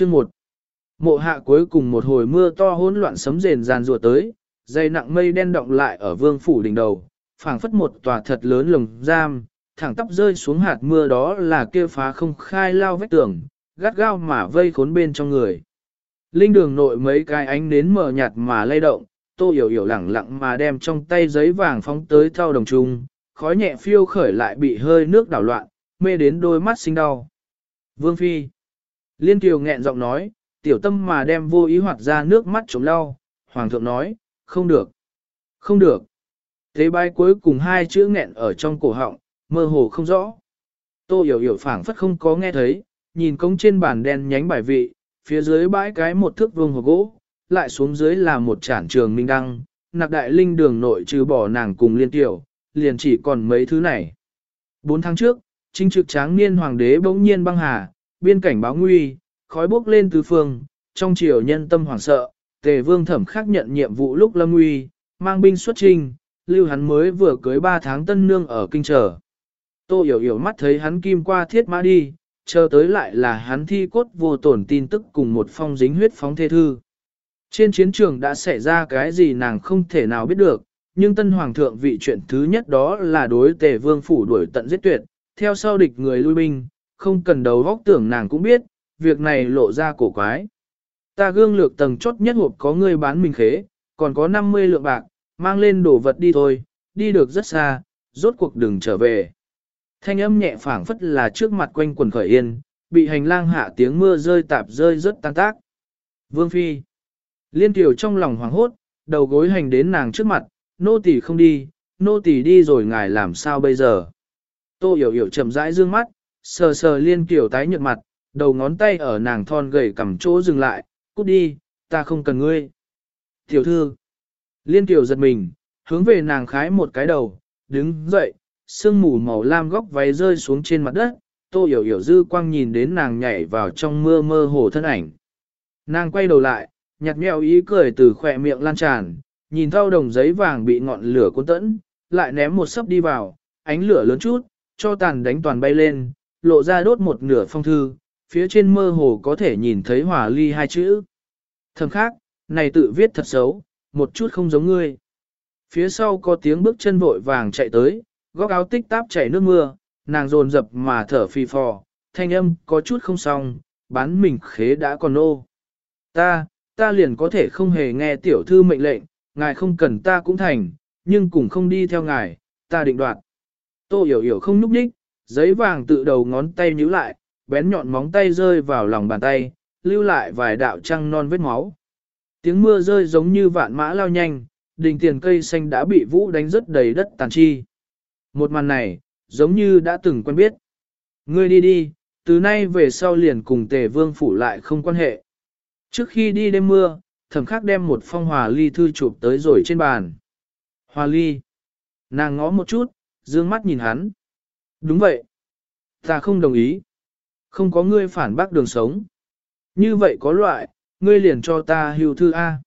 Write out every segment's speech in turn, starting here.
Chương 1 Mộ hạ cuối cùng một hồi mưa to hỗn loạn sấm rền ràn rùa tới, dây nặng mây đen động lại ở vương phủ đỉnh đầu, phảng phất một tòa thật lớn lồng giam, thẳng tắp rơi xuống hạt mưa đó là kia phá không khai lao vách tường, gắt gao mà vây khốn bên trong người. Linh đường nội mấy cái ánh nến mờ nhạt mà lay động, tô hiểu hiểu lẳng lặng mà đem trong tay giấy vàng phóng tới thao đồng trung, khói nhẹ phiêu khởi lại bị hơi nước đảo loạn, mê đến đôi mắt sinh đau. Vương Phi Liên Kiều nghẹn giọng nói, tiểu tâm mà đem vô ý hoạt ra nước mắt chống lau, Hoàng thượng nói, không được, không được. Thế bai cuối cùng hai chữ nghẹn ở trong cổ họng, mơ hồ không rõ. Tô hiểu hiểu phảng phất không có nghe thấy, nhìn công trên bàn đen nhánh bài vị, phía dưới bãi cái một thước vuông hộp gỗ, lại xuống dưới là một chản trường minh đăng, nạc đại linh đường nội trừ bỏ nàng cùng liên tiểu, liền chỉ còn mấy thứ này. Bốn tháng trước, trinh trực tráng niên hoàng đế bỗng nhiên băng hà, biên cảnh báo nguy, khói bốc lên tứ phương, trong triều nhân tâm hoảng sợ, tề vương thẩm khắc nhận nhiệm vụ lúc lâm nguy, mang binh xuất trinh, lưu hắn mới vừa cưới ba tháng tân nương ở kinh trở. Tô hiểu hiểu mắt thấy hắn kim qua thiết mã đi, chờ tới lại là hắn thi cốt vô tổn tin tức cùng một phong dính huyết phóng thê thư. Trên chiến trường đã xảy ra cái gì nàng không thể nào biết được, nhưng tân hoàng thượng vị chuyện thứ nhất đó là đối tề vương phủ đuổi tận giết tuyệt, theo sau địch người lui binh, không cần đầu vóc tưởng nàng cũng biết, việc này lộ ra cổ quái. Ta gương lược tầng chốt nhất hộp có người bán mình khế, còn có 50 lượng bạc, mang lên đồ vật đi thôi, đi được rất xa, rốt cuộc đừng trở về. Thanh âm nhẹ phảng phất là trước mặt quanh quần khởi yên, bị hành lang hạ tiếng mưa rơi tạp rơi rất tan tác. Vương Phi Liên tiểu trong lòng hoảng hốt, đầu gối hành đến nàng trước mặt, nô tỳ không đi, nô tỳ đi rồi ngài làm sao bây giờ. Tô hiểu hiểu chậm rãi dương mắt, sờ sờ liên tiểu tái nhợt mặt, đầu ngón tay ở nàng thon gầy cầm chỗ dừng lại, cút đi, ta không cần ngươi. Tiểu thư, liên tiểu giật mình, hướng về nàng khái một cái đầu, đứng dậy, sương mù màu lam góc váy rơi xuống trên mặt đất, tô hiểu hiểu dư quang nhìn đến nàng nhảy vào trong mưa mơ hồ thân ảnh. Nàng quay đầu lại, nhặt mèo ý cười từ khỏe miệng lan tràn, nhìn thao đồng giấy vàng bị ngọn lửa cuốn tẫn, lại ném một sấp đi vào, ánh lửa lớn chút, cho tàn đánh toàn bay lên, lộ ra đốt một nửa phong thư, phía trên mơ hồ có thể nhìn thấy hỏa ly hai chữ. Thầm khác, này tự viết thật xấu, một chút không giống ngươi. Phía sau có tiếng bước chân vội vàng chạy tới, góc áo tích táp chảy nước mưa, nàng dồn dập mà thở phì phò, thanh âm có chút không xong, bán mình khế đã còn nô. Ta, ta liền có thể không hề nghe tiểu thư mệnh lệnh, ngài không cần ta cũng thành, nhưng cũng không đi theo ngài, ta định đoạt. Tô hiểu hiểu không núp đích, giấy vàng tự đầu ngón tay nhíu lại, bén nhọn móng tay rơi vào lòng bàn tay, lưu lại vài đạo trăng non vết máu. Tiếng mưa rơi giống như vạn mã lao nhanh, đình tiền cây xanh đã bị vũ đánh rất đầy đất tàn chi. Một màn này, giống như đã từng quen biết. Ngươi đi đi, từ nay về sau liền cùng tề vương phủ lại không quan hệ. Trước khi đi đêm mưa, thẩm khắc đem một phong hòa ly thư chụp tới rồi trên bàn. Hòa ly. Nàng ngó một chút, dương mắt nhìn hắn. Đúng vậy. Ta không đồng ý. Không có ngươi phản bác đường sống. Như vậy có loại, ngươi liền cho ta hưu thư A.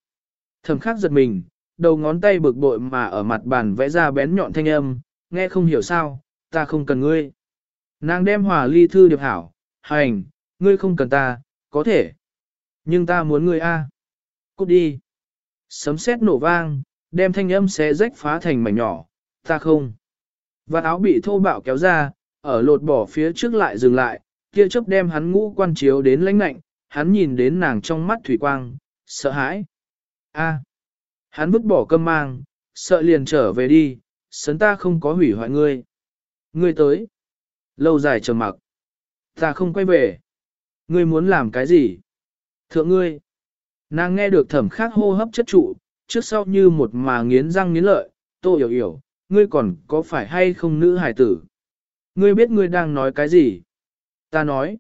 Thẩm khắc giật mình, đầu ngón tay bực bội mà ở mặt bàn vẽ ra bén nhọn thanh âm, nghe không hiểu sao, ta không cần ngươi. Nàng đem hòa ly thư điệp hảo, hành, ngươi không cần ta, có thể. Nhưng ta muốn ngươi A. Cút đi. Sấm sét nổ vang, đem thanh âm xé rách phá thành mảnh nhỏ, ta không. Và áo bị thô bạo kéo ra, ở lột bỏ phía trước lại dừng lại, kia chớp đem hắn ngũ quan chiếu đến lãnh lạnh, hắn nhìn đến nàng trong mắt thủy quang, sợ hãi. A. Hắn vứt bỏ cơm mang, sợ liền trở về đi, sấn ta không có hủy hoại ngươi. Ngươi tới. Lâu dài trầm mặc. Ta không quay về. Ngươi muốn làm cái gì? Thượng ngươi. Nàng nghe được thẩm khác hô hấp chất trụ, trước sau như một mà nghiến răng nghiến lợi, tô hiểu hiểu, ngươi còn có phải hay không nữ hải tử? Ngươi biết ngươi đang nói cái gì? Ta nói.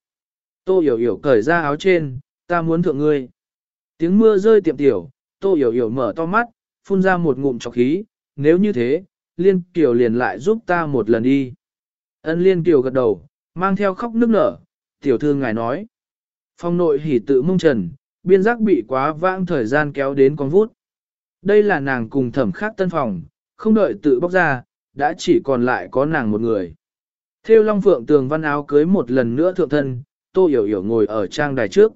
Tô hiểu hiểu cởi ra áo trên, ta muốn thượng ngươi. Tiếng mưa rơi tiệm tiểu, tô hiểu hiểu mở to mắt, phun ra một ngụm trọc khí, nếu như thế, liên kiều liền lại giúp ta một lần đi. Ân liên kiều gật đầu, mang theo khóc nước nở, tiểu thư ngài nói. Phong nội hỉ tự mông trần, biên giác bị quá vãng thời gian kéo đến con vút. Đây là nàng cùng thẩm khác tân phòng, không đợi tự bóc ra, đã chỉ còn lại có nàng một người. Theo Long Phượng tường văn áo cưới một lần nữa thượng thân, Tô Hiểu Hiểu ngồi ở trang đài trước.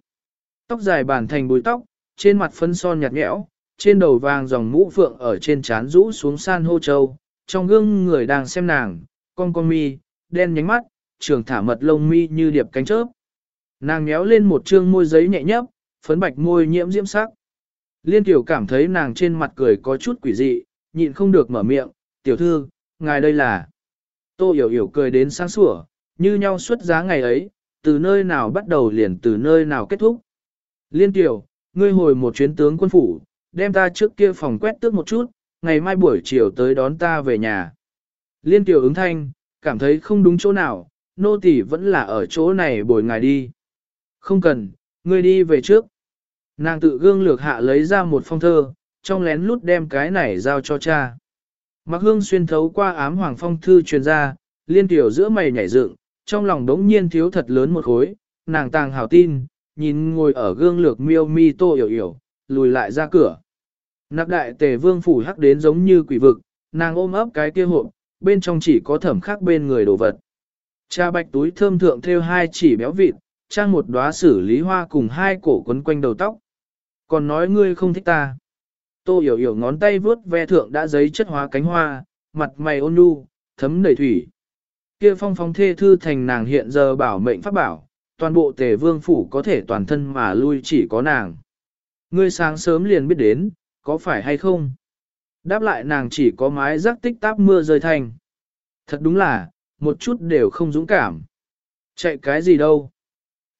Tóc dài bản thành búi tóc, trên mặt phân son nhạt nhẽo, trên đầu vàng dòng mũ phượng ở trên trán rũ xuống san hô châu, trong gương người đang xem nàng, con con mi, đen nhánh mắt, trường thả mật lông mi như điệp cánh chớp. Nàng méo lên một trương môi giấy nhẹ nhấp, phấn bạch môi nhiễm diễm sắc. Liên tiểu cảm thấy nàng trên mặt cười có chút quỷ dị, nhịn không được mở miệng, tiểu thư, ngài đây là. Tô hiểu hiểu cười đến sáng sủa, như nhau xuất giá ngày ấy, từ nơi nào bắt đầu liền từ nơi nào kết thúc. Liên tiểu, ngươi hồi một chuyến tướng quân phủ, đem ta trước kia phòng quét tước một chút, ngày mai buổi chiều tới đón ta về nhà. Liên tiểu ứng thanh, cảm thấy không đúng chỗ nào, nô tỳ vẫn là ở chỗ này bồi ngài đi. Không cần, ngươi đi về trước. Nàng tự gương lược hạ lấy ra một phong thơ, trong lén lút đem cái này giao cho cha. Mặc hương xuyên thấu qua ám hoàng phong thư truyền ra, liên tiểu giữa mày nhảy dựng, trong lòng đống nhiên thiếu thật lớn một khối, nàng tàng hào tin, nhìn ngồi ở gương lược miêu mi tô hiểu hiểu, lùi lại ra cửa. Nạp đại tề vương phủ hắc đến giống như quỷ vực, nàng ôm ấp cái kia hộp, bên trong chỉ có thẩm khắc bên người đồ vật. Cha bạch túi thơm thượng theo hai chỉ béo vịt, trang một đóa xử lý hoa cùng hai cổ quấn quanh đầu tóc. Còn nói ngươi không thích ta. Tô hiểu hiểu ngón tay vướt ve thượng đã giấy chất hóa cánh hoa, mặt mày ôn nhu, thấm đầy thủy. Kia phong phong thê thư thành nàng hiện giờ bảo mệnh pháp bảo, toàn bộ tề vương phủ có thể toàn thân mà lui chỉ có nàng. Ngươi sáng sớm liền biết đến, có phải hay không? Đáp lại nàng chỉ có mái rắc tích táp mưa rơi thành. Thật đúng là, một chút đều không dũng cảm. Chạy cái gì đâu?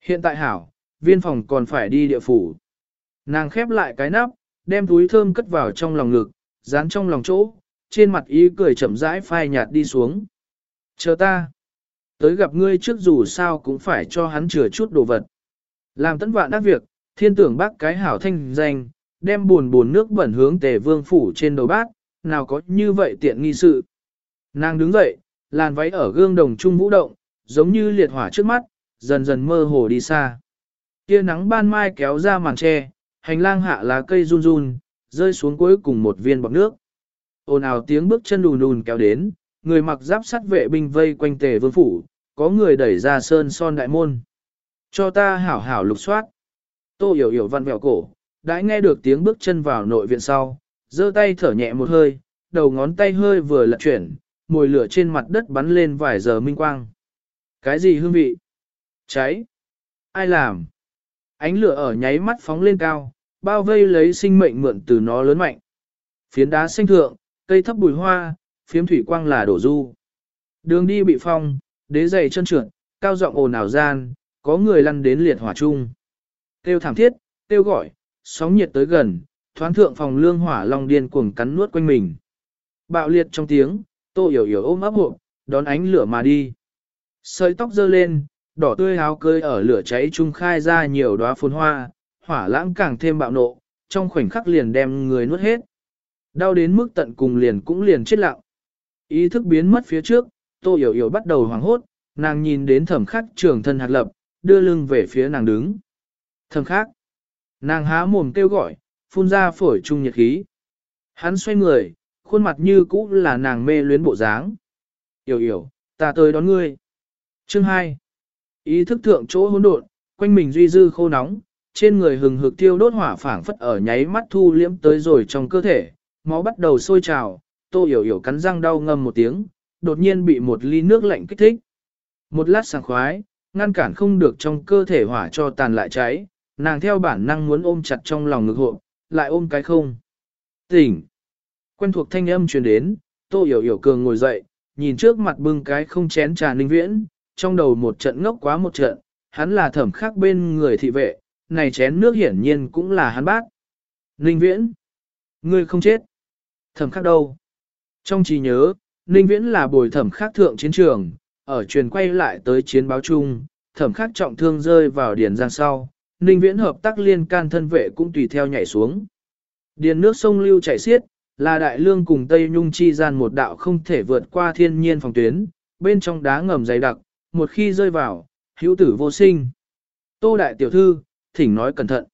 Hiện tại hảo, viên phòng còn phải đi địa phủ. Nàng khép lại cái nắp, đem túi thơm cất vào trong lòng ngực, dán trong lòng chỗ, trên mặt ý cười chậm rãi phai nhạt đi xuống. Chờ ta. Tới gặp ngươi trước dù sao cũng phải cho hắn chừa chút đồ vật. Làm tấn vạn đắc việc, thiên tưởng bác cái hảo thanh danh, đem buồn buồn nước bẩn hướng tề vương phủ trên đầu bát, nào có như vậy tiện nghi sự. Nàng đứng dậy, làn váy ở gương đồng trung vũ động, giống như liệt hỏa trước mắt, dần dần mơ hồ đi xa. Kia nắng ban mai kéo ra màn tre, hành lang hạ lá cây run run, rơi xuống cuối cùng một viên bọc nước. Ồn ào tiếng bước chân đùn đùn kéo đến, người mặc giáp sắt vệ binh vây quanh tề vương phủ, có người đẩy ra sơn son đại môn. Cho ta hảo hảo lục soát. Tô hiểu hiểu văn vẹo cổ, đã nghe được tiếng bước chân vào nội viện sau, giơ tay thở nhẹ một hơi, đầu ngón tay hơi vừa lật chuyển, mùi lửa trên mặt đất bắn lên vài giờ minh quang. Cái gì hương vị? Cháy. Ai làm? Ánh lửa ở nháy mắt phóng lên cao, bao vây lấy sinh mệnh mượn từ nó lớn mạnh. Phiến đá xanh thượng, cây thấp bùi hoa, phiếm thủy quang là đổ du. Đường đi bị phong, đế dày chân trượt, cao giọng ồn ào gian, có người lăn đến liệt hỏa chung. Tiêu thảm thiết, tiêu gọi, sóng nhiệt tới gần, thoáng thượng phòng lương hỏa long điên cuồng cắn nuốt quanh mình. Bạo liệt trong tiếng, tô hiểu hiểu ôm ấp hộp, đón ánh lửa mà đi. Sợi tóc dơ lên, đỏ tươi áo cưới ở lửa cháy trung khai ra nhiều đóa phồn hoa, hỏa lãng càng thêm bạo nộ, trong khoảnh khắc liền đem người nuốt hết. Đau đến mức tận cùng liền cũng liền chết lặng. Ý thức biến mất phía trước, tô hiểu hiểu bắt đầu hoảng hốt, nàng nhìn đến thẩm khắc trường thân hạt lập, đưa lưng về phía nàng đứng. Thẩm khắc. Nàng há mồm kêu gọi, phun ra phổi trung nhiệt khí. Hắn xoay người, khuôn mặt như cũ là nàng mê luyến bộ dáng. hiểu hiểu ta tới đón ngươi. Chương 2. Ý thức thượng chỗ hỗn độn, quanh mình duy dư khô nóng, trên người hừng hực tiêu đốt hỏa phảng phất ở nháy mắt thu liễm tới rồi trong cơ thể, máu bắt đầu sôi trào, tô hiểu hiểu cắn răng đau ngâm một tiếng, đột nhiên bị một ly nước lạnh kích thích. Một lát sảng khoái, ngăn cản không được trong cơ thể hỏa cho tàn lại cháy, nàng theo bản năng muốn ôm chặt trong lòng ngực hộ, lại ôm cái không. Tỉnh! Quen thuộc thanh âm truyền đến, tô hiểu hiểu cường ngồi dậy, nhìn trước mặt bưng cái không chén trà ninh viễn, trong đầu một trận ngốc quá một trận, hắn là thẩm khắc bên người thị vệ, này chén nước hiển nhiên cũng là hắn bác. Ninh viễn! Ngươi không chết! Thẩm khắc đâu? Trong trí nhớ, Ninh viễn là bồi thẩm khắc thượng chiến trường, ở truyền quay lại tới chiến báo chung, thẩm khắc trọng thương rơi vào điển giang sau, Ninh Viễn hợp tác liên can thân vệ cũng tùy theo nhảy xuống. Điền nước sông lưu chảy xiết, là đại lương cùng Tây Nhung chi gian một đạo không thể vượt qua thiên nhiên phòng tuyến, bên trong đá ngầm dày đặc, một khi rơi vào, hữu tử vô sinh. Tô đại tiểu thư, thỉnh nói cẩn thận.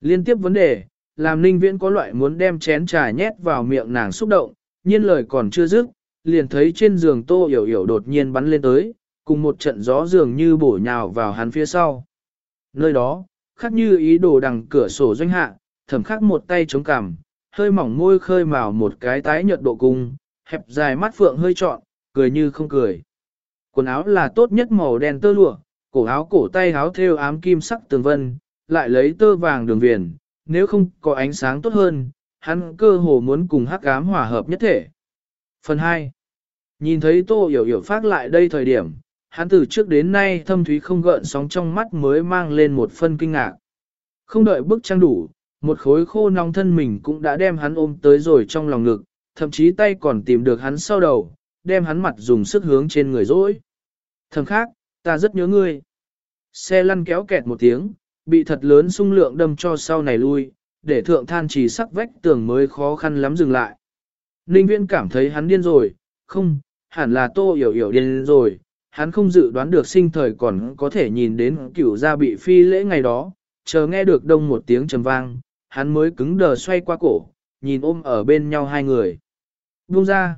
Liên tiếp vấn đề, làm Ninh Viễn có loại muốn đem chén trà nhét vào miệng nàng xúc động, nhiên lời còn chưa dứt, liền thấy trên giường Tô hiểu hiểu đột nhiên bắn lên tới, cùng một trận gió dường như bổ nhào vào hắn phía sau. Nơi đó, khắc như ý đồ đằng cửa sổ doanh hạ, thẩm khắc một tay chống cằm, hơi mỏng môi khơi màu một cái tái nhợt độ cung, hẹp dài mắt phượng hơi trọn, cười như không cười. Quần áo là tốt nhất màu đen tơ lụa, cổ áo cổ tay áo thêu ám kim sắc tường vân, lại lấy tơ vàng đường viền, nếu không có ánh sáng tốt hơn, hắn cơ hồ muốn cùng hắc ám hòa hợp nhất thể. Phần 2. Nhìn thấy Tô Hiểu Hiểu phát lại đây thời điểm, hắn từ trước đến nay thâm thúy không gợn sóng trong mắt mới mang lên một phân kinh ngạc. Không đợi bức trang đủ, một khối khô nóng thân mình cũng đã đem hắn ôm tới rồi trong lòng ngực, thậm chí tay còn tìm được hắn sau đầu, đem hắn mặt dùng sức hướng trên người dỗi. Thầm khác, ta rất nhớ ngươi. Xe lăn kéo kẹt một tiếng, bị thật lớn sung lượng đâm cho sau này lui, để thượng than chỉ sắc vách tường mới khó khăn lắm dừng lại. Ninh viễn cảm thấy hắn điên rồi, không, hẳn là tô hiểu hiểu điên rồi, hắn không dự đoán được sinh thời còn có thể nhìn đến cửu gia bị phi lễ ngày đó, chờ nghe được đông một tiếng trầm vang, hắn mới cứng đờ xoay qua cổ, nhìn ôm ở bên nhau hai người. Buông ra,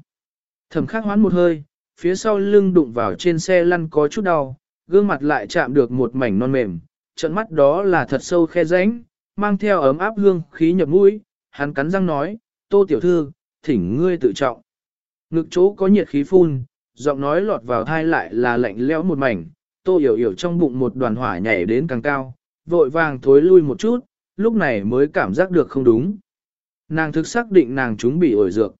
thẩm khắc hoán một hơi, phía sau lưng đụng vào trên xe lăn có chút đau, gương mặt lại chạm được một mảnh non mềm, trận mắt đó là thật sâu khe rãnh, mang theo ấm áp hương khí nhập mũi, hắn cắn răng nói, tô tiểu thư, thỉnh ngươi tự trọng. Ngực chỗ có nhiệt khí phun, giọng nói lọt vào thai lại là lạnh lẽo một mảnh, tô hiểu hiểu trong bụng một đoàn hỏa nhảy đến càng cao, vội vàng thối lui một chút, lúc này mới cảm giác được không đúng. Nàng thực xác định nàng chúng bị ổi dược.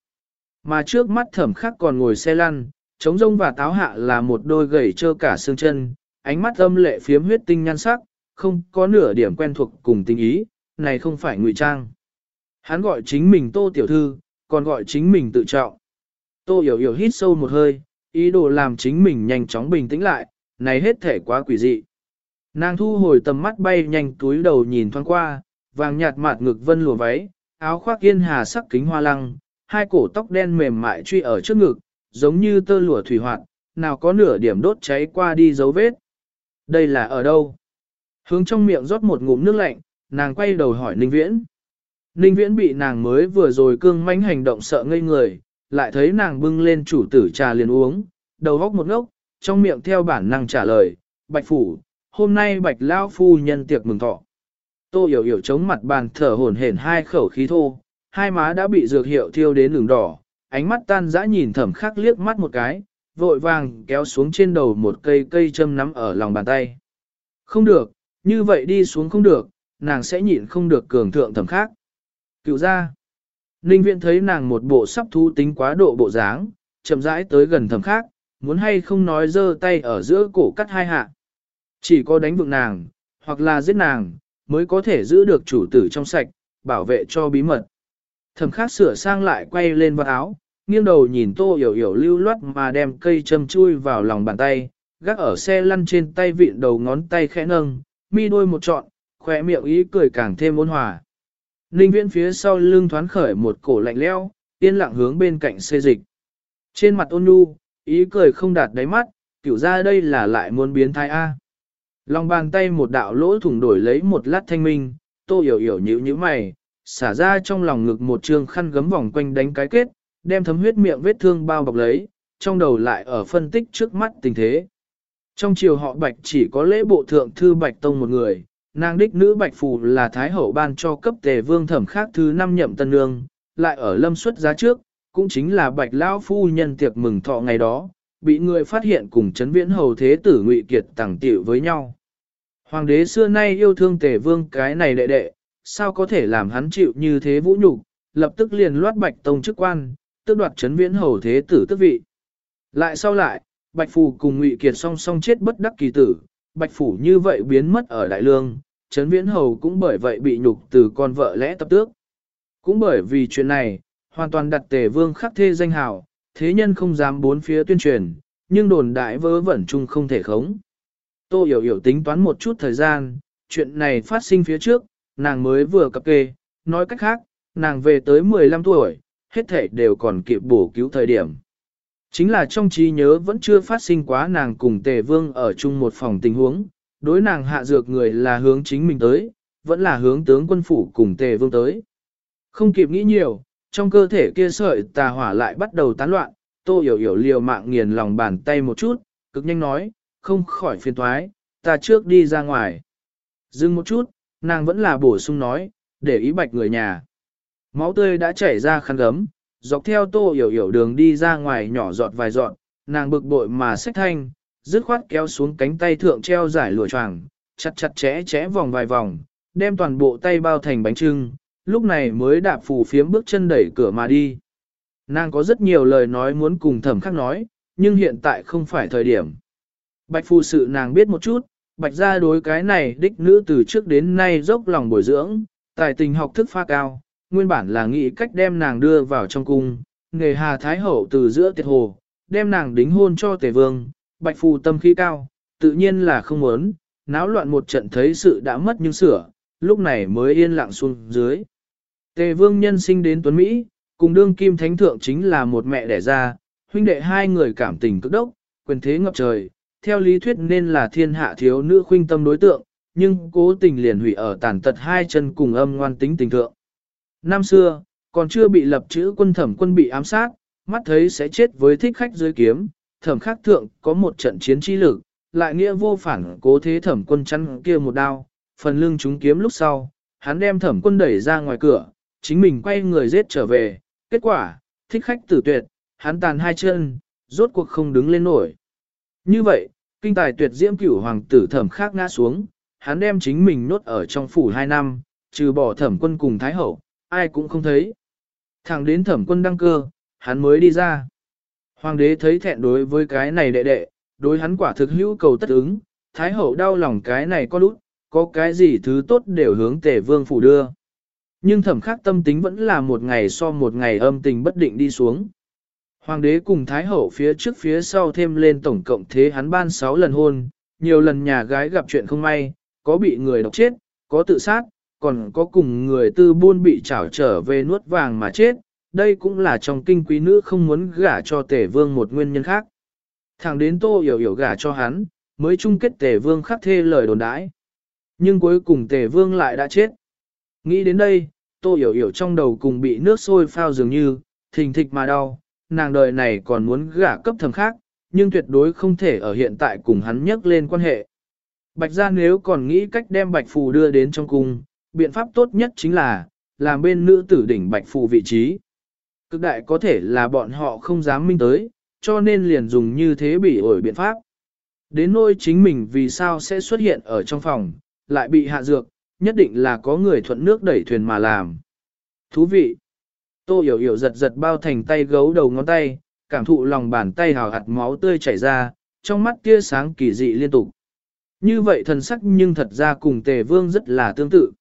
Mà trước mắt thẩm khắc còn ngồi xe lăn, trống rông và táo hạ là một đôi gầy trơ cả xương chân, ánh mắt âm lệ phiếm huyết tinh nhan sắc, không có nửa điểm quen thuộc cùng tình ý, này không phải ngụy trang. Hắn gọi chính mình tô tiểu thư, còn gọi chính mình tự trọng. Tô hiểu hiểu hít sâu một hơi, ý đồ làm chính mình nhanh chóng bình tĩnh lại, này hết thể quá quỷ dị. Nàng thu hồi tầm mắt bay nhanh túi đầu nhìn thoáng qua, vàng nhạt mạt ngực vân lùa váy, áo khoác yên hà sắc kính hoa lăng, hai cổ tóc đen mềm mại truy ở trước ngực, giống như tơ lụa thủy hoạt, nào có nửa điểm đốt cháy qua đi dấu vết. Đây là ở đâu? Hướng trong miệng rót một ngụm nước lạnh, nàng quay đầu hỏi Ninh Viễn. Ninh Viễn bị nàng mới vừa rồi cương manh hành động sợ ngây người, lại thấy nàng bưng lên chủ tử trà liền uống, đầu góc một ngốc, trong miệng theo bản năng trả lời, Bạch Phủ, hôm nay Bạch Lao Phu nhân tiệc mừng thọ. Tô hiểu hiểu chống mặt bàn thở hổn hển hai khẩu khí thô, hai má đã bị dược hiệu thiêu đến đường đỏ, ánh mắt tan dã nhìn thẩm khắc liếc mắt một cái, vội vàng kéo xuống trên đầu một cây cây châm nắm ở lòng bàn tay. Không được, như vậy đi xuống không được, nàng sẽ nhịn không được cường thượng thẩm khắc. Cựu ra. Ninh viện thấy nàng một bộ sắp thu tính quá độ bộ dáng, chậm rãi tới gần thẩm khắc, muốn hay không nói giơ tay ở giữa cổ cắt hai hạ. Chỉ có đánh vượng nàng, hoặc là giết nàng, mới có thể giữ được chủ tử trong sạch, bảo vệ cho bí mật. Thẩm khác sửa sang lại quay lên vào áo, nghiêng đầu nhìn tô hiểu hiểu lưu loát mà đem cây châm chui vào lòng bàn tay, gác ở xe lăn trên tay vịn đầu ngón tay khẽ nâng, mi đôi một trọn, khỏe miệng ý cười càng thêm ôn hòa. Ninh viễn phía sau lưng thoáng khởi một cổ lạnh leo, yên lặng hướng bên cạnh xê dịch. Trên mặt ôn nhu, ý cười không đạt đáy mắt, kiểu ra đây là lại muốn biến thái A. Lòng bàn tay một đạo lỗ thủng đổi lấy một lát thanh minh, tô hiểu hiểu nhữ như mày, xả ra trong lòng ngực một trường khăn gấm vòng quanh đánh cái kết, đem thấm huyết miệng vết thương bao bọc lấy, trong đầu lại ở phân tích trước mắt tình thế. Trong chiều họ Bạch chỉ có lễ bộ thượng thư Bạch Tông một người, nàng đích nữ Bạch Phù là Thái Hậu ban cho cấp tề vương thẩm khác thứ năm nhậm tân nương, lại ở lâm xuất giá trước, cũng chính là Bạch Lão Phu nhân tiệc mừng thọ ngày đó, bị người phát hiện cùng chấn viễn hầu thế tử ngụy Kiệt tàng tiểu với nhau. Hoàng đế xưa nay yêu thương tề vương cái này đệ đệ, sao có thể làm hắn chịu như thế vũ nhục, lập tức liền loát Bạch Tông chức quan, tước đoạt chấn viễn hầu thế tử tước vị. Lại sau lại, Bạch Phù cùng Ngụy Kiệt song song chết bất đắc kỳ tử, Bạch Phủ như vậy biến mất ở Đại Lương, chấn viễn hầu cũng bởi vậy bị nhục từ con vợ lẽ tập tước. Cũng bởi vì chuyện này, hoàn toàn đặt tề vương khắc thê danh hào, thế nhân không dám bốn phía tuyên truyền, nhưng đồn đại vớ vẩn chung không thể khống. Tô hiểu hiểu tính toán một chút thời gian, chuyện này phát sinh phía trước, nàng mới vừa cập kê, nói cách khác, nàng về tới 15 tuổi, hết thể đều còn kịp bổ cứu thời điểm. Chính là trong trí nhớ vẫn chưa phát sinh quá nàng cùng tề vương ở chung một phòng tình huống, đối nàng hạ dược người là hướng chính mình tới, vẫn là hướng tướng quân phủ cùng tề vương tới. Không kịp nghĩ nhiều, trong cơ thể kia sợi tà hỏa lại bắt đầu tán loạn, tô hiểu hiểu liều mạng nghiền lòng bàn tay một chút, cực nhanh nói, không khỏi phiền thoái, ta trước đi ra ngoài. Dừng một chút, nàng vẫn là bổ sung nói, để ý bạch người nhà. Máu tươi đã chảy ra khăn gấm, dọc theo tô hiểu hiểu đường đi ra ngoài nhỏ giọt vài giọt, nàng bực bội mà xách thanh, dứt khoát kéo xuống cánh tay thượng treo giải lụa choàng, chặt chặt chẽ chẽ vòng vài vòng, đem toàn bộ tay bao thành bánh trưng, lúc này mới đạp phù phiếm bước chân đẩy cửa mà đi. Nàng có rất nhiều lời nói muốn cùng thẩm khắc nói, nhưng hiện tại không phải thời điểm. Bạch phù sự nàng biết một chút, bạch gia đối cái này đích nữ từ trước đến nay dốc lòng bồi dưỡng, tài tình học thức pha cao, nguyên bản là nghĩ cách đem nàng đưa vào trong cung, nghề hà thái hậu từ giữa tiệt hồ, đem nàng đính hôn cho tề vương, bạch phù tâm khí cao, tự nhiên là không muốn, náo loạn một trận thấy sự đã mất nhưng sửa, lúc này mới yên lặng xuống dưới. Tề vương nhân sinh đến Tuấn Mỹ, cùng đương kim thánh thượng chính là một mẹ đẻ ra, huynh đệ hai người cảm tình cực đốc, quyền thế ngập trời, theo lý thuyết nên là thiên hạ thiếu nữ khuynh tâm đối tượng, nhưng cố tình liền hủy ở tàn tật hai chân cùng âm ngoan tính tình thượng. Năm xưa, còn chưa bị lập chữ quân thẩm quân bị ám sát, mắt thấy sẽ chết với thích khách dưới kiếm, thẩm khắc thượng có một trận chiến chi lực, lại nghĩa vô phản cố thế thẩm quân chắn kia một đao, phần lưng chúng kiếm lúc sau, hắn đem thẩm quân đẩy ra ngoài cửa, chính mình quay người giết trở về, kết quả, thích khách tử tuyệt, hắn tàn hai chân, rốt cuộc không đứng lên nổi. Như vậy, kinh tài tuyệt diễm cửu hoàng tử thẩm khác ngã xuống, hắn đem chính mình nốt ở trong phủ hai năm, trừ bỏ thẩm quân cùng thái hậu, ai cũng không thấy. Thẳng đến thẩm quân đăng cơ, hắn mới đi ra. Hoàng đế thấy thẹn đối với cái này đệ đệ, đối hắn quả thực hữu cầu tất ứng, thái hậu đau lòng cái này có lút, có cái gì thứ tốt đều hướng tể vương phủ đưa. Nhưng thẩm khắc tâm tính vẫn là một ngày so một ngày âm tình bất định đi xuống. Hoàng đế cùng Thái Hậu phía trước phía sau thêm lên tổng cộng thế hắn ban 6 lần hôn, nhiều lần nhà gái gặp chuyện không may, có bị người độc chết, có tự sát, còn có cùng người tư buôn bị trảo trở về nuốt vàng mà chết. Đây cũng là trong kinh quý nữ không muốn gả cho tể vương một nguyên nhân khác. Thẳng đến tô hiểu hiểu gả cho hắn, mới chung kết tể vương khắc thê lời đồn đãi. Nhưng cuối cùng tể vương lại đã chết. Nghĩ đến đây, tô hiểu hiểu trong đầu cùng bị nước sôi phao dường như, thình thịch mà đau, nàng đời này còn muốn gả cấp thầm khác, nhưng tuyệt đối không thể ở hiện tại cùng hắn nhắc lên quan hệ. Bạch gia nếu còn nghĩ cách đem bạch phù đưa đến trong cung, biện pháp tốt nhất chính là, làm bên nữ tử đỉnh bạch phù vị trí. Cực đại có thể là bọn họ không dám minh tới, cho nên liền dùng như thế bị ổi biện pháp. Đến nỗi chính mình vì sao sẽ xuất hiện ở trong phòng, lại bị hạ dược, nhất định là có người thuận nước đẩy thuyền mà làm. Thú vị! Tô hiểu hiểu giật giật bao thành tay gấu đầu ngón tay, cảm thụ lòng bàn tay hào hạt máu tươi chảy ra, trong mắt tia sáng kỳ dị liên tục. Như vậy thần sắc nhưng thật ra cùng tề vương rất là tương tự.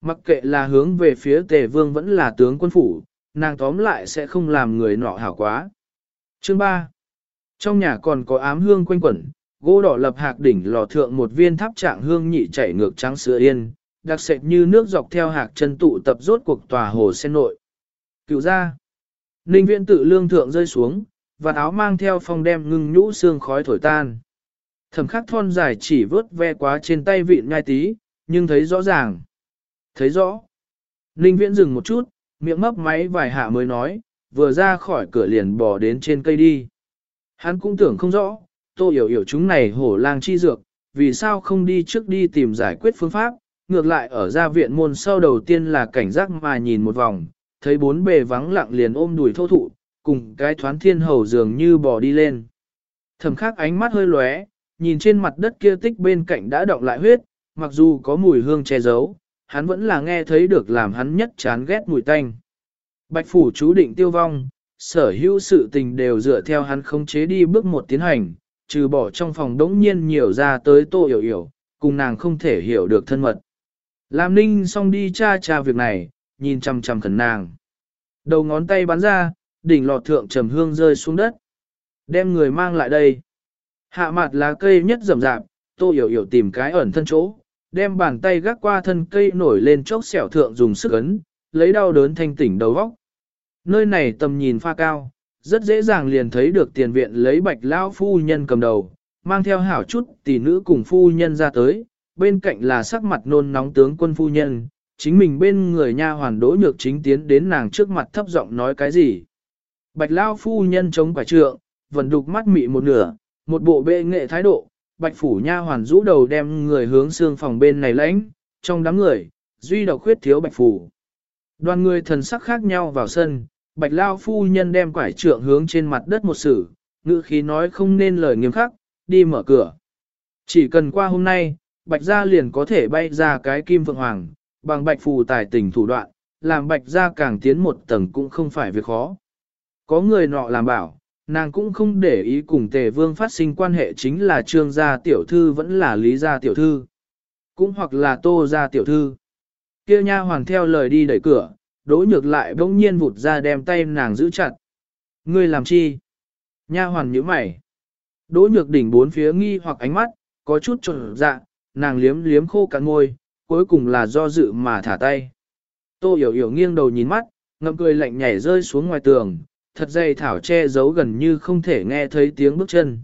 Mặc kệ là hướng về phía tề vương vẫn là tướng quân phủ, nàng tóm lại sẽ không làm người nọ hảo quá. Chương 3. Trong nhà còn có ám hương quanh quẩn, gỗ đỏ lập hạc đỉnh lò thượng một viên tháp trạng hương nhị chảy ngược trắng sữa yên, đặc sệt như nước dọc theo hạc chân tụ tập rốt cuộc tòa hồ sen nội. Cựu ra. Ninh viện tự lương thượng rơi xuống, và áo mang theo phong đem ngưng nhũ xương khói thổi tan. Thẩm khắc thon dài chỉ vớt ve quá trên tay vịn ngai tí, nhưng thấy rõ ràng. Thấy rõ. Ninh viễn dừng một chút, miệng mấp máy vài hạ mới nói, vừa ra khỏi cửa liền bò đến trên cây đi. Hắn cũng tưởng không rõ, tô hiểu hiểu chúng này hổ lang chi dược, vì sao không đi trước đi tìm giải quyết phương pháp, ngược lại ở gia viện môn sau đầu tiên là cảnh giác mà nhìn một vòng, thấy bốn bề vắng lặng liền ôm đùi thô thụ, cùng cái thoán thiên hầu dường như bò đi lên. Thẩm khắc ánh mắt hơi lóe, nhìn trên mặt đất kia tích bên cạnh đã động lại huyết, mặc dù có mùi hương che giấu, hắn vẫn là nghe thấy được làm hắn nhất chán ghét mùi tanh. Bạch phủ chú định tiêu vong, sở hữu sự tình đều dựa theo hắn không chế đi bước một tiến hành, trừ bỏ trong phòng đống nhiên nhiều ra tới tô hiểu hiểu, cùng nàng không thể hiểu được thân mật. Làm ninh xong đi tra tra việc này, nhìn chằm chằm khẩn nàng. Đầu ngón tay bắn ra, đỉnh lọt thượng trầm hương rơi xuống đất. Đem người mang lại đây. Hạ mặt lá cây nhất rầm rạp, tô hiểu hiểu tìm cái ẩn thân chỗ, đem bàn tay gác qua thân cây nổi lên chốc xẻo thượng dùng sức ấn, lấy đau đớn thanh tỉnh đầu vóc. Nơi này tầm nhìn pha cao, rất dễ dàng liền thấy được tiền viện lấy bạch lão phu nhân cầm đầu, mang theo hảo chút tỷ nữ cùng phu nhân ra tới, bên cạnh là sắc mặt nôn nóng tướng quân phu nhân, chính mình bên người nha hoàn đỗ nhược chính tiến đến nàng trước mặt thấp giọng nói cái gì. Bạch Lao phu nhân chống quả trượng, vẫn đục mắt mị một nửa, một bộ bệ nghệ thái độ, bạch phủ nha hoàn rũ đầu đem người hướng xương phòng bên này lãnh, trong đám người, duy độc khuyết thiếu bạch phủ Đoàn người thần sắc khác nhau vào sân, bạch lao phu nhân đem quải trượng hướng trên mặt đất một sử, ngữ khí nói không nên lời nghiêm khắc, đi mở cửa. Chỉ cần qua hôm nay, bạch gia liền có thể bay ra cái kim vượng hoàng, bằng bạch phù tài tình thủ đoạn, làm bạch gia càng tiến một tầng cũng không phải việc khó. Có người nọ làm bảo, nàng cũng không để ý cùng tề vương phát sinh quan hệ chính là trương gia tiểu thư vẫn là lý gia tiểu thư, cũng hoặc là tô gia tiểu thư. Kia nha hoàng theo lời đi đẩy cửa, đỗ nhược lại bỗng nhiên vụt ra đem tay nàng giữ chặt. Ngươi làm chi? Nha hoàn nhíu mày. Đỗ nhược đỉnh bốn phía nghi hoặc ánh mắt, có chút trộn dạ, nàng liếm liếm khô cắn môi, cuối cùng là do dự mà thả tay. Tô hiểu hiểu nghiêng đầu nhìn mắt, ngậm cười lạnh nhảy rơi xuống ngoài tường, thật dày thảo che giấu gần như không thể nghe thấy tiếng bước chân.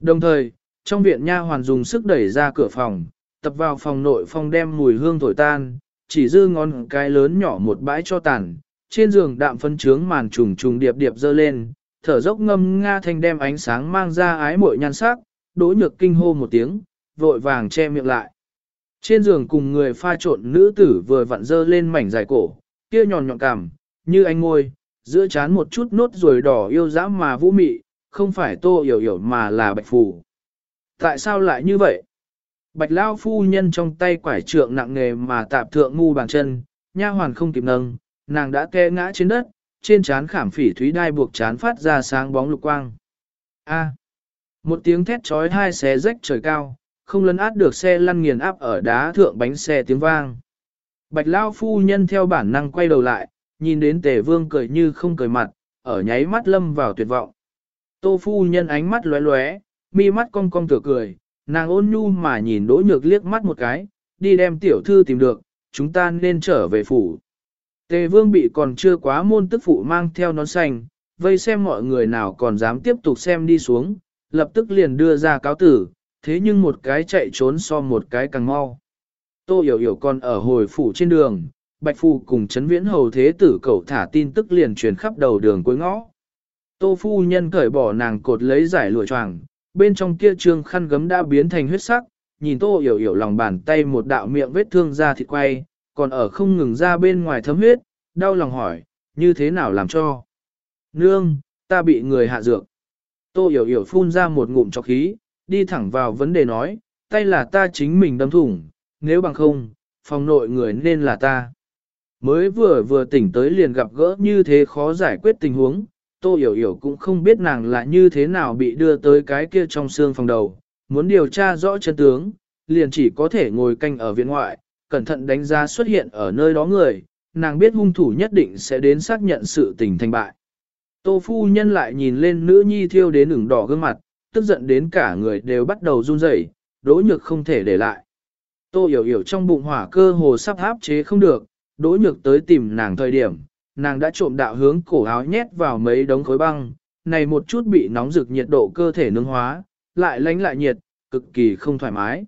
Đồng thời, trong viện nha hoàn dùng sức đẩy ra cửa phòng, tập vào phòng nội phòng đem mùi hương thổi tan, chỉ dư ngón cái lớn nhỏ một bãi cho tàn, trên giường đạm phân trướng màn trùng trùng điệp điệp dơ lên, thở dốc ngâm nga thanh đem ánh sáng mang ra ái muội nhan sắc, đỗ nhược kinh hô một tiếng, vội vàng che miệng lại. Trên giường cùng người pha trộn nữ tử vừa vặn dơ lên mảnh dài cổ, kia nhọn nhọn cảm, như anh ngôi, giữa chán một chút nốt rồi đỏ yêu dã mà vũ mị, không phải tô hiểu hiểu mà là bạch phù. Tại sao lại như vậy? Bạch Lao phu nhân trong tay quải trượng nặng nghề mà tạp thượng ngu bàn chân, nha hoàn không kịp nâng, nàng đã té ngã trên đất, trên trán khảm phỉ thúy đai buộc chán phát ra sáng bóng lục quang. A. một tiếng thét trói hai xé rách trời cao, không lấn át được xe lăn nghiền áp ở đá thượng bánh xe tiếng vang. Bạch Lao phu nhân theo bản năng quay đầu lại, nhìn đến tề vương cười như không cười mặt, ở nháy mắt lâm vào tuyệt vọng. Tô phu nhân ánh mắt lóe lóe, mi mắt cong cong tựa cười, nàng ôn nhu mà nhìn đỗ nhược liếc mắt một cái, đi đem tiểu thư tìm được, chúng ta nên trở về phủ. Tề vương bị còn chưa quá môn tức phụ mang theo nón xanh, vây xem mọi người nào còn dám tiếp tục xem đi xuống, lập tức liền đưa ra cáo tử, thế nhưng một cái chạy trốn so một cái càng mau. Tô hiểu hiểu còn ở hồi phủ trên đường, Bạch Phu cùng chấn viễn hầu thế tử cầu thả tin tức liền truyền khắp đầu đường cuối ngõ. Tô phu nhân cởi bỏ nàng cột lấy giải lụa choàng, bên trong kia trương khăn gấm đã biến thành huyết sắc, nhìn tô hiểu hiểu lòng bàn tay một đạo miệng vết thương ra thịt quay, còn ở không ngừng ra bên ngoài thấm huyết, đau lòng hỏi, như thế nào làm cho? Nương, ta bị người hạ dược. Tô hiểu hiểu phun ra một ngụm cho khí, đi thẳng vào vấn đề nói, tay là ta chính mình đâm thủng, nếu bằng không, phòng nội người nên là ta. Mới vừa vừa tỉnh tới liền gặp gỡ như thế khó giải quyết tình huống, Tô hiểu hiểu cũng không biết nàng là như thế nào bị đưa tới cái kia trong xương phòng đầu. Muốn điều tra rõ chân tướng, liền chỉ có thể ngồi canh ở viện ngoại, cẩn thận đánh giá xuất hiện ở nơi đó người, nàng biết hung thủ nhất định sẽ đến xác nhận sự tình thành bại. Tô phu nhân lại nhìn lên nữ nhi thiêu đến ửng đỏ gương mặt, tức giận đến cả người đều bắt đầu run rẩy, đỗ nhược không thể để lại. Tô hiểu hiểu trong bụng hỏa cơ hồ sắp áp chế không được, đỗ nhược tới tìm nàng thời điểm, nàng đã trộm đạo hướng cổ áo nhét vào mấy đống khối băng, này một chút bị nóng rực nhiệt độ cơ thể nướng hóa, lại lánh lại nhiệt, cực kỳ không thoải mái.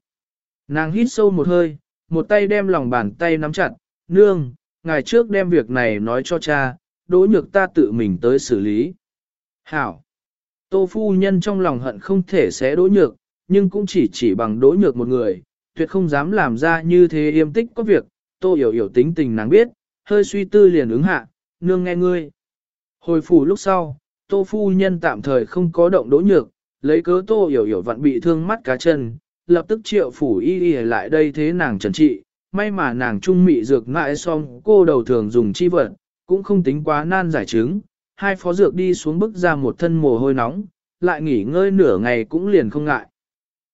Nàng hít sâu một hơi, một tay đem lòng bàn tay nắm chặt, nương, ngày trước đem việc này nói cho cha, đỗ nhược ta tự mình tới xử lý. Hảo! Tô phu nhân trong lòng hận không thể xé đỗ nhược, nhưng cũng chỉ chỉ bằng đỗ nhược một người, tuyệt không dám làm ra như thế yêm tích có việc, tô hiểu hiểu tính tình nàng biết, hơi suy tư liền ứng hạ, nương nghe ngươi. Hồi phủ lúc sau, tô phu nhân tạm thời không có động đỗ nhược, lấy cớ tô hiểu hiểu vặn bị thương mắt cá chân, lập tức triệu phủ y y lại đây thế nàng trần trị, may mà nàng trung mị dược ngại xong cô đầu thường dùng chi vật, cũng không tính quá nan giải chứng, hai phó dược đi xuống bức ra một thân mồ hôi nóng, lại nghỉ ngơi nửa ngày cũng liền không ngại.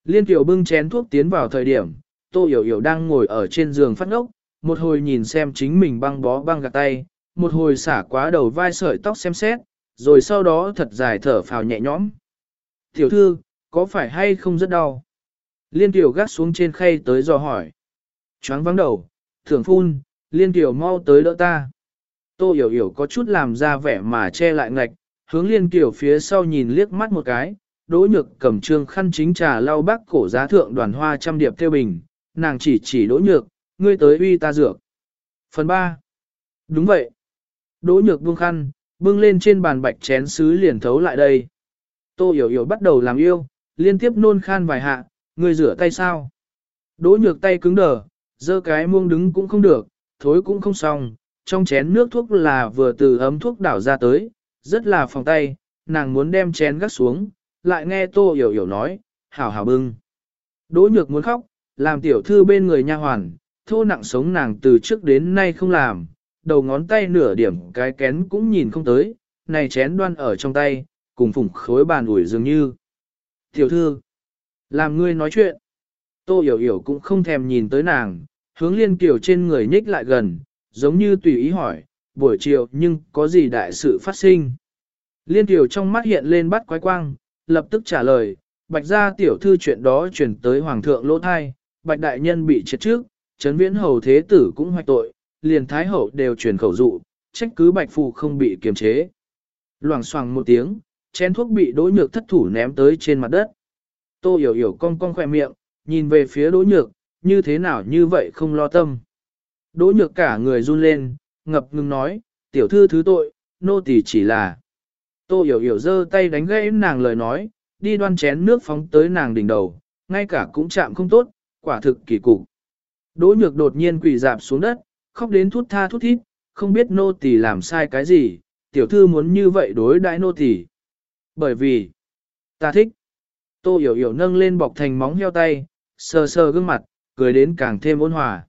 Liên tiểu bưng chén thuốc tiến vào thời điểm, tô hiểu hiểu đang ngồi ở trên giường phát ngốc, một hồi nhìn xem chính mình băng bó băng gạt tay, một hồi xả quá đầu vai sợi tóc xem xét, rồi sau đó thật dài thở phào nhẹ nhõm. Tiểu thư, có phải hay không rất đau? Liên tiểu gác xuống trên khay tới dò hỏi. Choáng vắng đầu, thưởng phun, liên tiểu mau tới đỡ ta. Tô hiểu hiểu có chút làm ra vẻ mà che lại ngạch, hướng liên kiểu phía sau nhìn liếc mắt một cái, đỗ nhược cầm trương khăn chính trà lau bác cổ giá thượng đoàn hoa trăm điệp theo bình, nàng chỉ chỉ đỗ nhược, ngươi tới uy ta dược. Phần 3. Đúng vậy. Đỗ nhược buông khăn, bưng lên trên bàn bạch chén sứ liền thấu lại đây. Tô hiểu hiểu bắt đầu làm yêu, liên tiếp nôn khan vài hạ, ngươi rửa tay sao? Đỗ nhược tay cứng đờ, dơ cái muông đứng cũng không được, thối cũng không xong, trong chén nước thuốc là vừa từ ấm thuốc đảo ra tới, rất là phòng tay, nàng muốn đem chén gắt xuống, lại nghe tô hiểu hiểu nói, hảo hảo bưng. Đỗ nhược muốn khóc, làm tiểu thư bên người nha hoàn, thô nặng sống nàng từ trước đến nay không làm, đầu ngón tay nửa điểm cái kén cũng nhìn không tới, này chén đoan ở trong tay, cùng phủng khối bàn ủi dường như. Tiểu thư, làm ngươi nói chuyện. Tô hiểu hiểu cũng không thèm nhìn tới nàng, hướng liên kiểu trên người nhích lại gần, giống như tùy ý hỏi, buổi chiều nhưng có gì đại sự phát sinh. Liên tiểu trong mắt hiện lên bắt quái quang, lập tức trả lời, bạch gia tiểu thư chuyện đó chuyển tới hoàng thượng lỗ thai, bạch đại nhân bị chết trước, chấn viễn hầu thế tử cũng hoạch tội, liền thái hậu đều truyền khẩu dụ, trách cứ bạch phù không bị kiềm chế. Loảng xoảng một tiếng, chén thuốc bị đỗ nhược thất thủ ném tới trên mặt đất. Tô hiểu hiểu cong cong khỏe miệng, nhìn về phía đỗ nhược, như thế nào như vậy không lo tâm. Đỗ nhược cả người run lên, ngập ngừng nói, tiểu thư thứ tội, nô tỳ chỉ là. Tô hiểu hiểu giơ tay đánh gãy nàng lời nói, đi đoan chén nước phóng tới nàng đỉnh đầu, ngay cả cũng chạm không tốt, quả thực kỳ cục. Đỗ nhược đột nhiên quỳ dạp xuống đất, khóc đến thút tha thút thít, không biết nô tỳ làm sai cái gì, tiểu thư muốn như vậy đối đãi nô tỳ. Bởi vì, ta thích. Tô hiểu hiểu nâng lên bọc thành móng heo tay, sờ sờ gương mặt, cười đến càng thêm ôn hòa.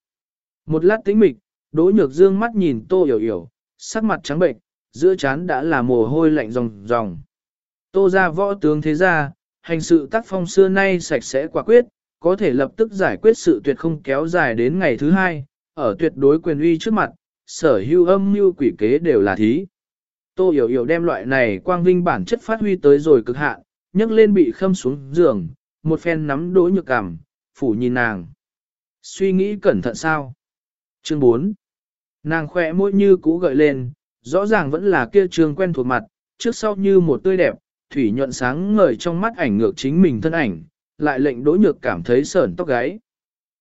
Một lát tĩnh mịch, đỗ nhược dương mắt nhìn tô hiểu hiểu, sắc mặt trắng bệnh, giữa trán đã là mồ hôi lạnh ròng ròng. Tô ra võ tướng thế ra, hành sự tác phong xưa nay sạch sẽ quả quyết, có thể lập tức giải quyết sự tuyệt không kéo dài đến ngày thứ hai, ở tuyệt đối quyền uy trước mặt, sở hưu âm mưu quỷ kế đều là thí. Tô hiểu hiểu đem loại này quang vinh bản chất phát huy tới rồi cực hạn, nhấc lên bị khâm xuống giường, một phen nắm đỗ nhược cảm, phủ nhìn nàng. Suy nghĩ cẩn thận sao? Chương 4 Nàng khỏe môi như cũ gợi lên, rõ ràng vẫn là kia trường quen thuộc mặt, trước sau như một tươi đẹp, thủy nhuận sáng ngời trong mắt ảnh ngược chính mình thân ảnh, lại lệnh đỗ nhược cảm thấy sởn tóc gáy.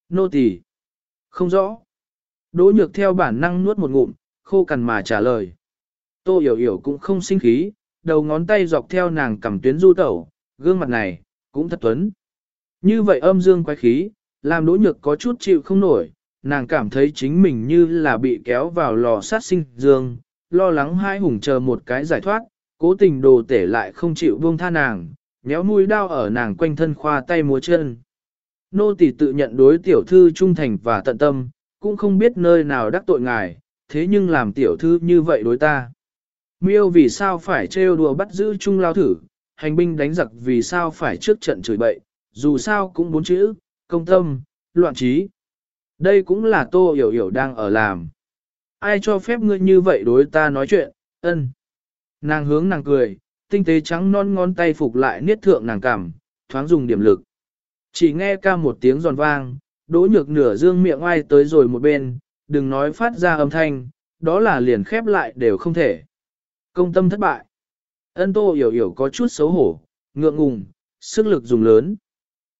Nô tỳ Không rõ. Đỗ nhược theo bản năng nuốt một ngụm, khô cằn mà trả lời. Tô hiểu hiểu cũng không sinh khí, đầu ngón tay dọc theo nàng cầm tuyến du tẩu, gương mặt này, cũng thật tuấn. Như vậy âm dương quái khí, làm đỗ nhược có chút chịu không nổi, nàng cảm thấy chính mình như là bị kéo vào lò sát sinh dương, lo lắng hai hùng chờ một cái giải thoát, cố tình đồ tể lại không chịu buông tha nàng, nhéo mũi đao ở nàng quanh thân khoa tay múa chân. Nô tỳ tự nhận đối tiểu thư trung thành và tận tâm, cũng không biết nơi nào đắc tội ngài, thế nhưng làm tiểu thư như vậy đối ta. Miêu vì sao phải trêu đùa bắt giữ trung lao thử, hành binh đánh giặc vì sao phải trước trận chửi bậy, dù sao cũng bốn chữ, công tâm, loạn trí. Đây cũng là tô hiểu hiểu đang ở làm. Ai cho phép ngươi như vậy đối ta nói chuyện, ân. Nàng hướng nàng cười, tinh tế trắng non ngón tay phục lại niết thượng nàng cảm, thoáng dùng điểm lực. Chỉ nghe ca một tiếng giòn vang, đỗ nhược nửa dương miệng ai tới rồi một bên, đừng nói phát ra âm thanh, đó là liền khép lại đều không thể. Công tâm thất bại. Ân tô hiểu hiểu có chút xấu hổ, ngượng ngùng, sức lực dùng lớn.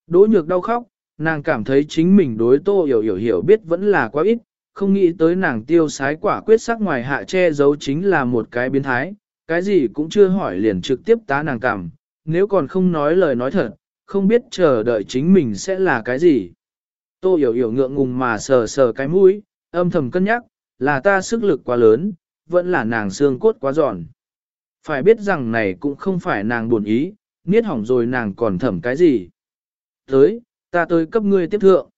Đỗ nhược đau khóc, nàng cảm thấy chính mình đối tô hiểu hiểu hiểu biết vẫn là quá ít, không nghĩ tới nàng tiêu sái quả quyết sắc ngoài hạ che giấu chính là một cái biến thái, cái gì cũng chưa hỏi liền trực tiếp tá nàng cảm, nếu còn không nói lời nói thật, không biết chờ đợi chính mình sẽ là cái gì. Tô hiểu hiểu ngượng ngùng mà sờ sờ cái mũi, âm thầm cân nhắc, là ta sức lực quá lớn, vẫn là nàng xương cốt quá giòn. Phải biết rằng này cũng không phải nàng buồn ý, niết hỏng rồi nàng còn thẩm cái gì. Tới, ta tới cấp ngươi tiếp thượng.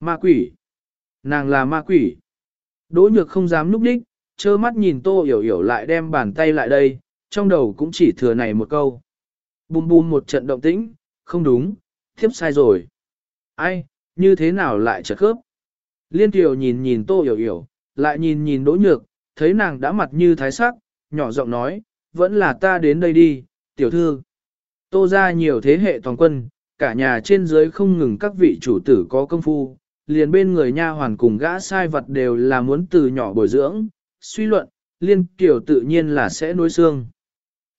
Ma quỷ. Nàng là ma quỷ. Đỗ nhược không dám núp đích, trơ mắt nhìn tô hiểu hiểu lại đem bàn tay lại đây, trong đầu cũng chỉ thừa này một câu. Bùm bùm một trận động tĩnh, không đúng, tiếp sai rồi. Ai, như thế nào lại chật khớp? Liên tiểu nhìn nhìn tô hiểu hiểu, lại nhìn nhìn đỗ nhược, thấy nàng đã mặt như thái sắc, nhỏ giọng nói, vẫn là ta đến đây đi, tiểu thư. Tô ra nhiều thế hệ toàn quân, cả nhà trên dưới không ngừng các vị chủ tử có công phu, liền bên người nha hoàn cùng gã sai vật đều là muốn từ nhỏ bồi dưỡng, suy luận, liên kiểu tự nhiên là sẽ nối xương.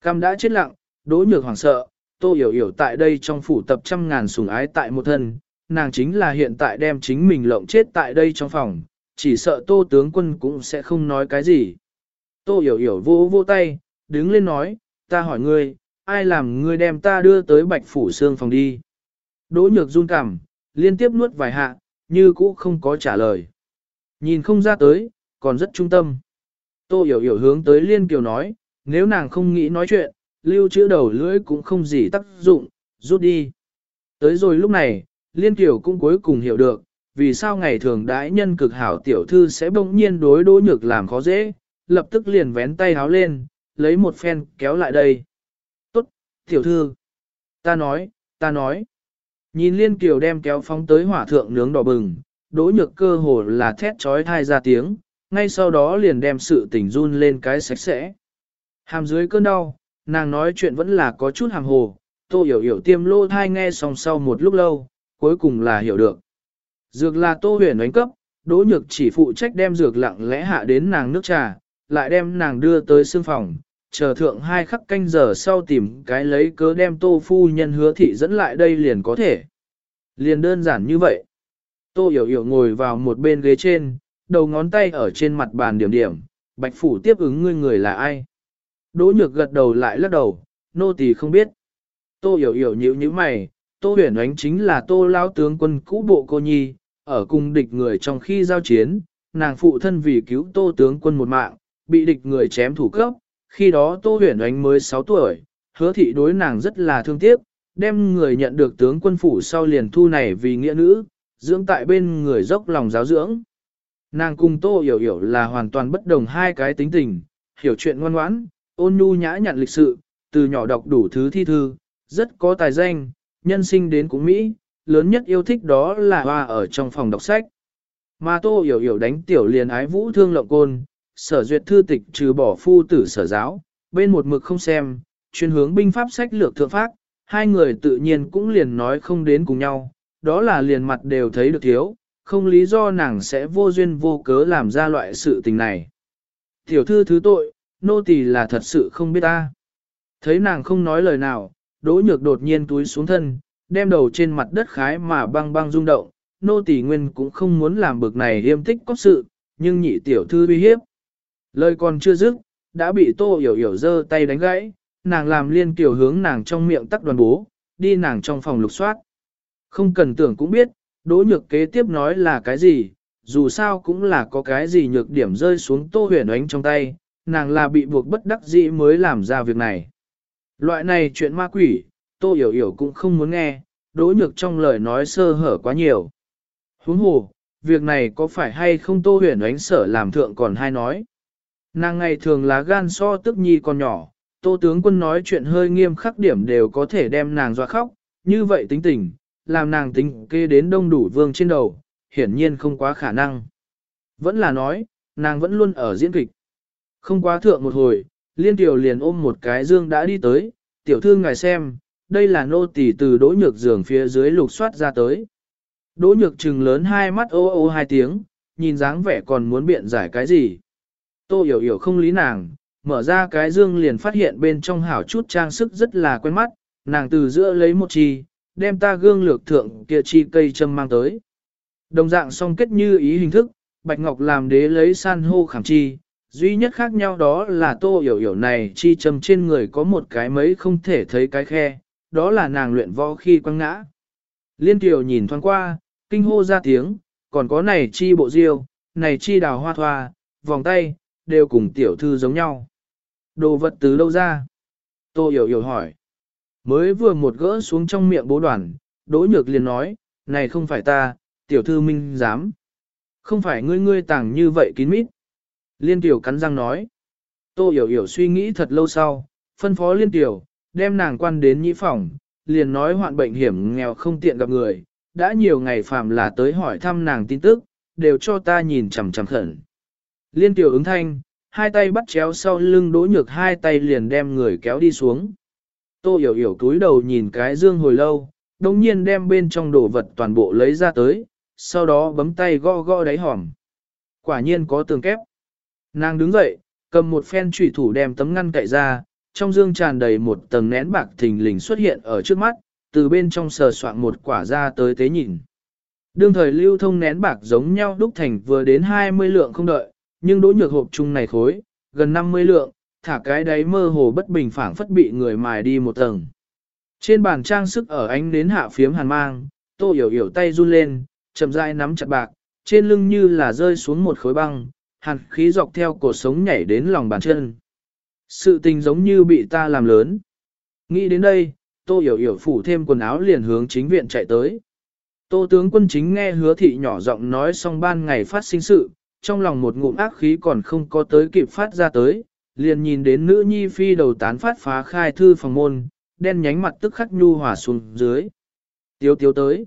Cam đã chết lặng, đỗ nhược hoảng sợ, tô hiểu hiểu tại đây trong phủ tập trăm ngàn sủng ái tại một thân, nàng chính là hiện tại đem chính mình lộng chết tại đây trong phòng, chỉ sợ tô tướng quân cũng sẽ không nói cái gì. Tô hiểu hiểu vô vô tay, đứng lên nói, ta hỏi ngươi, ai làm ngươi đem ta đưa tới bạch phủ xương phòng đi. Đỗ nhược run cảm, liên tiếp nuốt vài hạ, như cũ không có trả lời. Nhìn không ra tới, còn rất trung tâm. Tô hiểu hiểu hướng tới Liên Kiều nói, nếu nàng không nghĩ nói chuyện, lưu chữ đầu lưỡi cũng không gì tác dụng, rút đi. Tới rồi lúc này, Liên Kiều cũng cuối cùng hiểu được, vì sao ngày thường đãi nhân cực hảo tiểu thư sẽ bỗng nhiên đối đỗ nhược làm khó dễ, lập tức liền vén tay háo lên, lấy một phen kéo lại đây. Tốt, tiểu thư. Ta nói, ta nói. Nhìn Liên Kiều đem kéo phóng tới hỏa thượng nướng đỏ bừng, đỗ nhược cơ hồ là thét trói thai ra tiếng, ngay sau đó liền đem sự tình run lên cái sạch sẽ. Hàm dưới cơn đau, nàng nói chuyện vẫn là có chút hàm hồ, tô hiểu hiểu tiêm lô thai nghe xong sau một lúc lâu, cuối cùng là hiểu được. Dược là tô huyền đánh cấp, đỗ nhược chỉ phụ trách đem dược lặng lẽ hạ đến nàng nước trà, lại đem nàng đưa tới xương phòng, chờ thượng hai khắc canh giờ sau tìm cái lấy cớ đem tô phu nhân hứa thị dẫn lại đây liền có thể. Liền đơn giản như vậy. Tô hiểu hiểu ngồi vào một bên ghế trên, đầu ngón tay ở trên mặt bàn điểm điểm, bạch phủ tiếp ứng ngươi người là ai. Đỗ nhược gật đầu lại lắc đầu, nô tỳ không biết. Tô hiểu hiểu nhíu nhíu mày, tô huyền ánh chính là tô lao tướng quân cũ bộ cô nhi, ở cùng địch người trong khi giao chiến, nàng phụ thân vì cứu tô tướng quân một mạng, bị địch người chém thủ cấp, khi đó tô huyền ánh mới 6 tuổi, hứa thị đối nàng rất là thương tiếc, đem người nhận được tướng quân phủ sau liền thu này vì nghĩa nữ, dưỡng tại bên người dốc lòng giáo dưỡng. Nàng cùng tô hiểu hiểu là hoàn toàn bất đồng hai cái tính tình, hiểu chuyện ngoan ngoãn, ôn nhu nhã nhặn lịch sự, từ nhỏ đọc đủ thứ thi thư, rất có tài danh, nhân sinh đến cũng Mỹ, lớn nhất yêu thích đó là hoa ở trong phòng đọc sách. Mà tô hiểu hiểu đánh tiểu liền ái vũ thương lộng côn, sở duyệt thư tịch trừ bỏ phu tử sở giáo, bên một mực không xem, chuyên hướng binh pháp sách lược thượng pháp, hai người tự nhiên cũng liền nói không đến cùng nhau, đó là liền mặt đều thấy được thiếu, không lý do nàng sẽ vô duyên vô cớ làm ra loại sự tình này. Tiểu thư thứ tội, nô tỳ là thật sự không biết ta. Thấy nàng không nói lời nào, đỗ nhược đột nhiên túi xuống thân, đem đầu trên mặt đất khái mà băng băng rung động, nô tỳ nguyên cũng không muốn làm bực này yêm tích có sự, nhưng nhị tiểu thư uy hiếp. Lời còn chưa dứt, đã bị tô hiểu hiểu dơ tay đánh gãy, nàng làm liên kiểu hướng nàng trong miệng tắc đoàn bố, đi nàng trong phòng lục soát. Không cần tưởng cũng biết, đỗ nhược kế tiếp nói là cái gì, dù sao cũng là có cái gì nhược điểm rơi xuống tô huyền ánh trong tay, nàng là bị buộc bất đắc dĩ mới làm ra việc này. Loại này chuyện ma quỷ, tô hiểu hiểu cũng không muốn nghe, đỗ nhược trong lời nói sơ hở quá nhiều. Huống hồ, việc này có phải hay không tô huyền ánh sở làm thượng còn hay nói. Nàng ngày thường là gan so tức nhi còn nhỏ, tô tướng quân nói chuyện hơi nghiêm khắc điểm đều có thể đem nàng dọa khóc, như vậy tính tình, làm nàng tính kê đến đông đủ vương trên đầu, hiển nhiên không quá khả năng. Vẫn là nói, nàng vẫn luôn ở diễn kịch. Không quá thượng một hồi, liên tiểu liền ôm một cái dương đã đi tới, tiểu thư ngài xem, đây là nô tỳ từ đỗ nhược giường phía dưới lục soát ra tới. Đỗ nhược trừng lớn hai mắt ô ô hai tiếng, nhìn dáng vẻ còn muốn biện giải cái gì. Tô hiểu hiểu không lý nàng, mở ra cái dương liền phát hiện bên trong hảo chút trang sức rất là quen mắt, nàng từ giữa lấy một chi, đem ta gương lược thượng kia chi cây châm mang tới. Đồng dạng song kết như ý hình thức, Bạch Ngọc làm đế lấy san hô khảm chi, duy nhất khác nhau đó là tô hiểu hiểu này chi châm trên người có một cái mấy không thể thấy cái khe, đó là nàng luyện võ khi quăng ngã. Liên tiểu nhìn thoáng qua, kinh hô ra tiếng, còn có này chi bộ diêu, này chi đào hoa thoa, vòng tay, đều cùng tiểu thư giống nhau. Đồ vật từ đâu ra? Tô hiểu hiểu hỏi. Mới vừa một gỡ xuống trong miệng bố đoàn, đỗ nhược liền nói, này không phải ta, tiểu thư minh dám. Không phải ngươi ngươi tàng như vậy kín mít. Liên tiểu cắn răng nói. Tô hiểu hiểu suy nghĩ thật lâu sau, phân phó liên tiểu, đem nàng quan đến nhĩ phòng, liền nói hoạn bệnh hiểm nghèo không tiện gặp người, đã nhiều ngày phàm là tới hỏi thăm nàng tin tức, đều cho ta nhìn chằm chằm khẩn. Liên tiểu ứng thanh, hai tay bắt chéo sau lưng đỗ nhược hai tay liền đem người kéo đi xuống. Tô hiểu hiểu túi đầu nhìn cái dương hồi lâu, đồng nhiên đem bên trong đồ vật toàn bộ lấy ra tới, sau đó bấm tay gõ gõ đáy hòm. Quả nhiên có tường kép. Nàng đứng dậy, cầm một phen trụy thủ đem tấm ngăn cậy ra, trong dương tràn đầy một tầng nén bạc thình lình xuất hiện ở trước mắt, từ bên trong sờ soạn một quả ra tới tế nhìn. Đương thời lưu thông nén bạc giống nhau đúc thành vừa đến 20 lượng không đợi, nhưng đỗ nhược hộp chung này khối, gần 50 lượng, thả cái đáy mơ hồ bất bình phảng phất bị người mài đi một tầng. Trên bàn trang sức ở ánh đến hạ phiếm hàn mang, tô hiểu hiểu tay run lên, chậm rãi nắm chặt bạc, trên lưng như là rơi xuống một khối băng, hàn khí dọc theo cổ sống nhảy đến lòng bàn chân. Sự tình giống như bị ta làm lớn. Nghĩ đến đây, tô hiểu hiểu phủ thêm quần áo liền hướng chính viện chạy tới. Tô tướng quân chính nghe hứa thị nhỏ giọng nói xong ban ngày phát sinh sự, trong lòng một ngụm ác khí còn không có tới kịp phát ra tới, liền nhìn đến nữ nhi phi đầu tán phát phá khai thư phòng môn, đen nhánh mặt tức khắc nhu hòa xuống dưới. Tiếu tiếu tới.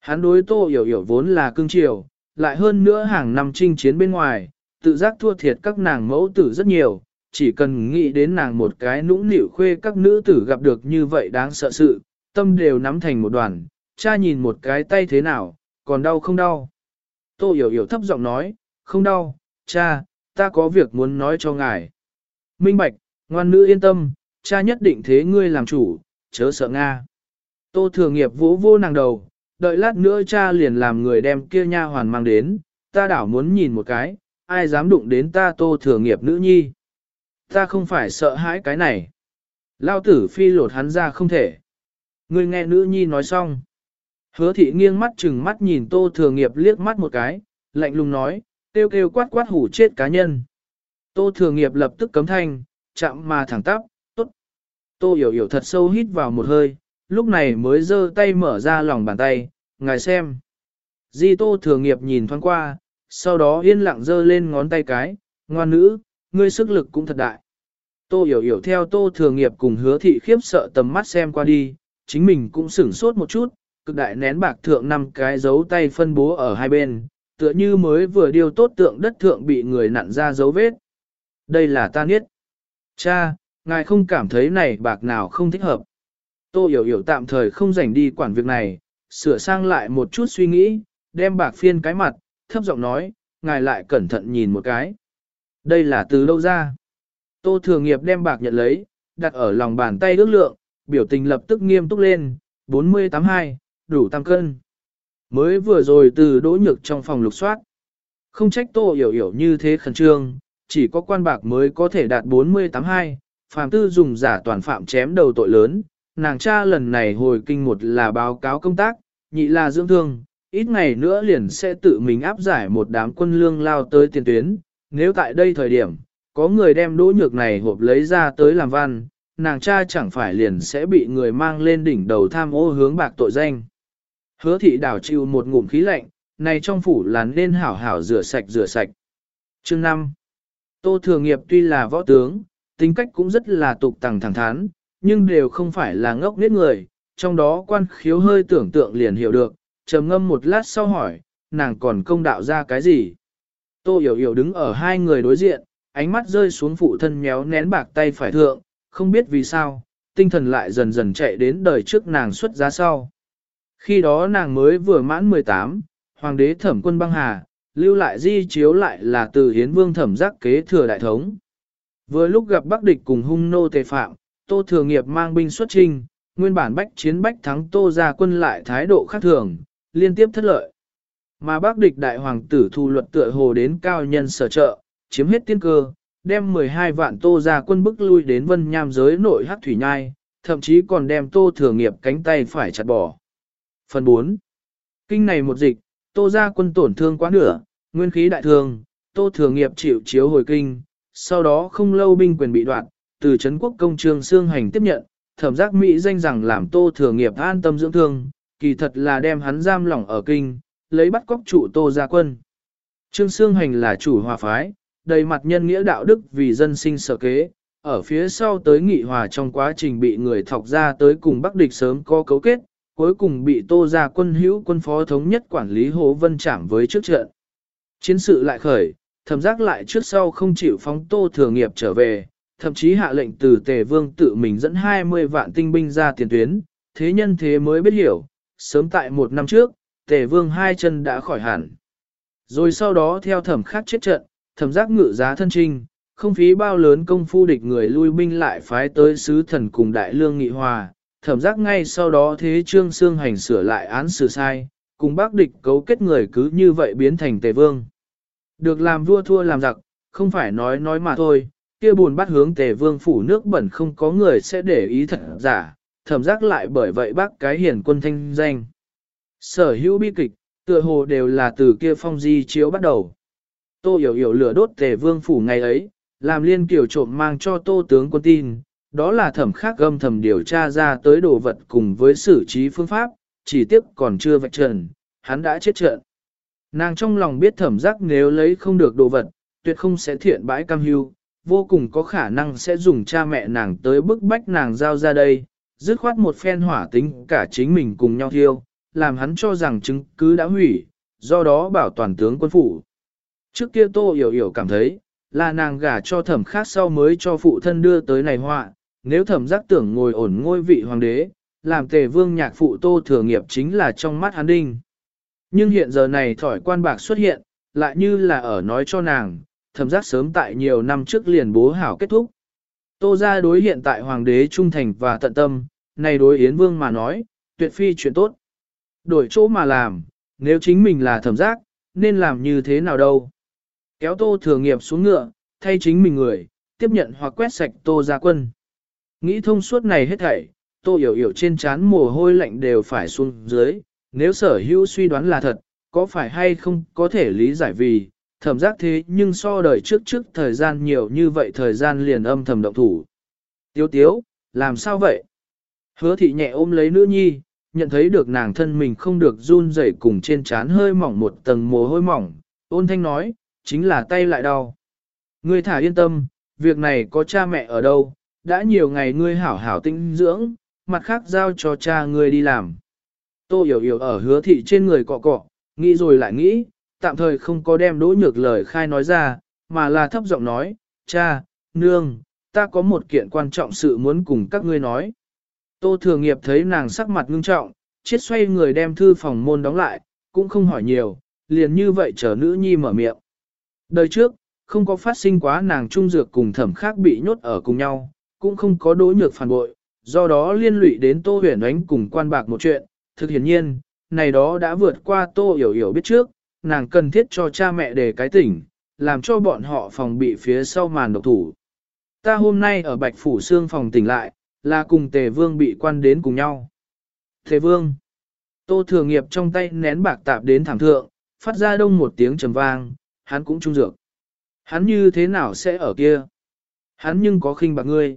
Hắn đối tô hiểu hiểu vốn là cương triều, lại hơn nữa hàng năm chinh chiến bên ngoài, tự giác thua thiệt các nàng mẫu tử rất nhiều, chỉ cần nghĩ đến nàng một cái nũng nịu khuê các nữ tử gặp được như vậy đáng sợ sự, tâm đều nắm thành một đoàn, cha nhìn một cái tay thế nào, còn đau không đau. Tô hiểu hiểu thấp giọng nói, không đau, cha, ta có việc muốn nói cho ngài. Minh bạch, ngoan nữ yên tâm, cha nhất định thế ngươi làm chủ, chớ sợ Nga. Tô thừa nghiệp vỗ vô nàng đầu, đợi lát nữa cha liền làm người đem kia nha hoàn mang đến, ta đảo muốn nhìn một cái, ai dám đụng đến ta tô thừa nghiệp nữ nhi. Ta không phải sợ hãi cái này. Lao tử phi lột hắn ra không thể. Ngươi nghe nữ nhi nói xong. Hứa thị nghiêng mắt chừng mắt nhìn tô thừa nghiệp liếc mắt một cái, lạnh lùng nói, kêu kêu quát quát hủ chết cá nhân. Tô thừa nghiệp lập tức cấm thanh, chạm mà thẳng tắp, tốt. Tô hiểu hiểu thật sâu hít vào một hơi, lúc này mới giơ tay mở ra lòng bàn tay, ngài xem. Di tô thừa nghiệp nhìn thoáng qua, sau đó yên lặng giơ lên ngón tay cái, ngoan nữ, ngươi sức lực cũng thật đại. Tô hiểu hiểu theo tô thừa nghiệp cùng hứa thị khiếp sợ tầm mắt xem qua đi, chính mình cũng sửng sốt một chút, cực đại nén bạc thượng năm cái dấu tay phân bố ở hai bên, tựa như mới vừa điều tốt tượng đất thượng bị người nặn ra dấu vết. Đây là ta niết. Cha, ngài không cảm thấy này bạc nào không thích hợp. Tô hiểu hiểu tạm thời không rảnh đi quản việc này, sửa sang lại một chút suy nghĩ, đem bạc phiên cái mặt, thấp giọng nói, ngài lại cẩn thận nhìn một cái. Đây là từ đâu ra? Tô thường Nghiệp đem bạc nhận lấy, đặt ở lòng bàn tay ước lượng, biểu tình lập tức nghiêm túc lên, 48-2, đủ tăng cân. Mới vừa rồi từ đỗ nhược trong phòng lục soát. Không trách Tô Hiểu Hiểu như thế khẩn trương, chỉ có quan bạc mới có thể đạt 482, phàm tư dùng giả toàn phạm chém đầu tội lớn. Nàng cha lần này hồi kinh một là báo cáo công tác, nhị là dưỡng thương, ít ngày nữa liền sẽ tự mình áp giải một đám quân lương lao tới tiền tuyến. Nếu tại đây thời điểm, có người đem đỗ nhược này hộp lấy ra tới làm văn, nàng cha chẳng phải liền sẽ bị người mang lên đỉnh đầu tham ô hướng bạc tội danh. Hứa thị đảo chịu một ngụm khí lạnh, này trong phủ là nên hảo hảo rửa sạch rửa sạch. Chương 5 Tô Thừa Nghiệp tuy là võ tướng, tính cách cũng rất là tục tằng thẳng thắn, nhưng đều không phải là ngốc nết người, trong đó quan khiếu hơi tưởng tượng liền hiểu được, trầm ngâm một lát sau hỏi, nàng còn công đạo ra cái gì? Tô Hiểu Hiểu đứng ở hai người đối diện, ánh mắt rơi xuống phụ thân méo nén bạc tay phải thượng, không biết vì sao, tinh thần lại dần dần chạy đến đời trước nàng xuất giá sau. Khi đó nàng mới vừa mãn 18, hoàng đế thẩm quân băng hà, lưu lại di chiếu lại là từ hiến vương thẩm giác kế thừa đại thống. Vừa lúc gặp bắc địch cùng hung nô tề phạm, tô thừa nghiệp mang binh xuất trinh, nguyên bản bách chiến bách thắng tô ra quân lại thái độ khác thường, liên tiếp thất lợi. Mà bắc địch đại hoàng tử thu luật tựa hồ đến cao nhân sở trợ, chiếm hết tiên cơ, đem 12 vạn tô ra quân bức lui đến vân nham giới nội hắc thủy nhai, thậm chí còn đem tô thừa nghiệp cánh tay phải chặt bỏ. Phần 4. Kinh này một dịch, tô ra quân tổn thương quá nửa, nguyên khí đại thương, tô thừa nghiệp chịu chiếu hồi kinh, sau đó không lâu binh quyền bị đoạn, từ Trấn quốc công trương xương hành tiếp nhận, thẩm giác Mỹ danh rằng làm tô thừa nghiệp an tâm dưỡng thương, kỳ thật là đem hắn giam lỏng ở kinh, lấy bắt cóc chủ tô ra quân. Trương xương hành là chủ hòa phái, đầy mặt nhân nghĩa đạo đức vì dân sinh sở kế, ở phía sau tới nghị hòa trong quá trình bị người thọc ra tới cùng Bắc địch sớm có cấu kết, cuối cùng bị tô ra quân hữu quân phó thống nhất quản lý Hồ Vân chạm với trước trận. Chiến sự lại khởi, thẩm giác lại trước sau không chịu phóng tô thừa nghiệp trở về, thậm chí hạ lệnh từ tề vương tự mình dẫn 20 vạn tinh binh ra tiền tuyến, thế nhân thế mới biết hiểu, sớm tại một năm trước, tề vương hai chân đã khỏi hẳn. Rồi sau đó theo thẩm khắc chết trận, thẩm giác ngự giá thân trinh, không phí bao lớn công phu địch người lui binh lại phái tới sứ thần cùng đại lương nghị hòa, thẩm giác ngay sau đó thế trương xương hành sửa lại án xử sai, cùng bác địch cấu kết người cứ như vậy biến thành tề vương. Được làm vua thua làm giặc, không phải nói nói mà thôi, kia buồn bắt hướng tề vương phủ nước bẩn không có người sẽ để ý thật giả, thẩm giác lại bởi vậy bác cái hiển quân thanh danh. Sở hữu bi kịch, Tựa hồ đều là từ kia phong di chiếu bắt đầu. Tô hiểu hiểu lửa đốt tề vương phủ ngày ấy, làm liên kiểu trộm mang cho tô tướng quân tin, đó là thẩm khác gâm thầm điều tra ra tới đồ vật cùng với xử trí phương pháp, chỉ tiếc còn chưa vạch trần, hắn đã chết trận. Nàng trong lòng biết thẩm giác nếu lấy không được đồ vật, tuyệt không sẽ thiện bãi cam hưu, vô cùng có khả năng sẽ dùng cha mẹ nàng tới bức bách nàng giao ra đây, dứt khoát một phen hỏa tính cả chính mình cùng nhau thiêu, làm hắn cho rằng chứng cứ đã hủy, do đó bảo toàn tướng quân phủ. Trước kia Tô Hiểu Hiểu cảm thấy, là nàng gả cho thẩm khác sau mới cho phụ thân đưa tới này họa, nếu thẩm giác tưởng ngồi ổn ngôi vị hoàng đế, làm tề vương nhạc phụ Tô Thừa Nghiệp chính là trong mắt hắn đinh. Nhưng hiện giờ này thỏi quan bạc xuất hiện, lại như là ở nói cho nàng, thẩm giác sớm tại nhiều năm trước liền bố hảo kết thúc. Tô ra đối hiện tại hoàng đế trung thành và tận tâm, này đối Yến Vương mà nói, tuyệt phi chuyện tốt. Đổi chỗ mà làm, nếu chính mình là thẩm giác, nên làm như thế nào đâu. Kéo tô thừa nghiệp xuống ngựa, thay chính mình người, tiếp nhận hoặc quét sạch tô ra quân. Nghĩ thông suốt này hết thảy, tô hiểu hiểu trên chán mồ hôi lạnh đều phải xuống dưới, nếu sở hữu suy đoán là thật, có phải hay không có thể lý giải vì, thẩm giác thế nhưng so đời trước trước thời gian nhiều như vậy thời gian liền âm thầm động thủ. Tiếu tiếu, làm sao vậy? Hứa thị nhẹ ôm lấy nữ nhi, nhận thấy được nàng thân mình không được run rẩy cùng trên trán hơi mỏng một tầng mồ hôi mỏng, ôn thanh nói, chính là tay lại đau. Ngươi thả yên tâm, việc này có cha mẹ ở đâu, đã nhiều ngày ngươi hảo hảo tinh dưỡng, mặt khác giao cho cha ngươi đi làm. Tô hiểu hiểu ở hứa thị trên người cọ cọ, nghĩ rồi lại nghĩ, tạm thời không có đem đỗ nhược lời khai nói ra, mà là thấp giọng nói, cha, nương, ta có một kiện quan trọng sự muốn cùng các ngươi nói. Tô Thừa Nghiệp thấy nàng sắc mặt ngưng trọng, chết xoay người đem thư phòng môn đóng lại, cũng không hỏi nhiều, liền như vậy chờ nữ nhi mở miệng. Đời trước, không có phát sinh quá nàng trung dược cùng thẩm khác bị nhốt ở cùng nhau, cũng không có đối nhược phản bội, do đó liên lụy đến Tô Huyền Ánh cùng quan bạc một chuyện, thực hiển nhiên, này đó đã vượt qua Tô Hiểu Hiểu biết trước, nàng cần thiết cho cha mẹ để cái tỉnh, làm cho bọn họ phòng bị phía sau màn độc thủ. Ta hôm nay ở Bạch Phủ Sương phòng tỉnh lại, là cùng Tề Vương bị quan đến cùng nhau. Tề Vương. Tô Thừa Nghiệp trong tay nén bạc tạp đến thảm thượng, phát ra đông một tiếng trầm vang, hắn cũng trung dược. Hắn như thế nào sẽ ở kia? Hắn nhưng có khinh bạc ngươi.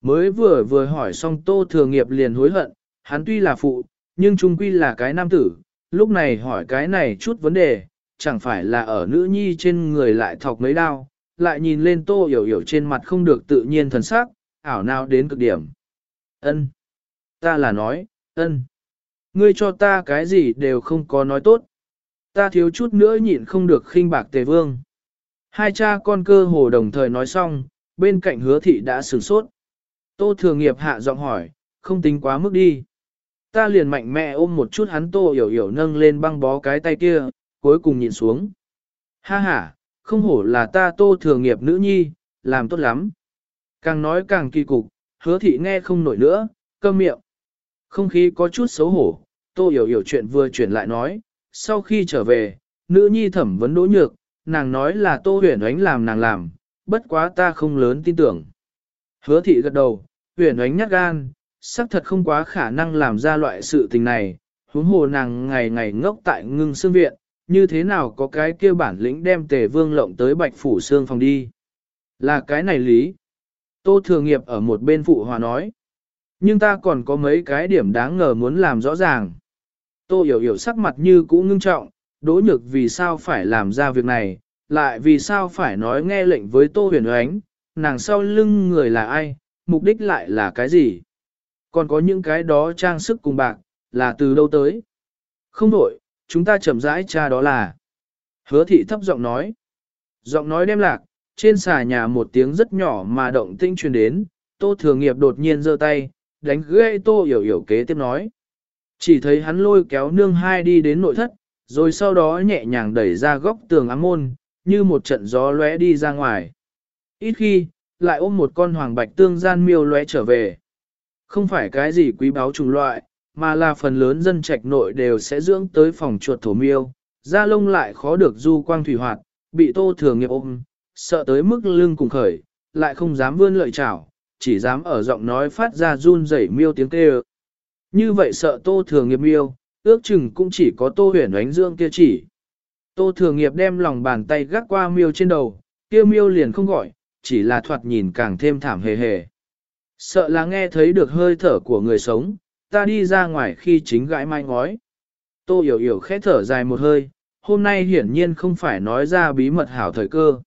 Mới vừa vừa hỏi xong Tô Thừa Nghiệp liền hối hận, hắn tuy là phụ, nhưng trung quy là cái nam tử, lúc này hỏi cái này chút vấn đề, chẳng phải là ở nữ nhi trên người lại thọc mấy đao, lại nhìn lên Tô Hiểu Hiểu trên mặt không được tự nhiên thần sắc, ảo nào đến cực điểm. Ân, Ta là nói, ân. Ngươi cho ta cái gì đều không có nói tốt. Ta thiếu chút nữa nhịn không được khinh bạc tề vương. Hai cha con cơ hồ đồng thời nói xong, bên cạnh hứa thị đã sửng sốt. Tô thường nghiệp hạ giọng hỏi, không tính quá mức đi. Ta liền mạnh mẽ ôm một chút hắn tô hiểu hiểu nâng lên băng bó cái tay kia, cuối cùng nhìn xuống. Ha ha, không hổ là ta tô thường nghiệp nữ nhi, làm tốt lắm. Càng nói càng kỳ cục, hứa thị nghe không nổi nữa, câm miệng. Không khí có chút xấu hổ, tô hiểu hiểu chuyện vừa chuyển lại nói, sau khi trở về, nữ nhi thẩm vấn đỗ nhược, nàng nói là tô huyền ánh làm nàng làm, bất quá ta không lớn tin tưởng. Hứa thị gật đầu, huyền ánh nhát gan, xác thật không quá khả năng làm ra loại sự tình này, huống hồ nàng ngày ngày ngốc tại ngưng xương viện, như thế nào có cái kia bản lĩnh đem tề vương lộng tới bạch phủ xương phòng đi. Là cái này lý. Tô Thừa Nghiệp ở một bên phụ hòa nói. Nhưng ta còn có mấy cái điểm đáng ngờ muốn làm rõ ràng. Tô hiểu hiểu sắc mặt như cũ ngưng trọng, đỗ nhược vì sao phải làm ra việc này, lại vì sao phải nói nghe lệnh với Tô huyền oánh, nàng sau lưng người là ai, mục đích lại là cái gì. Còn có những cái đó trang sức cùng bạc, là từ đâu tới. Không đổi, chúng ta chậm rãi cha đó là. Hứa thị thấp giọng nói. Giọng nói đem lạc, trên xà nhà một tiếng rất nhỏ mà động tinh truyền đến, tô thừa nghiệp đột nhiên giơ tay, đánh gãy tô hiểu hiểu kế tiếp nói. Chỉ thấy hắn lôi kéo nương hai đi đến nội thất, rồi sau đó nhẹ nhàng đẩy ra góc tường ám môn, như một trận gió lóe đi ra ngoài. Ít khi, lại ôm một con hoàng bạch tương gian miêu lóe trở về. Không phải cái gì quý báu trùng loại, mà là phần lớn dân trạch nội đều sẽ dưỡng tới phòng chuột thổ miêu, da lông lại khó được du quang thủy hoạt, bị tô thường nghiệp ôm, sợ tới mức lưng cùng khởi, lại không dám vươn lợi chảo, chỉ dám ở giọng nói phát ra run rẩy miêu tiếng kêu. Như vậy sợ tô thường nghiệp miêu, ước chừng cũng chỉ có tô huyền ánh dương kia chỉ. Tô thường nghiệp đem lòng bàn tay gác qua miêu trên đầu, kia miêu liền không gọi, chỉ là thoạt nhìn càng thêm thảm hề hề. Sợ là nghe thấy được hơi thở của người sống, ta đi ra ngoài khi chính gãi mai ngói. Tô hiểu hiểu khẽ thở dài một hơi, hôm nay hiển nhiên không phải nói ra bí mật hảo thời cơ.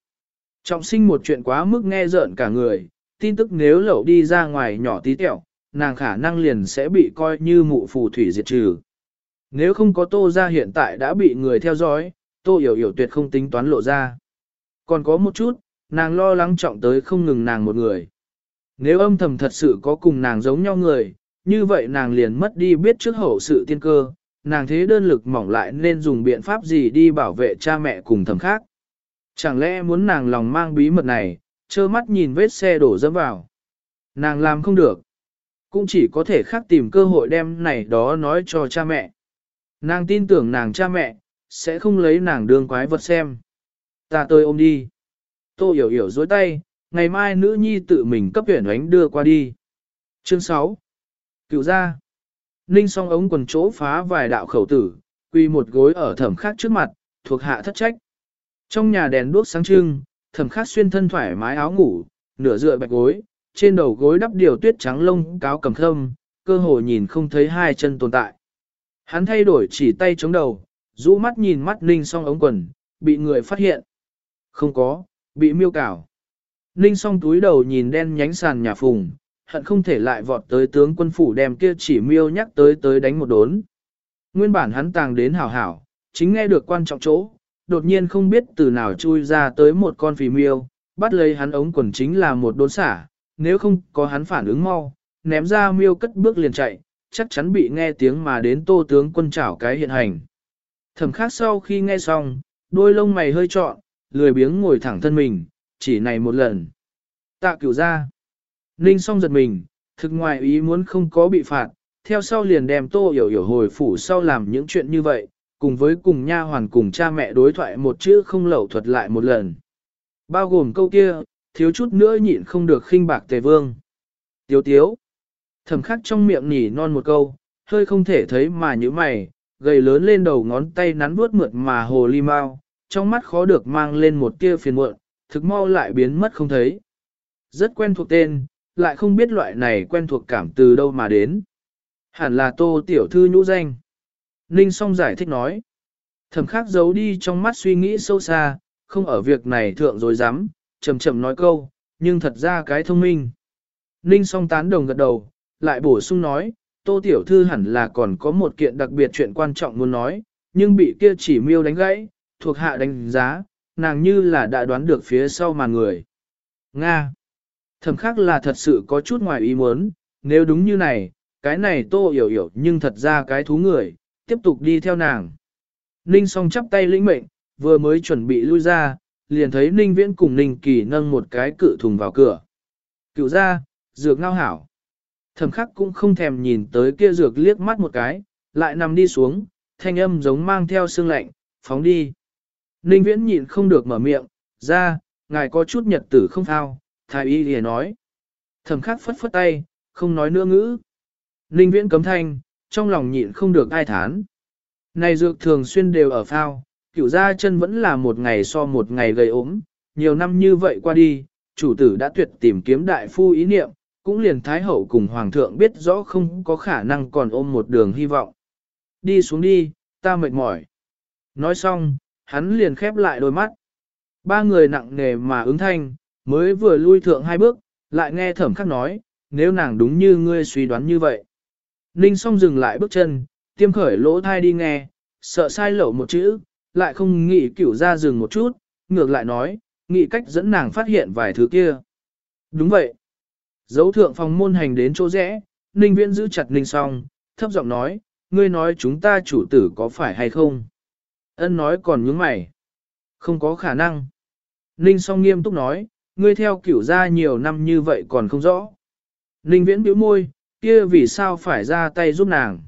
Trọng sinh một chuyện quá mức nghe rợn cả người, tin tức nếu lẩu đi ra ngoài nhỏ tí tẹo, nàng khả năng liền sẽ bị coi như mụ phù thủy diệt trừ. Nếu không có tô ra hiện tại đã bị người theo dõi, tô hiểu hiểu tuyệt không tính toán lộ ra. Còn có một chút, nàng lo lắng trọng tới không ngừng nàng một người. Nếu âm thầm thật sự có cùng nàng giống nhau người, như vậy nàng liền mất đi biết trước hậu sự tiên cơ, nàng thế đơn lực mỏng lại nên dùng biện pháp gì đi bảo vệ cha mẹ cùng thầm khác. Chẳng lẽ muốn nàng lòng mang bí mật này, trơ mắt nhìn vết xe đổ dẫm vào. Nàng làm không được. Cũng chỉ có thể khác tìm cơ hội đem này đó nói cho cha mẹ. Nàng tin tưởng nàng cha mẹ, sẽ không lấy nàng đương quái vật xem. Ta tôi ôm đi. Tô hiểu hiểu dối tay, ngày mai nữ nhi tự mình cấp tuyển ánh đưa qua đi. Chương 6 Cựu ra Ninh song ống quần chỗ phá vài đạo khẩu tử, quy một gối ở thẩm khác trước mặt, thuộc hạ thất trách. Trong nhà đèn đuốc sáng trưng, thẩm khác xuyên thân thoải mái áo ngủ, nửa dựa bạch gối, trên đầu gối đắp điều tuyết trắng lông cáo cầm thâm, cơ hồ nhìn không thấy hai chân tồn tại. Hắn thay đổi chỉ tay chống đầu, rũ mắt nhìn mắt ninh song ống quần, bị người phát hiện. Không có, bị miêu cào. Ninh song túi đầu nhìn đen nhánh sàn nhà phùng, hận không thể lại vọt tới tướng quân phủ đem kia chỉ miêu nhắc tới tới đánh một đốn. Nguyên bản hắn tàng đến hảo hảo, chính nghe được quan trọng chỗ, đột nhiên không biết từ nào chui ra tới một con phì miêu, bắt lấy hắn ống quần chính là một đốn xả, nếu không có hắn phản ứng mau, ném ra miêu cất bước liền chạy, chắc chắn bị nghe tiếng mà đến tô tướng quân chảo cái hiện hành. Thẩm khác sau khi nghe xong, đôi lông mày hơi trọn, lười biếng ngồi thẳng thân mình, chỉ này một lần. Tạ cửu ra. Ninh song giật mình, thực ngoài ý muốn không có bị phạt, theo sau liền đem tô hiểu hiểu hồi phủ sau làm những chuyện như vậy, cùng với cùng nha hoàn cùng cha mẹ đối thoại một chữ không lẩu thuật lại một lần. Bao gồm câu kia, thiếu chút nữa nhịn không được khinh bạc tề vương. Tiếu tiếu. Thầm khắc trong miệng nỉ non một câu, hơi không thể thấy mà như mày, gầy lớn lên đầu ngón tay nắn vuốt mượt mà hồ ly mau, trong mắt khó được mang lên một tia phiền muộn, thực mau lại biến mất không thấy. Rất quen thuộc tên, lại không biết loại này quen thuộc cảm từ đâu mà đến. Hẳn là tô tiểu thư nhũ danh. Ninh song giải thích nói. Thẩm khắc giấu đi trong mắt suy nghĩ sâu xa, không ở việc này thượng rồi dám, chậm chậm nói câu, nhưng thật ra cái thông minh. Ninh song tán đồng gật đầu, lại bổ sung nói, tô tiểu thư hẳn là còn có một kiện đặc biệt chuyện quan trọng muốn nói, nhưng bị kia chỉ miêu đánh gãy, thuộc hạ đánh giá, nàng như là đã đoán được phía sau màn người. Nga Thẩm khác là thật sự có chút ngoài ý muốn, nếu đúng như này, cái này tô hiểu hiểu nhưng thật ra cái thú người, tiếp tục đi theo nàng. Ninh song chắp tay lĩnh mệnh, vừa mới chuẩn bị lui ra, liền thấy Ninh Viễn cùng Ninh Kỳ nâng một cái cự thùng vào cửa. Cựu ra, dược ngao hảo. Thẩm khắc cũng không thèm nhìn tới kia dược liếc mắt một cái, lại nằm đi xuống, thanh âm giống mang theo sương lạnh, phóng đi. Ninh Viễn nhịn không được mở miệng, ra, ngài có chút nhật tử không thao, thái y lìa nói. Thẩm khắc phất phất tay, không nói nữa ngữ. Ninh Viễn cấm thanh, trong lòng nhịn không được ai thán. Này dược thường xuyên đều ở phao, cửu gia chân vẫn là một ngày so một ngày gây ốm, nhiều năm như vậy qua đi, chủ tử đã tuyệt tìm kiếm đại phu ý niệm, cũng liền thái hậu cùng hoàng thượng biết rõ không có khả năng còn ôm một đường hy vọng. Đi xuống đi, ta mệt mỏi. Nói xong, hắn liền khép lại đôi mắt. Ba người nặng nề mà ứng thanh, mới vừa lui thượng hai bước, lại nghe thẩm khắc nói, nếu nàng đúng như ngươi suy đoán như vậy. Ninh song dừng lại bước chân, tiêm khởi lỗ thai đi nghe, sợ sai lẩu một chữ, lại không nghĩ cửu ra dừng một chút, ngược lại nói, nghĩ cách dẫn nàng phát hiện vài thứ kia. Đúng vậy. Dấu thượng phòng môn hành đến chỗ rẽ, Ninh Viễn giữ chặt Ninh song, thấp giọng nói, ngươi nói chúng ta chủ tử có phải hay không? Ân nói còn nhướng mày. Không có khả năng. Ninh song nghiêm túc nói, ngươi theo cửu gia nhiều năm như vậy còn không rõ. Ninh viễn bĩu môi, kia vì sao phải ra tay giúp nàng.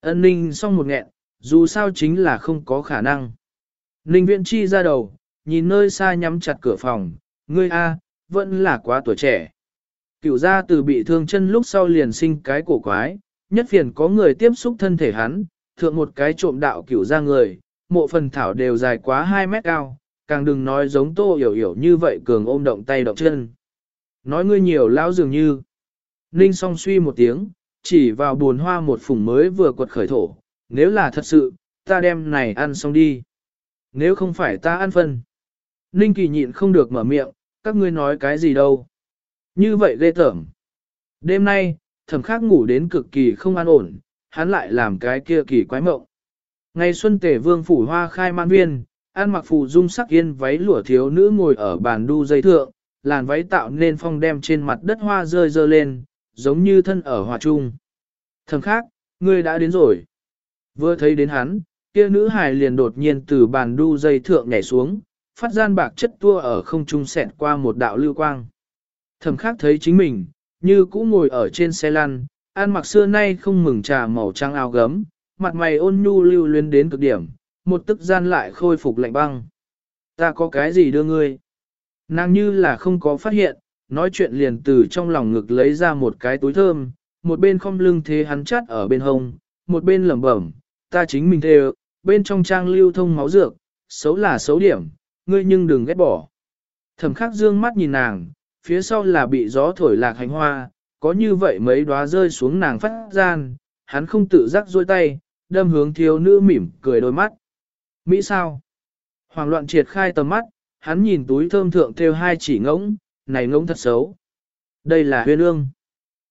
Ân ninh song một nghẹn, dù sao chính là không có khả năng. Ninh viễn chi ra đầu, nhìn nơi xa nhắm chặt cửa phòng, ngươi a, vẫn là quá tuổi trẻ. Cửu gia từ bị thương chân lúc sau liền sinh cái cổ quái, nhất phiền có người tiếp xúc thân thể hắn, thượng một cái trộm đạo cửu gia người, mộ phần thảo đều dài quá 2 mét cao, càng đừng nói giống tô hiểu hiểu như vậy cường ôm động tay động chân. Nói ngươi nhiều lão dường như. Ninh song suy một tiếng, chỉ vào buồn hoa một phùng mới vừa quật khởi thổ, nếu là thật sự, ta đem này ăn xong đi. Nếu không phải ta ăn phân. Ninh kỳ nhịn không được mở miệng, các ngươi nói cái gì đâu. Như vậy ghê tởm. Đêm nay, thẩm khác ngủ đến cực kỳ không an ổn, hắn lại làm cái kia kỳ quái mộng. Ngày xuân tể vương phủ hoa khai man viên, an mặc phù dung sắc yên váy lụa thiếu nữ ngồi ở bàn đu dây thượng, làn váy tạo nên phong đem trên mặt đất hoa rơi rơi lên, giống như thân ở hòa trung. Thầm khác, ngươi đã đến rồi. Vừa thấy đến hắn, kia nữ hài liền đột nhiên từ bàn đu dây thượng nhảy xuống, phát gian bạc chất tua ở không trung xẹt qua một đạo lưu quang. Thầm khác thấy chính mình, như cũ ngồi ở trên xe lăn, an mặc xưa nay không mừng trà màu trắng áo gấm, mặt mày ôn nhu lưu luyến đến cực điểm, một tức gian lại khôi phục lạnh băng. Ta có cái gì đưa ngươi? Nàng như là không có phát hiện, nói chuyện liền từ trong lòng ngực lấy ra một cái túi thơm, một bên không lưng thế hắn chắt ở bên hông, một bên lẩm bẩm, ta chính mình thề, bên trong trang lưu thông máu dược, xấu là xấu điểm, ngươi nhưng đừng ghét bỏ. Thẩm khắc dương mắt nhìn nàng, phía sau là bị gió thổi lạc hành hoa, có như vậy mấy đóa rơi xuống nàng phát gian, hắn không tự giác dôi tay, đâm hướng thiếu nữ mỉm cười đôi mắt. Mỹ sao? Hoàng loạn triệt khai tầm mắt, hắn nhìn túi thơm thượng theo hai chỉ ngỗng, này ngỗng thật xấu. Đây là huyên ương.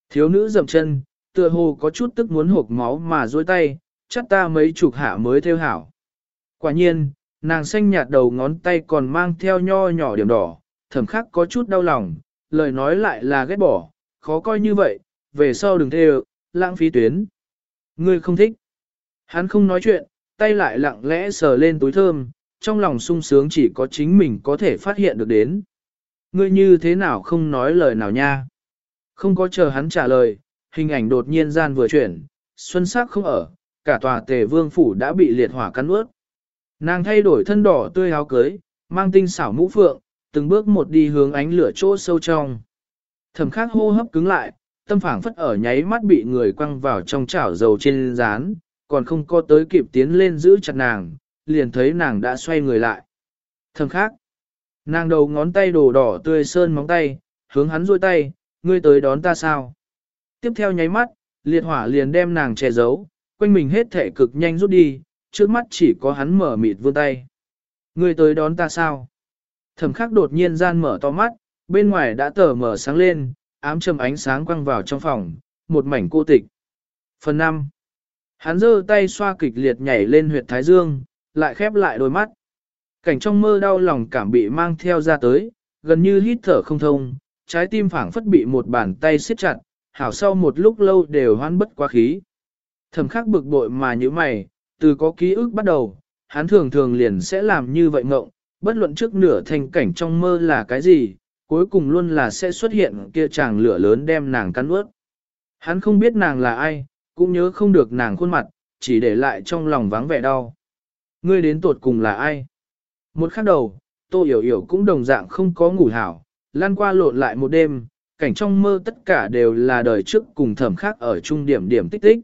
Thiếu nữ dậm chân, tựa hồ có chút tức muốn hộp máu mà dôi tay, chắc ta mấy chục hạ mới theo hảo. Quả nhiên, nàng xanh nhạt đầu ngón tay còn mang theo nho nhỏ điểm đỏ, thầm khắc có chút đau lòng, lời nói lại là ghét bỏ, khó coi như vậy, về sau đừng theo, lãng phí tuyến. Ngươi không thích. Hắn không nói chuyện, tay lại lặng lẽ sờ lên túi thơm, trong lòng sung sướng chỉ có chính mình có thể phát hiện được đến. Ngươi như thế nào không nói lời nào nha? Không có chờ hắn trả lời, hình ảnh đột nhiên gian vừa chuyển, xuân sắc không ở, cả tòa tề vương phủ đã bị liệt hỏa cắn ướt. Nàng thay đổi thân đỏ tươi áo cưới, mang tinh xảo mũ phượng, từng bước một đi hướng ánh lửa chỗ sâu trong. Thẩm khắc hô hấp cứng lại, tâm phảng phất ở nháy mắt bị người quăng vào trong chảo dầu trên rán, còn không có tới kịp tiến lên giữ chặt nàng, liền thấy nàng đã xoay người lại. Thầm khác, nàng đầu ngón tay đồ đỏ tươi sơn móng tay, hướng hắn duỗi tay, ngươi tới đón ta sao? Tiếp theo nháy mắt, liệt hỏa liền đem nàng che giấu, quanh mình hết thể cực nhanh rút đi, trước mắt chỉ có hắn mở mịt vươn tay. Ngươi tới đón ta sao? Thẩm khắc đột nhiên gian mở to mắt, bên ngoài đã tờ mở sáng lên, ám trầm ánh sáng quăng vào trong phòng, một mảnh cô tịch. Phần 5. Hắn giơ tay xoa kịch liệt nhảy lên huyệt thái dương, lại khép lại đôi mắt. Cảnh trong mơ đau lòng cảm bị mang theo ra tới, gần như hít thở không thông, trái tim phảng phất bị một bàn tay siết chặt, hảo sau một lúc lâu đều hoan bất quá khí. Thầm khắc bực bội mà như mày, từ có ký ức bắt đầu, hắn thường thường liền sẽ làm như vậy ngộng, bất luận trước nửa thành cảnh trong mơ là cái gì, cuối cùng luôn là sẽ xuất hiện kia chàng lửa lớn đem nàng cắn ướt. Hắn không biết nàng là ai, cũng nhớ không được nàng khuôn mặt, chỉ để lại trong lòng vắng vẻ đau. Ngươi đến tột cùng là ai? Một khắc đầu, Tô Yểu Yểu cũng đồng dạng không có ngủ hảo, lan qua lộn lại một đêm, cảnh trong mơ tất cả đều là đời trước cùng thẩm khác ở trung điểm điểm tích tích.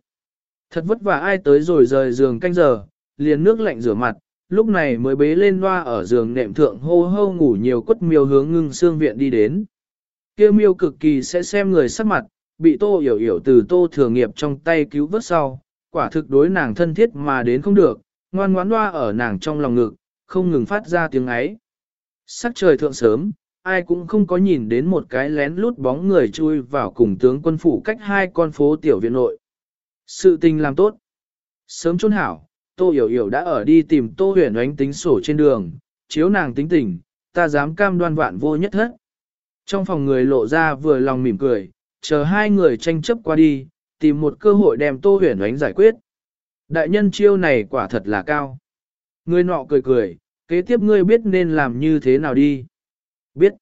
Thật vất vả ai tới rồi rời giường canh giờ, liền nước lạnh rửa mặt, lúc này mới bế lên loa ở giường nệm thượng hô hô ngủ nhiều quất miêu hướng ngưng xương viện đi đến. Kêu miêu cực kỳ sẽ xem người sắc mặt, bị tô hiểu hiểu từ tô thừa nghiệp trong tay cứu vớt sau, quả thực đối nàng thân thiết mà đến không được, ngoan ngoãn loa ở nàng trong lòng ngực, không ngừng phát ra tiếng ấy. Sắc trời thượng sớm, ai cũng không có nhìn đến một cái lén lút bóng người chui vào cùng tướng quân phủ cách hai con phố tiểu viện nội. Sự tình làm tốt. Sớm chôn hảo, Tô hiểu hiểu đã ở đi tìm Tô huyền oánh tính sổ trên đường, chiếu nàng tính tình, ta dám cam đoan vạn vô nhất hết. Trong phòng người lộ ra vừa lòng mỉm cười, chờ hai người tranh chấp qua đi, tìm một cơ hội đem Tô huyền oánh giải quyết. Đại nhân chiêu này quả thật là cao. Người nọ cười cười, kế tiếp ngươi biết nên làm như thế nào đi. Biết.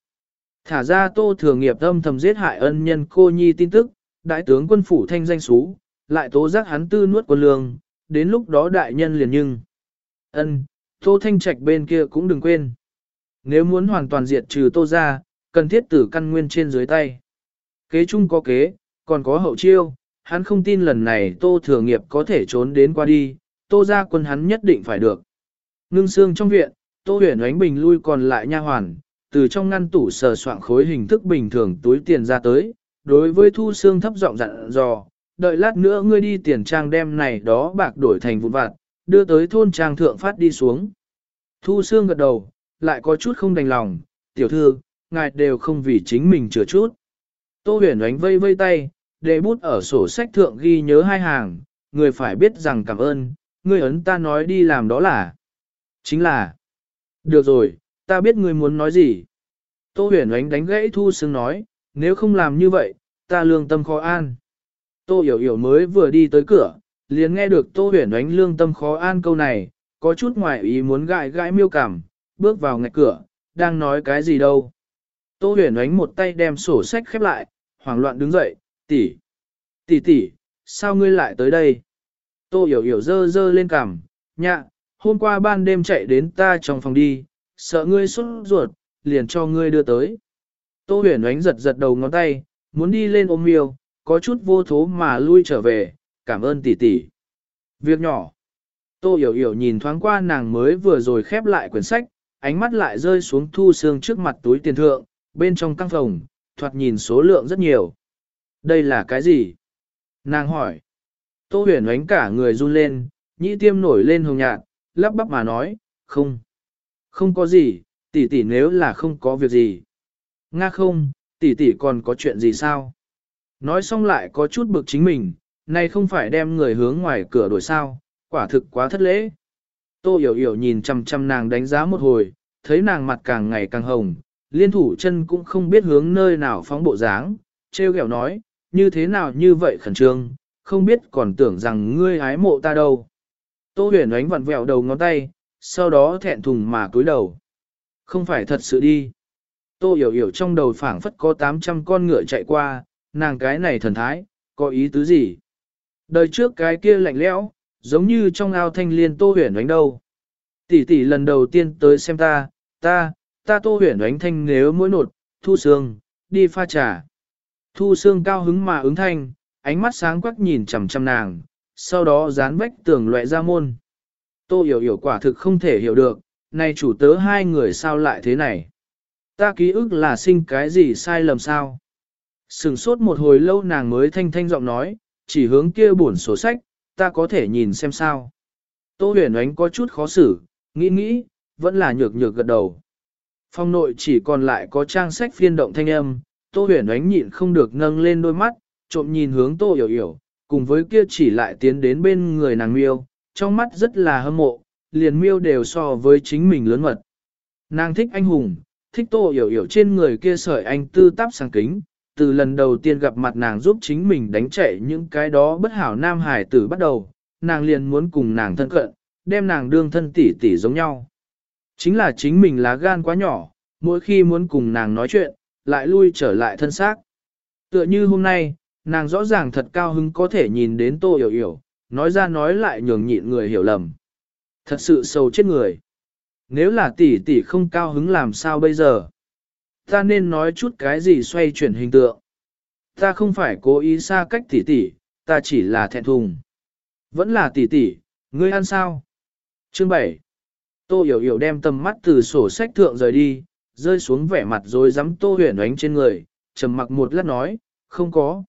Thả ra Tô Thừa Nghiệp âm thầm giết hại ân nhân cô nhi tin tức, đại tướng quân phủ thanh danh xú, lại tố giác hắn tư nuốt quân lương, đến lúc đó đại nhân liền nhưng. ân Tô Thanh Trạch bên kia cũng đừng quên. Nếu muốn hoàn toàn diệt trừ Tô ra, cần thiết tử căn nguyên trên dưới tay. Kế chung có kế, còn có hậu chiêu, hắn không tin lần này Tô Thừa Nghiệp có thể trốn đến qua đi, tô ra quân hắn nhất định phải được. Ngưng xương trong viện, tô huyền ánh bình lui còn lại nha hoàn, từ trong ngăn tủ sờ soạn khối hình thức bình thường túi tiền ra tới, đối với thu xương thấp giọng dặn dò, đợi lát nữa ngươi đi tiền trang đem này đó bạc đổi thành vụn vặt, đưa tới thôn trang thượng phát đi xuống. Thu xương gật đầu, lại có chút không đành lòng, tiểu thư, ngài đều không vì chính mình chừa chút. Tô huyền ánh vây vây tay, để bút ở sổ sách thượng ghi nhớ hai hàng, người phải biết rằng cảm ơn, người ấn ta nói đi làm đó là. Chính là. Được rồi, ta biết người muốn nói gì. Tô huyền ánh đánh gãy thu sướng nói, nếu không làm như vậy, ta lương tâm khó an. Tô hiểu hiểu mới vừa đi tới cửa, liền nghe được tô huyền ánh lương tâm khó an câu này, có chút ngoài ý muốn gãi gãi miêu cảm, bước vào ngạch cửa, đang nói cái gì đâu. Tô huyền ánh một tay đem sổ sách khép lại, hoảng loạn đứng dậy, tỷ, tỷ tỷ, sao ngươi lại tới đây? Tô hiểu hiểu dơ dơ lên cằm, nhạ, hôm qua ban đêm chạy đến ta trong phòng đi, sợ ngươi xuất ruột, liền cho ngươi đưa tới. Tô huyền ánh giật giật đầu ngón tay, muốn đi lên ôm miêu, có chút vô thố mà lui trở về, cảm ơn tỷ tỷ. Việc nhỏ. Tô hiểu hiểu nhìn thoáng qua nàng mới vừa rồi khép lại quyển sách, ánh mắt lại rơi xuống thu xương trước mặt túi tiền thượng, bên trong căn phòng, thoạt nhìn số lượng rất nhiều. Đây là cái gì? Nàng hỏi. Tô huyền ánh cả người run lên, nhĩ tiêm nổi lên hồng nhạt, lắp bắp mà nói, không. Không có gì, tỷ tỷ nếu là không có việc gì. Nga không, tỷ tỷ còn có chuyện gì sao? Nói xong lại có chút bực chính mình, này không phải đem người hướng ngoài cửa đổi sao, quả thực quá thất lễ. Tô hiểu hiểu nhìn chăm chăm nàng đánh giá một hồi, thấy nàng mặt càng ngày càng hồng, liên thủ chân cũng không biết hướng nơi nào phóng bộ dáng, treo gẹo nói, như thế nào như vậy khẩn trương, không biết còn tưởng rằng ngươi ái mộ ta đâu. Tô huyền ánh vặn vẹo đầu ngón tay, sau đó thẹn thùng mà cúi đầu. Không phải thật sự đi. Tô hiểu hiểu trong đầu phảng phất có 800 con ngựa chạy qua, nàng cái này thần thái, có ý tứ gì? Đời trước cái kia lạnh lẽo, giống như trong ao thanh liên tô huyền ánh đâu. Tỷ tỷ lần đầu tiên tới xem ta, ta, ta tô huyền ánh thanh nếu mỗi nột, thu sương, đi pha trà. Thu sương cao hứng mà ứng thanh, ánh mắt sáng quắc nhìn chằm chằm nàng, sau đó dán vách tường loại ra môn. Tô hiểu hiểu quả thực không thể hiểu được, này chủ tớ hai người sao lại thế này. Ta ký ức là sinh cái gì sai lầm sao. Sừng sốt một hồi lâu nàng mới thanh thanh giọng nói, chỉ hướng kia buồn sổ sách, ta có thể nhìn xem sao. Tô huyền ánh có chút khó xử, nghĩ nghĩ, vẫn là nhược nhược gật đầu. Phong nội chỉ còn lại có trang sách phiên động thanh âm, tô huyền ánh nhịn không được nâng lên đôi mắt, trộm nhìn hướng tô hiểu hiểu, cùng với kia chỉ lại tiến đến bên người nàng miêu, trong mắt rất là hâm mộ, liền miêu đều so với chính mình lớn mật. Nàng thích anh hùng, thích tô hiểu hiểu trên người kia sợi anh tư táp sang kính, từ lần đầu tiên gặp mặt nàng giúp chính mình đánh chạy những cái đó bất hảo nam hải tử bắt đầu, nàng liền muốn cùng nàng thân cận, đem nàng đương thân tỷ tỷ giống nhau. Chính là chính mình lá gan quá nhỏ, mỗi khi muốn cùng nàng nói chuyện, lại lui trở lại thân xác. Tựa như hôm nay, nàng rõ ràng thật cao hứng có thể nhìn đến tô hiểu hiểu, nói ra nói lại nhường nhịn người hiểu lầm. Thật sự sâu chết người. Nếu là tỷ tỷ không cao hứng làm sao bây giờ? Ta nên nói chút cái gì xoay chuyển hình tượng. Ta không phải cố ý xa cách tỷ tỷ, ta chỉ là thẹn thùng. Vẫn là tỷ tỷ, ngươi ăn sao? Chương 7 Tô Hiểu Hiểu đem tầm mắt từ sổ sách thượng rời đi, rơi xuống vẻ mặt rồi dám Tô Huyền ánh trên người, trầm mặc một lát nói, không có.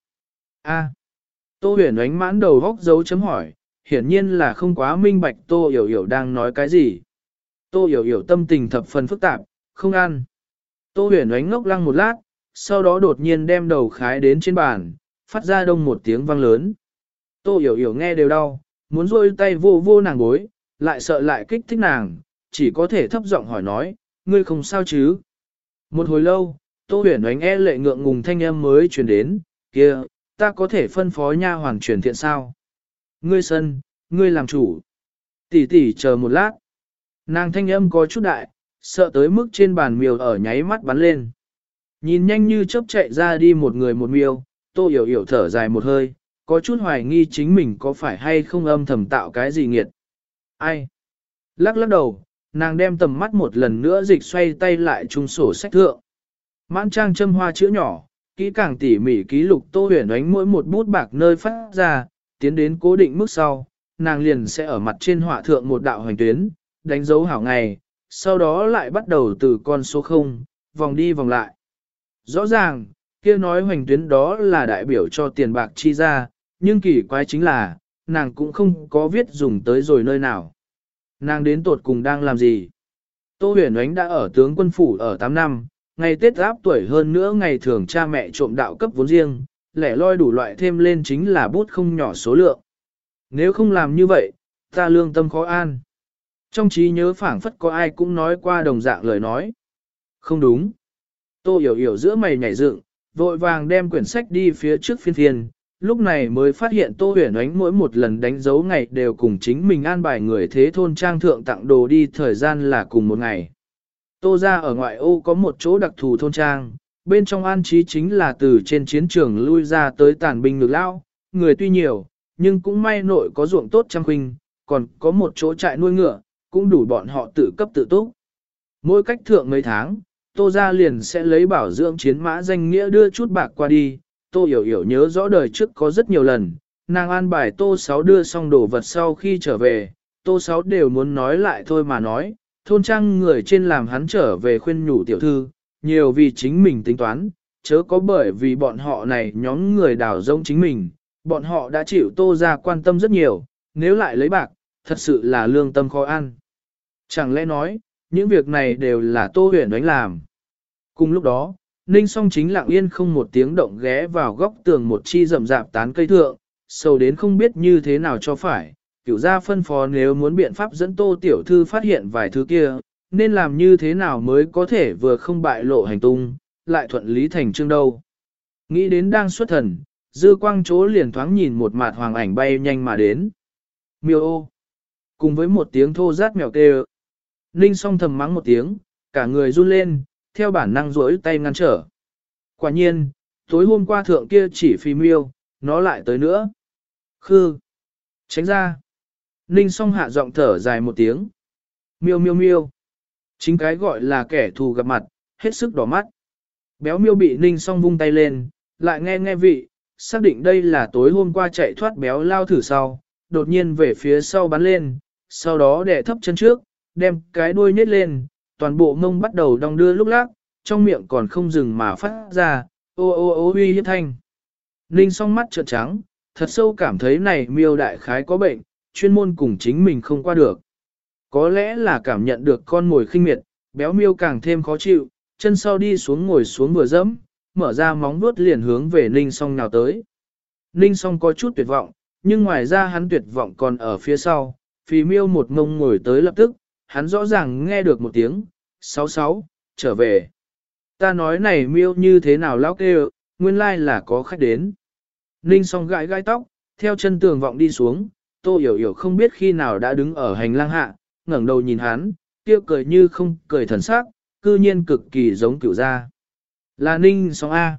A. Tô Huyền ánh mãn đầu góc dấu chấm hỏi, hiển nhiên là không quá minh bạch Tô Hiểu Hiểu đang nói cái gì. Tô Hiểu Hiểu tâm tình thập phần phức tạp, không ăn. Tô huyền ánh ngốc lăng một lát, sau đó đột nhiên đem đầu khái đến trên bàn, phát ra đông một tiếng vang lớn. Tô hiểu hiểu nghe đều đau, muốn rôi tay vô vô nàng gối, lại sợ lại kích thích nàng, chỉ có thể thấp giọng hỏi nói, ngươi không sao chứ? Một hồi lâu, Tô huyền ánh e lệ ngượng ngùng thanh âm mới truyền đến, kia, ta có thể phân phó nha hoàng truyền thiện sao? Ngươi sân, ngươi làm chủ. Tỷ tỷ chờ một lát. Nàng thanh âm có chút đại, sợ tới mức trên bàn miêu ở nháy mắt bắn lên. Nhìn nhanh như chớp chạy ra đi một người một miêu, tô hiểu hiểu thở dài một hơi, có chút hoài nghi chính mình có phải hay không âm thầm tạo cái gì nghiệt. Ai? Lắc lắc đầu, nàng đem tầm mắt một lần nữa dịch xoay tay lại trung sổ sách thượng. Mãn trang châm hoa chữ nhỏ, kỹ càng tỉ mỉ ký lục tô huyền ánh mỗi một bút bạc nơi phát ra, tiến đến cố định mức sau, nàng liền sẽ ở mặt trên họa thượng một đạo hoành tuyến, đánh dấu hảo ngày, sau đó lại bắt đầu từ con số 0, vòng đi vòng lại. Rõ ràng, kia nói hoành tuyến đó là đại biểu cho tiền bạc chi ra, nhưng kỳ quái chính là, nàng cũng không có viết dùng tới rồi nơi nào. Nàng đến tột cùng đang làm gì? Tô huyền ánh đã ở tướng quân phủ ở 8 năm, ngày Tết áp tuổi hơn nữa ngày thường cha mẹ trộm đạo cấp vốn riêng, lẻ loi đủ loại thêm lên chính là bút không nhỏ số lượng. Nếu không làm như vậy, ta lương tâm khó an. Trong trí nhớ phảng phất có ai cũng nói qua đồng dạng lời nói. Không đúng. Tô hiểu hiểu giữa mày nhảy dựng, vội vàng đem quyển sách đi phía trước phiên phiên, lúc này mới phát hiện Tô Huyền Ánh mỗi một lần đánh dấu ngày đều cùng chính mình an bài người thế thôn trang thượng tặng đồ đi thời gian là cùng một ngày. Tô ra ở ngoại ô có một chỗ đặc thù thôn trang, bên trong an trí chính là từ trên chiến trường lui ra tới tàn binh ngược lao, người tuy nhiều, nhưng cũng may nội có ruộng tốt trăm huynh, còn có một chỗ trại nuôi ngựa, cũng đủ bọn họ tự cấp tự túc. Mỗi cách thượng mấy tháng, Tô Gia liền sẽ lấy bảo dưỡng chiến mã danh nghĩa đưa chút bạc qua đi, Tô Hiểu Hiểu nhớ rõ đời trước có rất nhiều lần, nàng an bài Tô Sáu đưa xong đồ vật sau khi trở về, Tô Sáu đều muốn nói lại thôi mà nói, thôn trang người trên làm hắn trở về khuyên nhủ tiểu thư, nhiều vì chính mình tính toán, chớ có bởi vì bọn họ này nhóm người đào rông chính mình, bọn họ đã chịu Tô Gia quan tâm rất nhiều, nếu lại lấy bạc, thật sự là lương tâm khó ăn. Chẳng lẽ nói, những việc này đều là Tô Huyền đánh làm. Cùng lúc đó, Ninh song chính lặng yên không một tiếng động ghé vào góc tường một chi rậm rạp tán cây thượng, sâu đến không biết như thế nào cho phải. Kiểu ra phân phó nếu muốn biện pháp dẫn tô tiểu thư phát hiện vài thứ kia, nên làm như thế nào mới có thể vừa không bại lộ hành tung, lại thuận lý thành chương đâu. Nghĩ đến đang xuất thần, dư quang chỗ liền thoáng nhìn một mặt hoàng ảnh bay nhanh mà đến. Miêu ô! Cùng với một tiếng thô rát mèo kêu. Ninh song thầm mắng một tiếng, cả người run lên, theo bản năng rỗi tay ngăn trở. Quả nhiên, tối hôm qua thượng kia chỉ phi miêu, nó lại tới nữa. Khư! Tránh ra! Ninh song hạ giọng thở dài một tiếng. Miêu miêu miêu! Chính cái gọi là kẻ thù gặp mặt, hết sức đỏ mắt. Béo miêu bị ninh song vung tay lên, lại nghe nghe vị, xác định đây là tối hôm qua chạy thoát béo lao thử sau, đột nhiên về phía sau bắn lên, sau đó đè thấp chân trước, đem cái đuôi nhét lên, toàn bộ mông bắt đầu đong đưa lúc lắc, trong miệng còn không dừng mà phát ra, ô ô ô uy hiếp thanh. Ninh song mắt trợn trắng, thật sâu cảm thấy này miêu đại khái có bệnh, chuyên môn cùng chính mình không qua được. Có lẽ là cảm nhận được con mồi khinh miệt, béo miêu càng thêm khó chịu, chân sau đi xuống ngồi xuống vừa dẫm, mở ra móng vuốt liền hướng về Ninh song nào tới. Ninh song có chút tuyệt vọng, nhưng ngoài ra hắn tuyệt vọng còn ở phía sau, phì miêu một ngông ngồi tới lập tức, hắn rõ ràng nghe được một tiếng, sáu sáu, trở về. Ta nói này miêu như thế nào lão kêu, nguyên lai là có khách đến. Ninh song gãi gai tóc, theo chân tường vọng đi xuống, tô hiểu hiểu không biết khi nào đã đứng ở hành lang hạ, ngẩng đầu nhìn hắn, tiêu cười như không cười thần sắc, cư nhiên cực kỳ giống cửu gia. Là Ninh song A.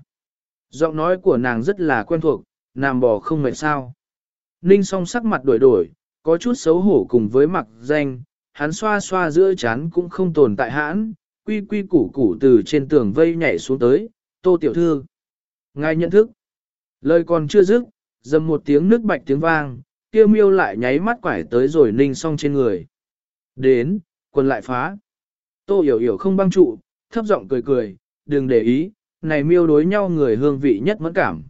Giọng nói của nàng rất là quen thuộc, nằm bò không mệt sao. Ninh song sắc mặt đổi đổi, có chút xấu hổ cùng với mặt danh, hắn xoa xoa giữa chán cũng không tồn tại hãn, quy quy củ củ từ trên tường vây nhảy xuống tới, tô tiểu thư. Ngài nhận thức. Lời còn chưa dứt, dầm một tiếng nước bạch tiếng vang, kia miêu lại nháy mắt quải tới rồi ninh song trên người. Đến, quần lại phá. Tô hiểu hiểu không băng trụ, thấp giọng cười cười, đừng để ý, này miêu đối nhau người hương vị nhất mẫn cảm.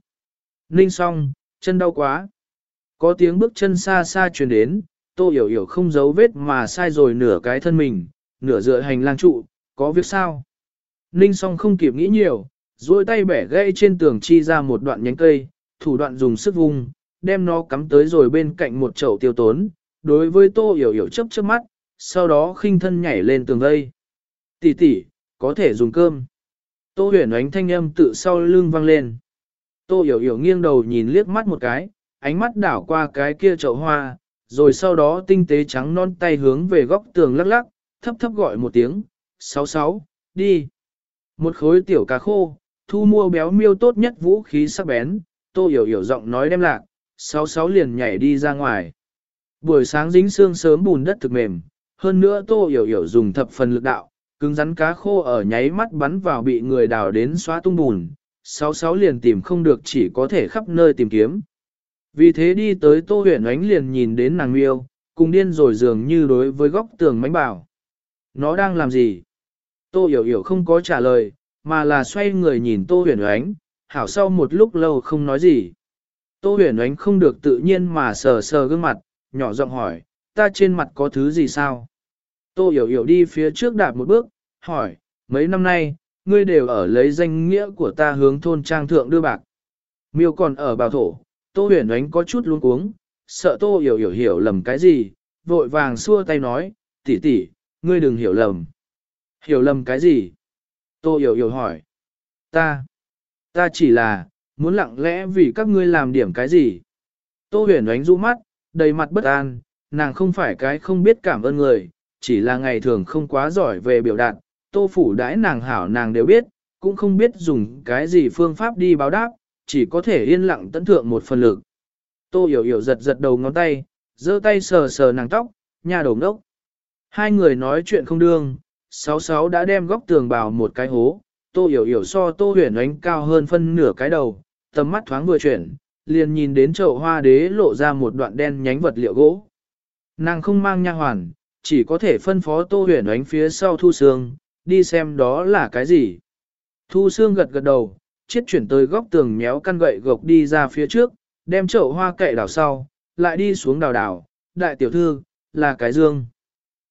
Ninh song, chân đau quá. Có tiếng bước chân xa xa truyền đến, tô hiểu hiểu không giấu vết mà sai rồi nửa cái thân mình, nửa dựa hành lang trụ, có việc sao? Ninh song không kịp nghĩ nhiều, duỗi tay bẻ gãy trên tường chi ra một đoạn nhánh cây, thủ đoạn dùng sức vung, đem nó cắm tới rồi bên cạnh một chậu tiêu tốn, đối với tô hiểu hiểu chấp chớp mắt, sau đó khinh thân nhảy lên tường vây. Tỷ tỷ, có thể dùng cơm. Tô huyền ánh thanh âm tự sau lưng vang lên. Tô hiểu hiểu nghiêng đầu nhìn liếc mắt một cái, ánh mắt đảo qua cái kia chậu hoa, rồi sau đó tinh tế trắng non tay hướng về góc tường lắc lắc, thấp thấp gọi một tiếng, sáu sáu, đi. Một khối tiểu cá khô, thu mua béo miêu tốt nhất vũ khí sắc bén, tô hiểu hiểu giọng nói đem lạc, sáu sáu liền nhảy đi ra ngoài. Buổi sáng dính xương sớm bùn đất thực mềm, hơn nữa tô hiểu hiểu dùng thập phần lực đạo, cứng rắn cá khô ở nháy mắt bắn vào bị người đào đến xóa tung bùn, sáu sáu liền tìm không được chỉ có thể khắp nơi tìm kiếm. Vì thế đi tới tô huyền ánh liền nhìn đến nàng miêu, cùng điên rồi dường như đối với góc tường mánh bảo. Nó đang làm gì? Tô hiểu hiểu không có trả lời, mà là xoay người nhìn tô huyền ánh, hảo sau một lúc lâu không nói gì. Tô huyền ánh không được tự nhiên mà sờ sờ gương mặt, nhỏ giọng hỏi, ta trên mặt có thứ gì sao? Tô hiểu hiểu đi phía trước đạp một bước, hỏi, mấy năm nay, ngươi đều ở lấy danh nghĩa của ta hướng thôn trang thượng đưa bạc. Miêu còn ở bào thổ, Tô huyền ánh có chút luống cuống, sợ Tô hiểu hiểu hiểu lầm cái gì, vội vàng xua tay nói, tỷ tỷ, ngươi đừng hiểu lầm. Hiểu lầm cái gì? Tô hiểu hiểu hỏi. Ta, ta chỉ là, muốn lặng lẽ vì các ngươi làm điểm cái gì? Tô huyền ánh rũ mắt, đầy mặt bất an, nàng không phải cái không biết cảm ơn người, chỉ là ngày thường không quá giỏi về biểu đạt, tô phủ đãi nàng hảo nàng đều biết, cũng không biết dùng cái gì phương pháp đi báo đáp, chỉ có thể yên lặng tận thượng một phần lực. Tô hiểu hiểu giật giật đầu ngón tay, giơ tay sờ sờ nàng tóc, nhà đầu đốc. Hai người nói chuyện không đương, sáu sáu đã đem góc tường vào một cái hố, tô hiểu hiểu so tô huyền ánh cao hơn phân nửa cái đầu, tầm mắt thoáng vừa chuyển, liền nhìn đến chậu hoa đế lộ ra một đoạn đen nhánh vật liệu gỗ. Nàng không mang nha hoàn, chỉ có thể phân phó tô huyền ánh phía sau thu xương, đi xem đó là cái gì. Thu xương gật gật đầu, chiết chuyển tới góc tường méo căn gậy gộc đi ra phía trước, đem chậu hoa cậy đảo sau, lại đi xuống đào đảo, đại tiểu thư, là cái dương.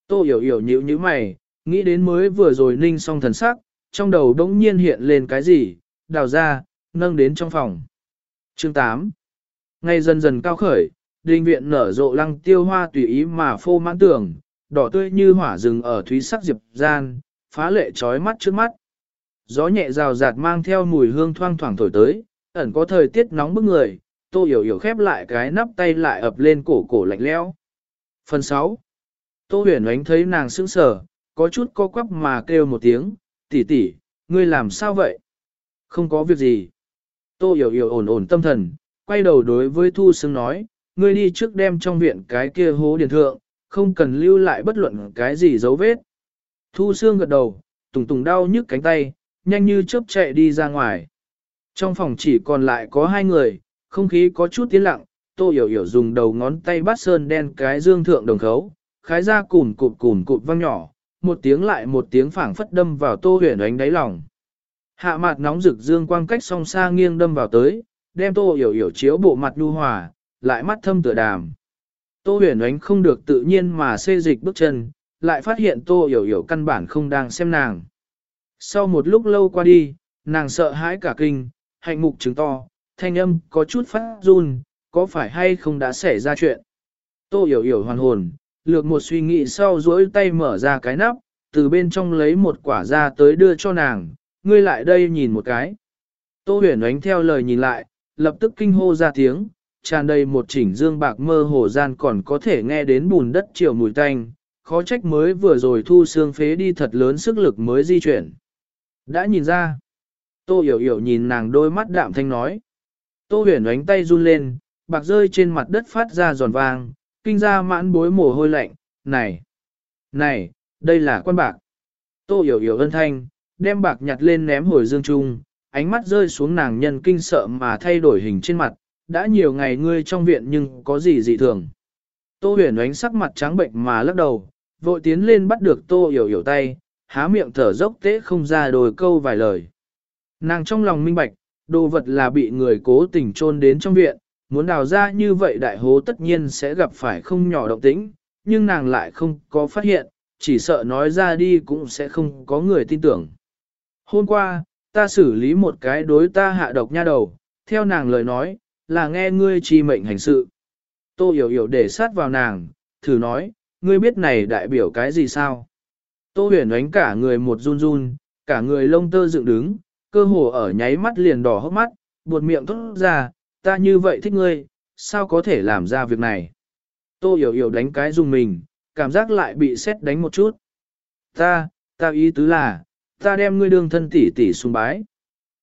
Tô hiểu hiểu nhíu như mày, nghĩ đến mới vừa rồi ninh xong thần sắc, trong đầu đống nhiên hiện lên cái gì, đào ra, nâng đến trong phòng. Chương 8 Ngày dần dần cao khởi, đình viện nở rộ lăng tiêu hoa tùy ý mà phô mãn tưởng, đỏ tươi như hỏa rừng ở thúy sắc diệp gian, phá lệ trói mắt trước mắt. Gió nhẹ rào rạt mang theo mùi hương thoang thoảng thổi tới, ẩn có thời tiết nóng bức người, tô hiểu hiểu khép lại cái nắp tay lại ập lên cổ cổ lạnh lẽo. Phần 6 Tô huyền ánh thấy nàng sững sờ, có chút co quắp mà kêu một tiếng, tỷ tỷ, ngươi làm sao vậy? Không có việc gì. Tô hiểu hiểu ổn ổn tâm thần, quay đầu đối với Thu Sương nói, ngươi đi trước đem trong viện cái kia hố điền thượng, không cần lưu lại bất luận cái gì dấu vết. Thu Sương gật đầu, tùng tùng đau nhức cánh tay, nhanh như chớp chạy đi ra ngoài. Trong phòng chỉ còn lại có hai người, không khí có chút tiến lặng, Tô Hiểu Hiểu dùng đầu ngón tay bắt sơn đen cái dương thượng đồng khấu, khái ra cùn cụt cùn cụt vang nhỏ, một tiếng lại một tiếng phảng phất đâm vào Tô Huyền ánh đáy lòng. Hạ mặt nóng rực dương quang cách song xa nghiêng đâm vào tới, đem Tô Hiểu Hiểu chiếu bộ mặt nhu hòa, lại mắt thâm tựa đàm. Tô huyền ánh không được tự nhiên mà xê dịch bước chân, lại phát hiện Tô Hiểu Hiểu căn bản không đang xem nàng. Sau một lúc lâu qua đi, nàng sợ hãi cả kinh, hạnh mục trứng to, thanh âm có chút phát run, có phải hay không đã xảy ra chuyện. Tô Hiểu Hiểu hoàn hồn, lược một suy nghĩ sau duỗi tay mở ra cái nắp, từ bên trong lấy một quả ra tới đưa cho nàng, ngươi lại đây nhìn một cái. Tô huyền ánh theo lời nhìn lại, lập tức kinh hô ra tiếng, tràn đầy một chỉnh dương bạc mơ hồ gian còn có thể nghe đến bùn đất chiều mùi tanh, khó trách mới vừa rồi thu xương phế đi thật lớn sức lực mới di chuyển. Đã nhìn ra, tô hiểu hiểu nhìn nàng đôi mắt đạm thanh nói. Tô huyền ánh tay run lên, bạc rơi trên mặt đất phát ra giòn vang, kinh ra mãn bối mồ hôi lạnh, này, này, đây là quan bạc. Tô hiểu hiểu ân thanh, đem bạc nhặt lên ném hồi dương trung, ánh mắt rơi xuống nàng nhân kinh sợ mà thay đổi hình trên mặt, đã nhiều ngày ngươi trong viện nhưng có gì dị thường. Tô huyền ánh sắc mặt trắng bệnh mà lắc đầu, vội tiến lên bắt được tô hiểu hiểu tay, há miệng thở dốc tế không ra đồi câu vài lời. Nàng trong lòng minh bạch, đồ vật là bị người cố tình chôn đến trong viện, muốn đào ra như vậy đại hố tất nhiên sẽ gặp phải không nhỏ động tĩnh, nhưng nàng lại không có phát hiện, chỉ sợ nói ra đi cũng sẽ không có người tin tưởng. Hôm qua, ta xử lý một cái đối ta hạ độc nha đầu, theo nàng lời nói, là nghe ngươi chi mệnh hành sự. Tô hiểu hiểu để sát vào nàng, thử nói, ngươi biết này đại biểu cái gì sao? Tô huyền ánh cả người một run run, cả người lông tơ dựng đứng, cơ hồ ở nháy mắt liền đỏ hốc mắt, buột miệng thốt ra, ta như vậy thích ngươi, sao có thể làm ra việc này? Tô hiểu hiểu đánh cái dùng mình, cảm giác lại bị xét đánh một chút. Ta, ta ý tứ là, ta đem ngươi đương thân tỷ tỷ xung bái.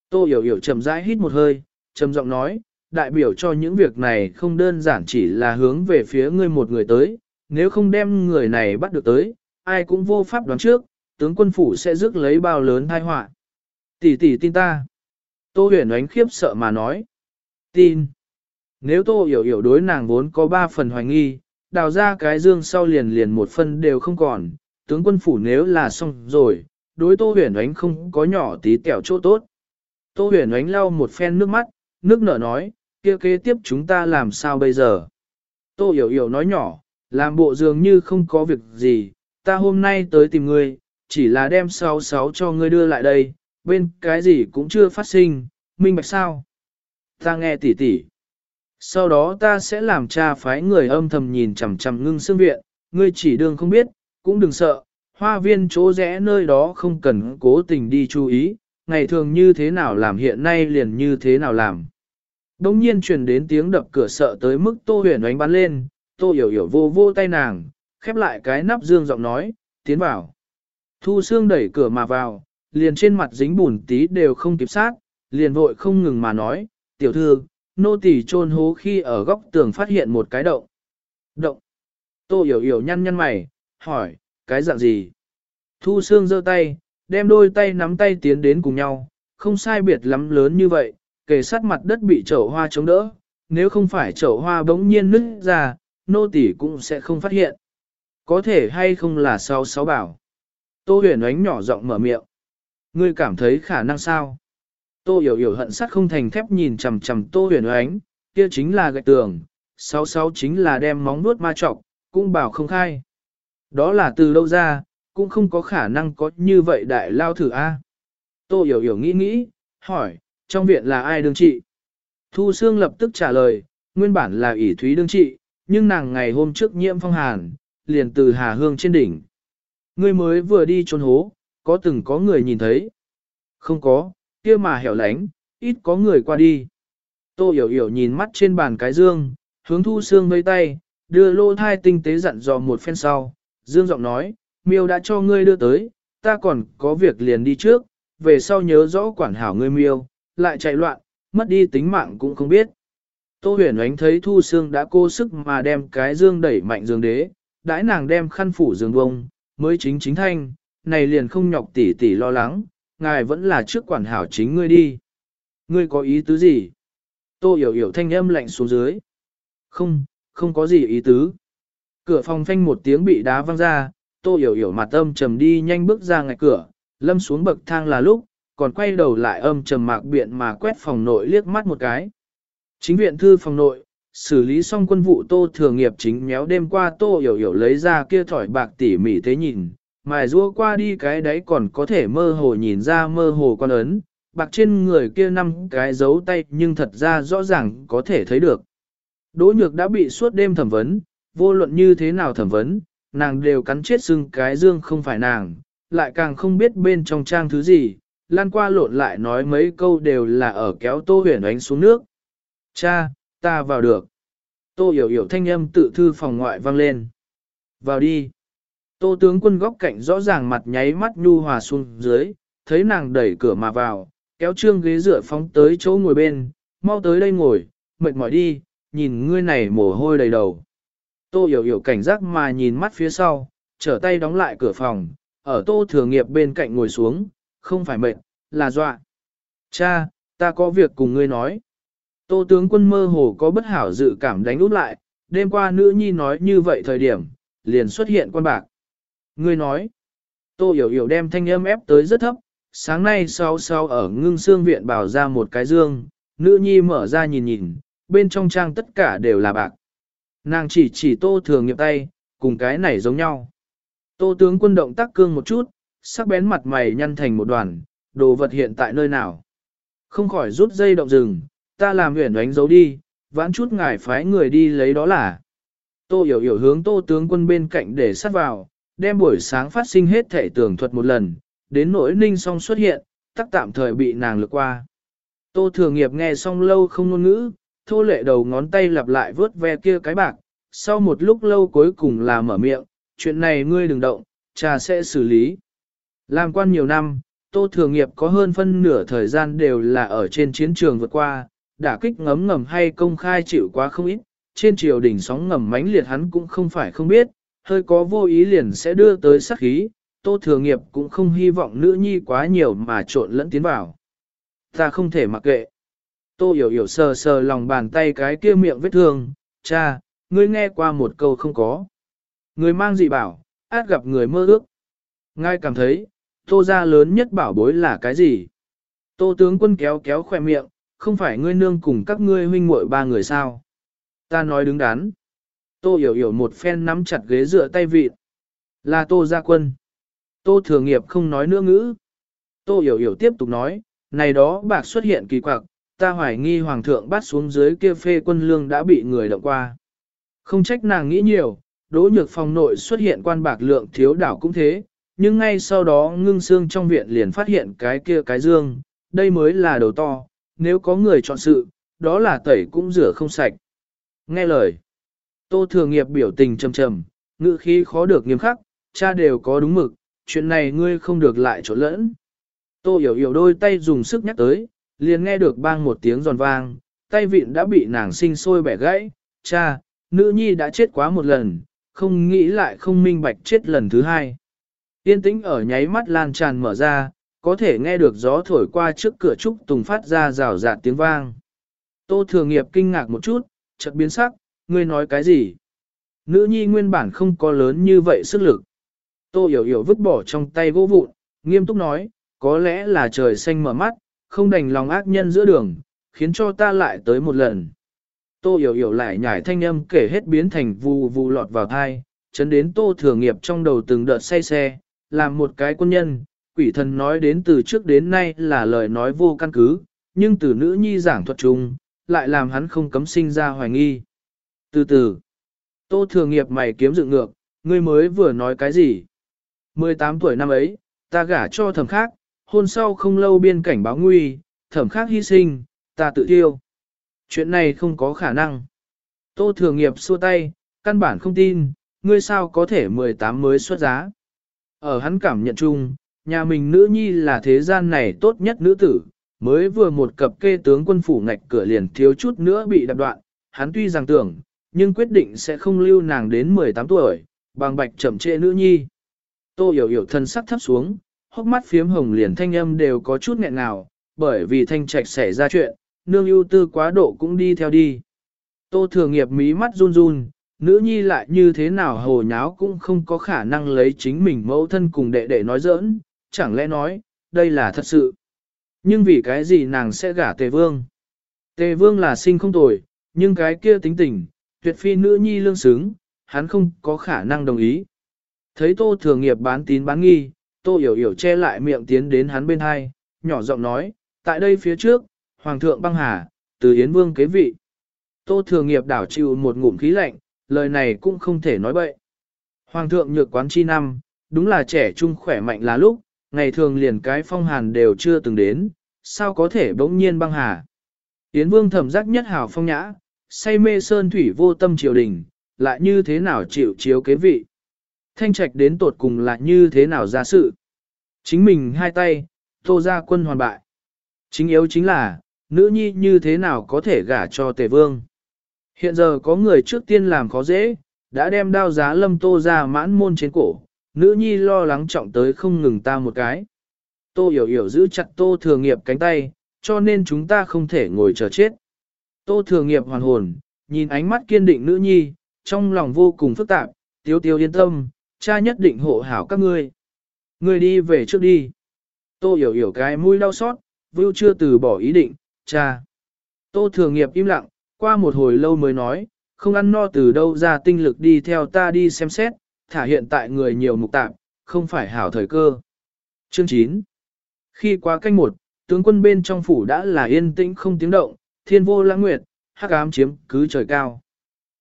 Tô hiểu hiểu chậm rãi hít một hơi, trầm giọng nói, đại biểu cho những việc này không đơn giản chỉ là hướng về phía ngươi một người tới, nếu không đem người này bắt được tới, ai cũng vô pháp đoán trước, tướng quân phủ sẽ rước lấy bao lớn tai họa. Tỷ tỷ tin ta. Tô huyền ánh khiếp sợ mà nói. Tin. Nếu tô hiểu hiểu đối nàng vốn có ba phần hoài nghi, đào ra cái dương sau liền liền một phần đều không còn, tướng quân phủ nếu là xong rồi, đối tô huyền ánh không có nhỏ tí tẹo chỗ tốt. Tô huyền ánh lau một phen nước mắt, nước nở nói, kia kế tiếp chúng ta làm sao bây giờ? Tô hiểu hiểu nói nhỏ, làm bộ dường như không có việc gì, ta hôm nay tới tìm ngươi, chỉ là đem sáu sáu cho ngươi đưa lại đây, bên cái gì cũng chưa phát sinh, minh bạch sao? Ta nghe tỉ tỉ. Sau đó ta sẽ làm cha phái người âm thầm nhìn chằm chằm ngưng xương viện, ngươi chỉ đường không biết, cũng đừng sợ, hoa viên chỗ rẽ nơi đó không cần cố tình đi chú ý, ngày thường như thế nào làm hiện nay liền như thế nào làm. Đông nhiên truyền đến tiếng đập cửa sợ tới mức tô huyền đánh bắn lên, tô hiểu hiểu vô vô tay nàng, khép lại cái nắp dương giọng nói, tiến vào. Thu xương đẩy cửa mà vào, liền trên mặt dính bùn tí đều không kịp sát, liền vội không ngừng mà nói, tiểu thư, nô tỳ trôn hố khi ở góc tường phát hiện một cái động. Động. Tô hiểu hiểu nhăn nhăn mày, hỏi, cái dạng gì? Thu xương giơ tay, đem đôi tay nắm tay tiến đến cùng nhau, không sai biệt lắm lớn như vậy, kề sát mặt đất bị chậu hoa chống đỡ, nếu không phải chậu hoa bỗng nhiên nứt ra, nô tỳ cũng sẽ không phát hiện. Có thể hay không là sau sáu bảo. Tô huyền ánh nhỏ giọng mở miệng. Ngươi cảm thấy khả năng sao? Tô hiểu hiểu hận sắt không thành thép nhìn chằm chằm tô huyền ánh, kia chính là gạch tường, sáu sáu chính là đem móng nuốt ma trọc, cũng bảo không khai. Đó là từ đâu ra, cũng không có khả năng có như vậy đại lao thử A. Tô hiểu hiểu nghĩ nghĩ, hỏi, trong viện là ai đương trị? Thu Sương lập tức trả lời, nguyên bản là ỷ thúy đương trị, nhưng nàng ngày hôm trước nhiễm phong hàn, liền từ Hà Hương trên đỉnh. Ngươi mới vừa đi trốn hố, có từng có người nhìn thấy? Không có, kia mà hẻo lánh, ít có người qua đi. Tô hiểu hiểu nhìn mắt trên bàn cái dương, hướng thu xương vây tay, đưa lô thai tinh tế dặn dò một phen sau. Dương giọng nói, miêu đã cho ngươi đưa tới, ta còn có việc liền đi trước, về sau nhớ rõ quản hảo ngươi miêu, lại chạy loạn, mất đi tính mạng cũng không biết. Tô huyền ánh thấy thu xương đã cố sức mà đem cái dương đẩy mạnh Dương đế, đãi nàng đem khăn phủ giường bông, mới chính chính thanh, này liền không nhọc tỉ tỉ lo lắng, ngài vẫn là trước quản hảo chính ngươi đi. Ngươi có ý tứ gì? Tô hiểu hiểu thanh âm lạnh xuống dưới. Không, không có gì ý tứ. Cửa phòng phanh một tiếng bị đá văng ra, tô hiểu hiểu mặt âm trầm đi nhanh bước ra ngạch cửa, lâm xuống bậc thang là lúc, còn quay đầu lại âm trầm mạc biện mà quét phòng nội liếc mắt một cái. Chính viện thư phòng nội, xử lý xong quân vụ tô thừa nghiệp chính méo đêm qua tô hiểu hiểu lấy ra kia thỏi bạc tỉ mỉ thế nhìn, mài rua qua đi cái đấy còn có thể mơ hồ nhìn ra mơ hồ con ấn, bạc trên người kia năm cái dấu tay nhưng thật ra rõ ràng có thể thấy được. Đỗ nhược đã bị suốt đêm thẩm vấn, vô luận như thế nào thẩm vấn, nàng đều cắn chết xưng cái dương không phải nàng, lại càng không biết bên trong trang thứ gì, lan qua lộn lại nói mấy câu đều là ở kéo tô huyền ánh xuống nước. Cha, ta vào được. Tô hiểu hiểu thanh âm tự thư phòng ngoại vang lên. Vào đi. Tô tướng quân góc cạnh rõ ràng mặt nháy mắt nhu hòa xuống dưới, thấy nàng đẩy cửa mà vào, kéo trương ghế dựa phóng tới chỗ ngồi bên, mau tới đây ngồi, mệt mỏi đi, nhìn ngươi này mồ hôi đầy đầu. Tô hiểu hiểu cảnh giác mà nhìn mắt phía sau, trở tay đóng lại cửa phòng, ở tô thừa nghiệp bên cạnh ngồi xuống, không phải mệt, là dọa. Cha, ta có việc cùng ngươi nói. Tô tướng quân mơ hồ có bất hảo dự cảm đánh út lại, đêm qua nữ nhi nói như vậy thời điểm, liền xuất hiện quan bạc. Ngươi nói, tô hiểu hiểu đem thanh âm ép tới rất thấp, sáng nay sau sau ở ngưng xương viện bảo ra một cái dương, nữ nhi mở ra nhìn nhìn, bên trong trang tất cả đều là bạc. Nàng chỉ chỉ tô thường nghiệp tay, cùng cái này giống nhau. Tô tướng quân động tác cương một chút, sắc bén mặt mày nhăn thành một đoàn, đồ vật hiện tại nơi nào. Không khỏi rút dây động rừng, ta làm huyền đánh dấu đi, vãn chút ngài phái người đi lấy đó là. Tô hiểu hiểu hướng tô tướng quân bên cạnh để sát vào, đem buổi sáng phát sinh hết thể tường thuật một lần, đến nỗi ninh song xuất hiện, tắc tạm thời bị nàng lược qua. Tô thường nghiệp nghe xong lâu không ngôn ngữ, thô lệ đầu ngón tay lặp lại vớt ve kia cái bạc, sau một lúc lâu cuối cùng là mở miệng, chuyện này ngươi đừng động, cha sẽ xử lý. Làm quan nhiều năm, tô thường nghiệp có hơn phân nửa thời gian đều là ở trên chiến trường vượt qua, đả kích ngấm ngầm hay công khai chịu quá không ít, trên triều đỉnh sóng ngầm mãnh liệt hắn cũng không phải không biết, hơi có vô ý liền sẽ đưa tới sát khí, tô thừa nghiệp cũng không hy vọng nữ nhi quá nhiều mà trộn lẫn tiến vào. Ta không thể mặc kệ. Tô hiểu hiểu sờ sờ lòng bàn tay cái kia miệng vết thương, cha, ngươi nghe qua một câu không có. Người mang dị bảo, át gặp người mơ ước. ngay cảm thấy, tô ra lớn nhất bảo bối là cái gì? Tô tướng quân kéo kéo khỏe miệng, không phải ngươi nương cùng các ngươi huynh muội ba người sao? Ta nói đứng đắn. Tô hiểu hiểu một phen nắm chặt ghế dựa tay vịt. Là tô gia quân. Tô thừa nghiệp không nói nữa ngữ. Tô hiểu hiểu tiếp tục nói, này đó bạc xuất hiện kỳ quặc, ta hoài nghi hoàng thượng bắt xuống dưới kia phê quân lương đã bị người động qua. Không trách nàng nghĩ nhiều, đỗ nhược phòng nội xuất hiện quan bạc lượng thiếu đảo cũng thế, nhưng ngay sau đó ngưng xương trong viện liền phát hiện cái kia cái dương, đây mới là đầu to, nếu có người chọn sự, đó là tẩy cũng rửa không sạch. Nghe lời, tô thừa nghiệp biểu tình trầm trầm, ngữ khí khó được nghiêm khắc, cha đều có đúng mực, chuyện này ngươi không được lại trộn lẫn. Tô hiểu hiểu đôi tay dùng sức nhắc tới, liền nghe được bang một tiếng giòn vang, tay vịn đã bị nàng sinh sôi bẻ gãy, cha, nữ nhi đã chết quá một lần, không nghĩ lại không minh bạch chết lần thứ hai. Yên tĩnh ở nháy mắt lan tràn mở ra, có thể nghe được gió thổi qua trước cửa trúc tùng phát ra rào rạt tiếng vang. Tô thừa nghiệp kinh ngạc một chút, chợt biến sắc, ngươi nói cái gì? Nữ nhi nguyên bản không có lớn như vậy sức lực. Tô hiểu hiểu vứt bỏ trong tay gỗ vụn, nghiêm túc nói, có lẽ là trời xanh mở mắt, không đành lòng ác nhân giữa đường, khiến cho ta lại tới một lần. Tô hiểu hiểu lại nhảy thanh âm kể hết biến thành vù vù lọt vào thai, chấn đến tô thừa nghiệp trong đầu từng đợt say xe, làm một cái quân nhân, quỷ thần nói đến từ trước đến nay là lời nói vô căn cứ, nhưng từ nữ nhi giảng thuật chung, lại làm hắn không cấm sinh ra hoài nghi. Từ từ, tô thừa nghiệp mày kiếm dựng ngược, ngươi mới vừa nói cái gì? 18 tuổi năm ấy, ta gả cho thầm khác, hôn sau không lâu biên cảnh báo nguy, thẩm khác hy sinh, ta tự tiêu. Chuyện này không có khả năng. Tô Thừa Nghiệp xua tay, căn bản không tin, ngươi sao có thể 18 mới xuất giá. Ở hắn cảm nhận chung, nhà mình nữ nhi là thế gian này tốt nhất nữ tử, mới vừa một cập kê tướng quân phủ ngạch cửa liền thiếu chút nữa bị đạp đoạn, hắn tuy rằng tưởng, nhưng quyết định sẽ không lưu nàng đến 18 tuổi, bằng bạch chậm trễ nữ nhi. Tô hiểu hiểu thân sắc thấp xuống, hốc mắt phiếm hồng liền thanh âm đều có chút nghẹn nào bởi vì thanh trạch xảy ra chuyện, nương ưu tư quá độ cũng đi theo đi. Tô thừa nghiệp mí mắt run run, nữ nhi lại như thế nào hồ nháo cũng không có khả năng lấy chính mình mẫu thân cùng đệ đệ nói giỡn, chẳng lẽ nói, đây là thật sự. Nhưng vì cái gì nàng sẽ gả tề vương? Tề vương là sinh không tồi, nhưng cái kia tính tình, tuyệt phi nữ nhi lương xứng, hắn không có khả năng đồng ý. Thấy tô thường nghiệp bán tín bán nghi, tô hiểu hiểu che lại miệng tiến đến hắn bên hai, nhỏ giọng nói, tại đây phía trước, Hoàng thượng băng hà, từ Yến Vương kế vị. Tô thường nghiệp đảo chịu một ngụm khí lạnh, lời này cũng không thể nói bậy. Hoàng thượng nhược quán chi năm, đúng là trẻ trung khỏe mạnh là lúc, ngày thường liền cái phong hàn đều chưa từng đến, sao có thể bỗng nhiên băng hà. Yến Vương thẩm giác nhất hào phong nhã, say mê sơn thủy vô tâm triều đình, lại như thế nào chịu chiếu kế vị. Thanh trạch đến tột cùng là như thế nào ra sự. Chính mình hai tay, tô ra quân hoàn bại. Chính yếu chính là, nữ nhi như thế nào có thể gả cho tề vương. Hiện giờ có người trước tiên làm khó dễ, đã đem đao giá lâm tô ra mãn môn trên cổ, nữ nhi lo lắng trọng tới không ngừng ta một cái. Tô hiểu hiểu giữ chặt tô thừa nghiệp cánh tay, cho nên chúng ta không thể ngồi chờ chết. Tô thừa nghiệp hoàn hồn, nhìn ánh mắt kiên định nữ nhi, trong lòng vô cùng phức tạp, tiêu tiêu yên tâm, cha nhất định hộ hảo các ngươi. Ngươi đi về trước đi. Tô hiểu hiểu cái mũi đau xót, vưu chưa từ bỏ ý định, cha. Tô thừa nghiệp im lặng, qua một hồi lâu mới nói, không ăn no từ đâu ra tinh lực đi theo ta đi xem xét, thả hiện tại người nhiều mục tạm, không phải hảo thời cơ. Chương 9 Khi qua canh một, tướng quân bên trong phủ đã là yên tĩnh không tiếng động, thiên vô lãng nguyệt, hắc ám chiếm cứ trời cao.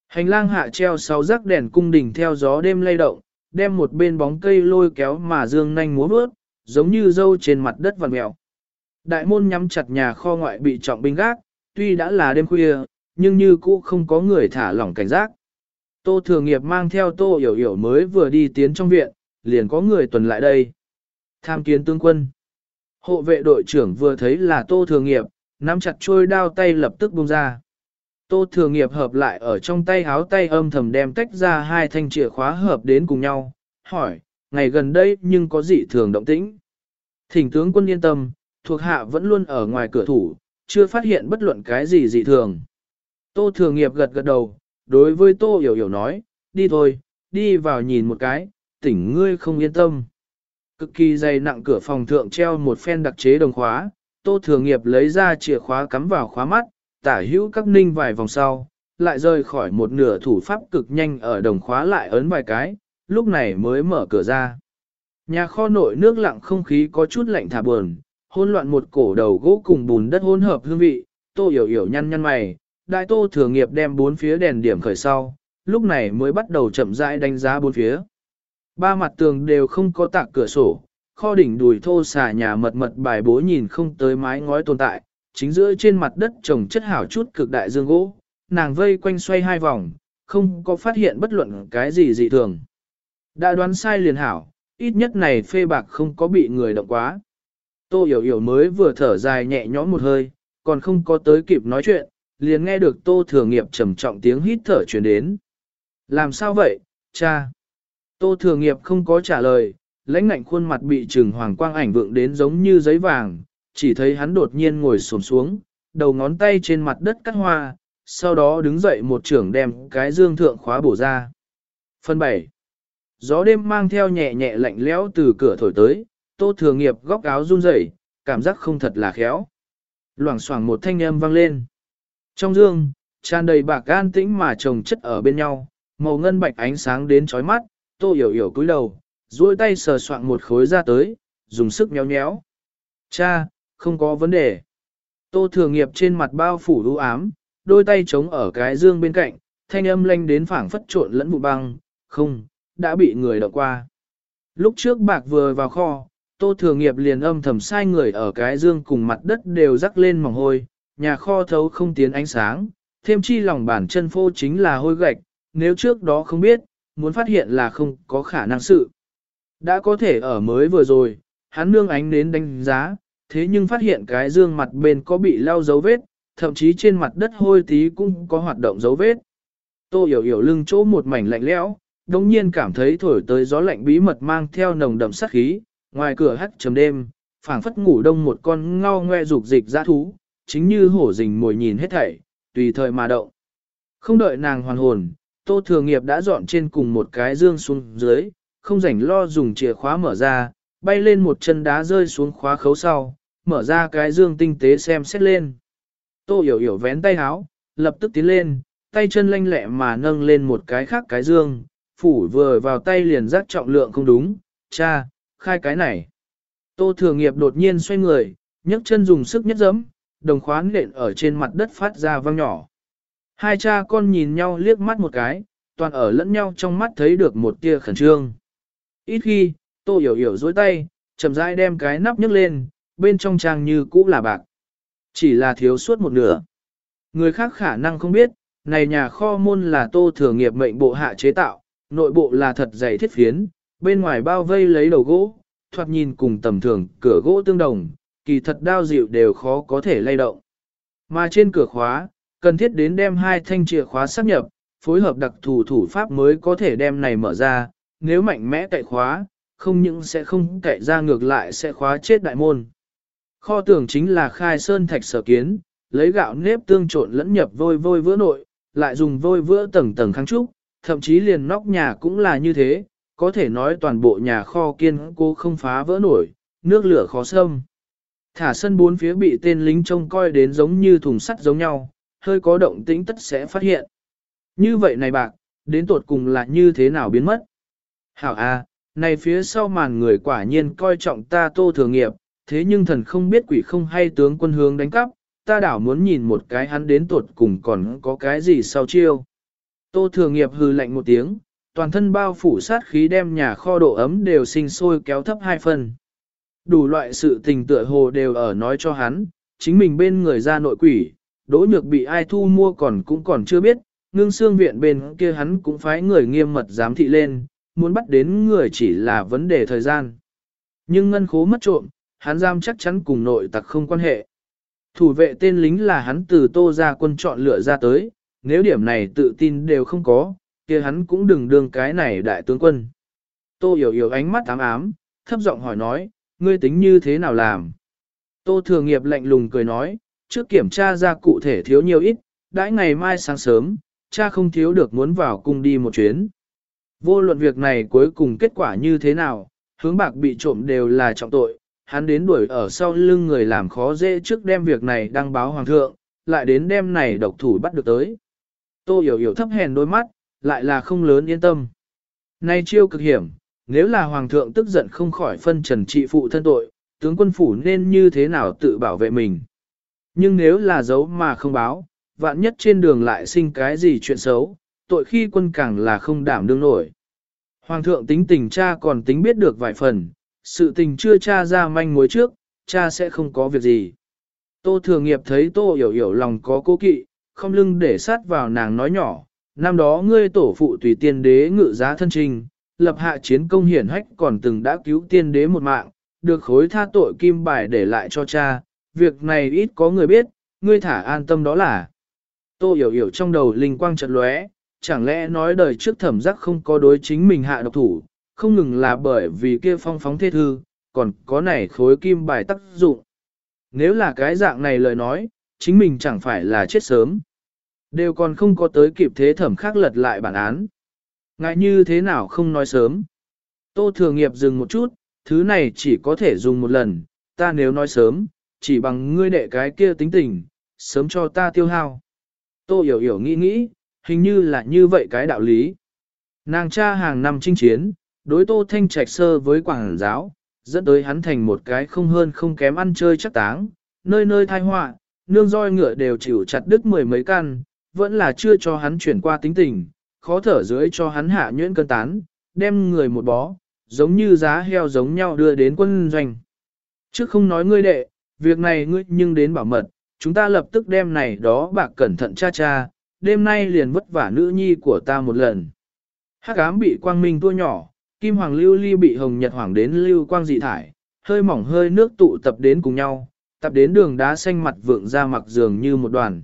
Hành lang hạ treo sáu rắc đèn cung đình theo gió đêm lay động, đem một bên bóng cây lôi kéo mà dương nhanh múa bước, giống như dâu trên mặt đất vằn mèo. Đại môn nhắm chặt nhà kho ngoại bị trọng binh gác, tuy đã là đêm khuya, nhưng như cũ không có người thả lỏng cảnh giác. Tô Thừa Nghiệp mang theo Tô Yểu Yểu mới vừa đi tiến trong viện, liền có người tuần lại đây. Tham kiến tướng quân. Hộ vệ đội trưởng vừa thấy là Tô Thừa Nghiệp, nắm chặt trôi đao tay lập tức buông ra. Tô Thừa Nghiệp hợp lại ở trong tay háo tay âm thầm đem tách ra hai thanh chìa khóa hợp đến cùng nhau, hỏi, ngày gần đây nhưng có gì thường động tĩnh. Thỉnh tướng quân yên tâm, thuộc hạ vẫn luôn ở ngoài cửa thủ, chưa phát hiện bất luận cái gì dị thường. Tô Thừa Nghiệp gật gật đầu, đối với Tô Hiểu Hiểu nói, đi thôi, đi vào nhìn một cái, tỉnh ngươi không yên tâm. Cực kỳ dày nặng cửa phòng thượng treo một phen đặc chế đồng khóa, Tô Thừa Nghiệp lấy ra chìa khóa cắm vào khóa mắt, tả hữu các ninh vài vòng sau, lại rời khỏi một nửa thủ pháp cực nhanh ở đồng khóa lại ấn vài cái, lúc này mới mở cửa ra. Nhà kho nội nước lặng không khí có chút lạnh thả buồn, hỗn loạn một cổ đầu gỗ cùng bùn đất hỗn hợp hương vị, tô hiểu hiểu nhăn nhăn mày, đại tô thừa nghiệp đem bốn phía đèn điểm khởi sau, lúc này mới bắt đầu chậm rãi đánh giá bốn phía. Ba mặt tường đều không có tạc cửa sổ, kho đỉnh đùi thô xà nhà mật mật bài bố nhìn không tới mái ngói tồn tại, chính giữa trên mặt đất trồng chất hảo chút cực đại dương gỗ, nàng vây quanh xoay hai vòng, không có phát hiện bất luận cái gì dị thường. Đã đoán sai liền hảo, ít nhất này phê bạc không có bị người động quá. Tô hiểu hiểu mới vừa thở dài nhẹ nhõm một hơi, còn không có tới kịp nói chuyện, liền nghe được Tô Thừa Nghiệp trầm trọng tiếng hít thở truyền đến. Làm sao vậy, cha? Tô Thừa Nghiệp không có trả lời, lãnh ngạnh khuôn mặt bị trừng hoàng quang ảnh vượng đến giống như giấy vàng, chỉ thấy hắn đột nhiên ngồi xổm xuống, đầu ngón tay trên mặt đất cắt hoa, sau đó đứng dậy một trưởng đem cái dương thượng khóa bổ ra. Phần 7 Gió đêm mang theo nhẹ nhẹ lạnh lẽo từ cửa thổi tới, tô thừa nghiệp góc áo run rẩy, cảm giác không thật là khéo. Loảng xoảng một thanh âm vang lên. Trong dương, tràn đầy bạc gan tĩnh mà chồng chất ở bên nhau, màu ngân bạch ánh sáng đến chói mắt, tô hiểu hiểu cúi đầu, duỗi tay sờ soạn một khối ra tới, dùng sức nhéo nhéo. Cha, không có vấn đề. Tô thừa nghiệp trên mặt bao phủ u ám, đôi tay chống ở cái dương bên cạnh, thanh âm lanh đến phảng phất trộn lẫn vụ băng, không, đã bị người đọc qua. Lúc trước bạc vừa vào kho, tô thừa nghiệp liền âm thầm sai người ở cái dương cùng mặt đất đều rắc lên mỏng hôi, nhà kho thấu không tiến ánh sáng, thêm chi lòng bản chân phô chính là hôi gạch, nếu trước đó không biết, muốn phát hiện là không có khả năng sự. Đã có thể ở mới vừa rồi, hắn nương ánh đến đánh giá, thế nhưng phát hiện cái dương mặt bên có bị lau dấu vết, thậm chí trên mặt đất hôi tí cũng có hoạt động dấu vết. Tô hiểu hiểu lưng chỗ một mảnh lạnh lẽo, đồng nhiên cảm thấy thổi tới gió lạnh bí mật mang theo nồng đậm sát khí, ngoài cửa hắt chấm đêm, phảng phất ngủ đông một con ngao ngoe dục dịch ra thú, chính như hổ rình mồi nhìn hết thảy, tùy thời mà động. Không đợi nàng hoàn hồn, Tô Thừa Nghiệp đã dọn trên cùng một cái dương xuống dưới, không rảnh lo dùng chìa khóa mở ra, bay lên một chân đá rơi xuống khóa khấu sau, mở ra cái dương tinh tế xem xét lên. Tô hiểu hiểu vén tay háo, lập tức tiến lên, tay chân lanh lẹ mà nâng lên một cái khác cái dương, phủ vừa vào tay liền giác trọng lượng không đúng, cha, khai cái này. Tô thừa nghiệp đột nhiên xoay người, nhấc chân dùng sức nhất dẫm, đồng khoán nện ở trên mặt đất phát ra vang nhỏ. Hai cha con nhìn nhau liếc mắt một cái, toàn ở lẫn nhau trong mắt thấy được một tia khẩn trương. Ít khi, tô hiểu hiểu dối tay, chậm rãi đem cái nắp nhấc lên, bên trong trang như cũ là bạc. Chỉ là thiếu suốt một nửa. Người khác khả năng không biết, này nhà kho môn là tô thừa nghiệp mệnh bộ hạ chế tạo, nội bộ là thật dày thiết phiến, bên ngoài bao vây lấy đầu gỗ, thoạt nhìn cùng tầm thường cửa gỗ tương đồng, kỳ thật đao dịu đều khó có thể lay động. Mà trên cửa khóa, cần thiết đến đem hai thanh chìa khóa sắp nhập, phối hợp đặc thù thủ pháp mới có thể đem này mở ra, nếu mạnh mẽ cậy khóa, không những sẽ không cậy ra ngược lại sẽ khóa chết đại môn. Kho tưởng chính là khai sơn thạch sở kiến, lấy gạo nếp tương trộn lẫn nhập vôi vôi vữa nội, lại dùng vôi vữa tầng tầng kháng trúc, thậm chí liền nóc nhà cũng là như thế, có thể nói toàn bộ nhà kho kiên cố không phá vỡ nổi, nước lửa khó xâm. Thả sân bốn phía bị tên lính trông coi đến giống như thùng sắt giống nhau, hơi có động tĩnh tất sẽ phát hiện. Như vậy này bạc, đến tột cùng là như thế nào biến mất? Hảo A, này phía sau màn người quả nhiên coi trọng ta tô thừa nghiệp, thế nhưng thần không biết quỷ không hay tướng quân hướng đánh cắp, ta đảo muốn nhìn một cái hắn đến tột cùng còn có cái gì sau chiêu. Tô thừa nghiệp hừ lạnh một tiếng, toàn thân bao phủ sát khí đem nhà kho độ ấm đều sinh sôi kéo thấp hai phần. Đủ loại sự tình tựa hồ đều ở nói cho hắn, chính mình bên người ra nội quỷ, đỗ nhược bị ai thu mua còn cũng còn chưa biết, ngưng xương viện bên kia hắn cũng phái người nghiêm mật giám thị lên, muốn bắt đến người chỉ là vấn đề thời gian. Nhưng ngân khố mất trộm, hắn giam chắc chắn cùng nội tặc không quan hệ. Thủ vệ tên lính là hắn từ tô ra quân chọn lựa ra tới, nếu điểm này tự tin đều không có, kia hắn cũng đừng đương cái này đại tướng quân. Tô hiểu hiểu ánh mắt ám ám, thấp giọng hỏi nói, ngươi tính như thế nào làm? Tô thừa nghiệp lạnh lùng cười nói, trước kiểm tra ra cụ thể thiếu nhiều ít, đãi ngày mai sáng sớm, cha không thiếu được muốn vào cung đi một chuyến. Vô luận việc này cuối cùng kết quả như thế nào, hướng bạc bị trộm đều là trọng tội, hắn đến đuổi ở sau lưng người làm khó dễ trước đem việc này đăng báo hoàng thượng, lại đến đem này độc thủ bắt được tới. Tô hiểu hiểu thấp hèn đôi mắt, lại là không lớn yên tâm. Nay chiêu cực hiểm, nếu là hoàng thượng tức giận không khỏi phân trần trị phụ thân tội, tướng quân phủ nên như thế nào tự bảo vệ mình. Nhưng nếu là giấu mà không báo, vạn nhất trên đường lại sinh cái gì chuyện xấu, tội khi quân càng là không đảm đương nổi. Hoàng thượng tính tình cha còn tính biết được vài phần, sự tình chưa cha ra manh mối trước, cha sẽ không có việc gì. Tô Thừa Nghiệp thấy Tô Hiểu Hiểu lòng có cố kỵ, không lưng để sát vào nàng nói nhỏ, năm đó ngươi tổ phụ tùy tiên đế ngự giá thân trình, lập hạ chiến công hiển hách còn từng đã cứu tiên đế một mạng, được khối tha tội kim bài để lại cho cha, việc này ít có người biết, ngươi thả an tâm đó là. Tô hiểu hiểu trong đầu linh quang chợt lóe, chẳng lẽ nói đời trước thẩm giác không có đối chính mình hạ độc thủ, không ngừng là bởi vì kia phong phóng thế thư, còn có này khối kim bài tác dụng. Nếu là cái dạng này lời nói, chính mình chẳng phải là chết sớm. Đều còn không có tới kịp thế thẩm khác lật lại bản án. Ngại như thế nào không nói sớm. Tô Thừa Nghiệp dừng một chút, thứ này chỉ có thể dùng một lần, ta nếu nói sớm, chỉ bằng ngươi đệ cái kia tính tình, sớm cho ta tiêu hao. Tô hiểu hiểu nghĩ nghĩ, hình như là như vậy cái đạo lý. Nàng cha hàng năm chinh chiến, đối tô thanh trạch sơ với quảng giáo, dẫn tới hắn thành một cái không hơn không kém ăn chơi chắc táng, nơi nơi thai họa, nương roi ngựa đều chịu chặt đứt mười mấy căn, vẫn là chưa cho hắn chuyển qua tính tình, khó thở dưới cho hắn hạ nhuyễn cân tán, đem người một bó, giống như giá heo giống nhau đưa đến quân doanh. Chứ không nói ngươi đệ, việc này ngươi nhưng đến bảo mật, chúng ta lập tức đem này đó bạc cẩn thận cha cha, đêm nay liền vất vả nữ nhi của ta một lần. Hắc ám bị quang minh tua nhỏ, kim hoàng lưu ly bị hồng nhật hoàng đến lưu quang dị thải, hơi mỏng hơi nước tụ tập đến cùng nhau, tập đến đường đá xanh mặt vượng ra mặc giường như một đoàn.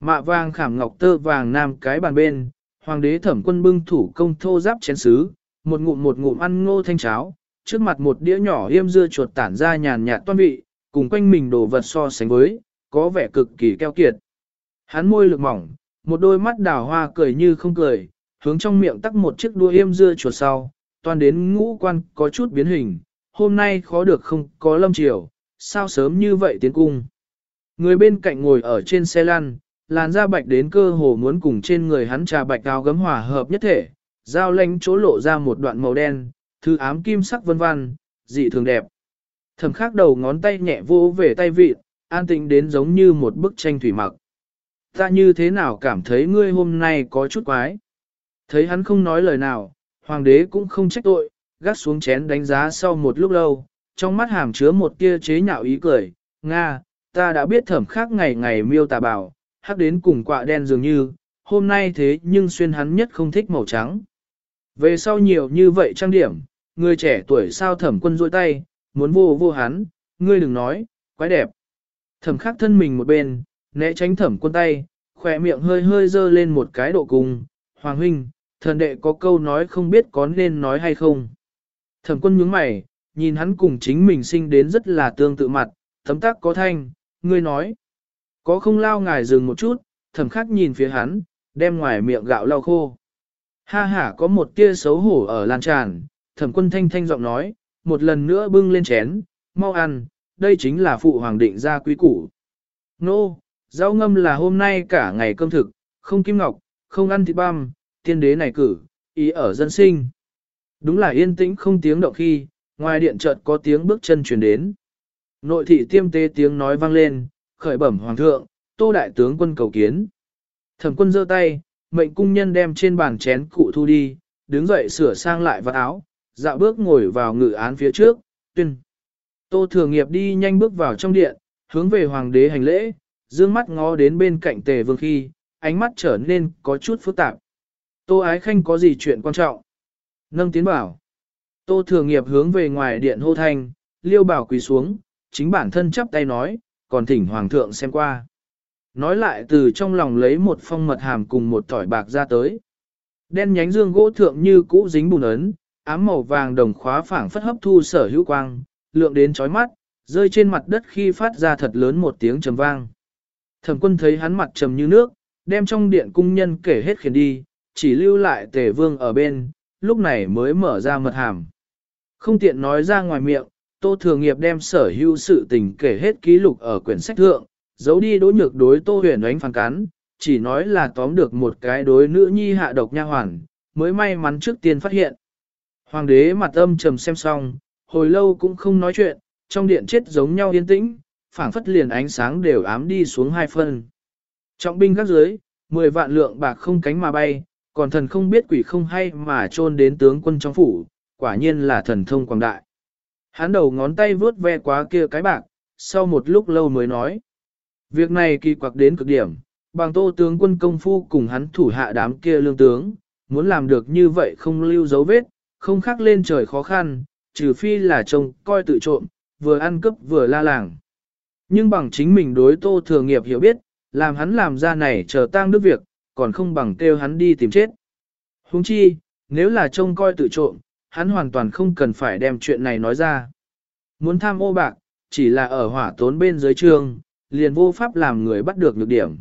Mạ vàng khảm ngọc tơ vàng nam cái bàn bên, hoàng đế thẩm quân bưng thủ công thô giáp chén sứ, một ngụm một ngụm ăn ngô thanh cháo, trước mặt một đĩa nhỏ yêm dưa chuột tản ra nhàn nhạt toan vị, cùng quanh mình đồ vật so sánh với, có vẻ cực kỳ keo kiệt. Hắn môi lực mỏng, một đôi mắt đào hoa cười như không cười, hướng trong miệng tắc một chiếc đua yêm dưa chuột sau, toàn đến ngũ quan có chút biến hình, hôm nay khó được không có lâm chiều, sao sớm như vậy tiến cung. Người bên cạnh ngồi ở trên xe lăn, làn da bạch đến cơ hồ muốn cùng trên người hắn trà bạch cao gấm hòa hợp nhất thể, dao lanh chỗ lộ ra một đoạn màu đen, thư ám kim sắc vân vân, dị thường đẹp. Thẩm khắc đầu ngón tay nhẹ vô về tay vịt, an tĩnh đến giống như một bức tranh thủy mặc. Ta như thế nào cảm thấy ngươi hôm nay có chút quái. Thấy hắn không nói lời nào, hoàng đế cũng không trách tội, gắt xuống chén đánh giá sau một lúc lâu, trong mắt hàm chứa một tia chế nhạo ý cười, Nga, ta đã biết thẩm khác ngày ngày miêu tà bảo, hắc đến cùng quạ đen dường như, hôm nay thế nhưng xuyên hắn nhất không thích màu trắng. Về sau nhiều như vậy trang điểm, người trẻ tuổi sao thẩm quân rôi tay, muốn vô vô hắn, ngươi đừng nói, quái đẹp. Thẩm khắc thân mình một bên, né tránh thẩm quân tay, khỏe miệng hơi hơi dơ lên một cái độ cùng, Hoàng huynh, thần đệ có câu nói không biết có nên nói hay không. Thẩm quân nhướng mày, nhìn hắn cùng chính mình sinh đến rất là tương tự mặt, thấm tác có thanh, ngươi nói. Có không lao ngài dừng một chút, thẩm khắc nhìn phía hắn, đem ngoài miệng gạo lau khô. Ha ha có một tia xấu hổ ở lan tràn, thẩm quân thanh thanh giọng nói, một lần nữa bưng lên chén, mau ăn, đây chính là phụ hoàng định ra quý củ. Nô, no, rau ngâm là hôm nay cả ngày cơm thực, không kim ngọc, không ăn thịt băm, tiên đế này cử, ý ở dân sinh. Đúng là yên tĩnh không tiếng động khi, ngoài điện chợt có tiếng bước chân chuyển đến. Nội thị tiêm tê tiếng nói vang lên, khởi bẩm hoàng thượng, tô đại tướng quân cầu kiến. Thẩm quân giơ tay, mệnh cung nhân đem trên bàn chén cụ thu đi, đứng dậy sửa sang lại vật áo, dạo bước ngồi vào ngự án phía trước, tuyên. Tô Thừa Nghiệp đi nhanh bước vào trong điện, hướng về hoàng đế hành lễ, dương mắt ngó đến bên cạnh tề vương khi, ánh mắt trở nên có chút phức tạp. Tô Ái Khanh có gì chuyện quan trọng? Nâng tiến bảo. Tô Thừa Nghiệp hướng về ngoài điện hô thanh, liêu bảo quỳ xuống, chính bản thân chắp tay nói, còn thỉnh hoàng thượng xem qua. Nói lại từ trong lòng lấy một phong mật hàm cùng một tỏi bạc ra tới. Đen nhánh dương gỗ thượng như cũ dính bùn ấn, ám màu vàng đồng khóa phảng phất hấp thu sở hữu quang, lượng đến chói mắt, rơi trên mặt đất khi phát ra thật lớn một tiếng trầm vang. Thẩm quân thấy hắn mặt trầm như nước, đem trong điện cung nhân kể hết khiến đi, chỉ lưu lại tề vương ở bên, lúc này mới mở ra mật hàm. Không tiện nói ra ngoài miệng, tô thừa nghiệp đem sở hữu sự tình kể hết ký lục ở quyển sách thượng, giấu đi đối nhược đối tô huyền ánh phản cắn, chỉ nói là tóm được một cái đối nữ nhi hạ độc nha hoàn, mới may mắn trước tiên phát hiện. Hoàng đế mặt âm trầm xem xong, hồi lâu cũng không nói chuyện, trong điện chết giống nhau yên tĩnh, phảng phất liền ánh sáng đều ám đi xuống hai phân. Trọng binh các dưới, 10 vạn lượng bạc không cánh mà bay, còn thần không biết quỷ không hay mà trôn đến tướng quân trong phủ, quả nhiên là thần thông quảng đại. Hắn đầu ngón tay vướt ve quá kia cái bạc, sau một lúc lâu mới nói. Việc này kỳ quặc đến cực điểm, bằng tô tướng quân công phu cùng hắn thủ hạ đám kia lương tướng, muốn làm được như vậy không lưu dấu vết, không khắc lên trời khó khăn, trừ phi là trông coi tự trộm, vừa ăn cướp vừa la làng. Nhưng bằng chính mình đối tô thừa nghiệp hiểu biết, làm hắn làm ra này chờ tang đức việc, còn không bằng kêu hắn đi tìm chết. Huống chi, nếu là trông coi tự trộm, hắn hoàn toàn không cần phải đem chuyện này nói ra. Muốn tham ô bạc, chỉ là ở hỏa tốn bên dưới trường, liền vô pháp làm người bắt được nhược điểm.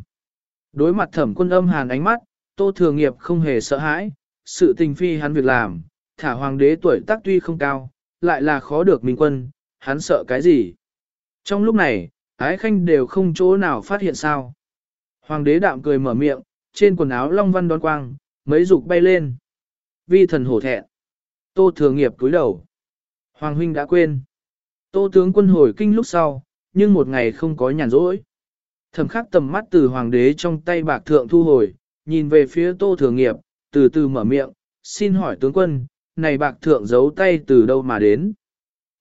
Đối mặt thẩm quân âm hàn ánh mắt, tô thừa nghiệp không hề sợ hãi, sự tình phi hắn việc làm, thả hoàng đế tuổi tác tuy không cao, lại là khó được minh quân, hắn sợ cái gì. Trong lúc này, ái khanh đều không chỗ nào phát hiện sao. Hoàng đế đạm cười mở miệng, trên quần áo long văn đón quang, mấy dục bay lên. Vi thần hổ thẹn. Tô thừa nghiệp cúi đầu. Hoàng huynh đã quên. Tô tướng quân hồi kinh lúc sau, nhưng một ngày không có nhàn rỗi. Thẩm khắc tầm mắt từ hoàng đế trong tay bạc thượng thu hồi, nhìn về phía tô thừa nghiệp, từ từ mở miệng, xin hỏi tướng quân, này bạc thượng giấu tay từ đâu mà đến.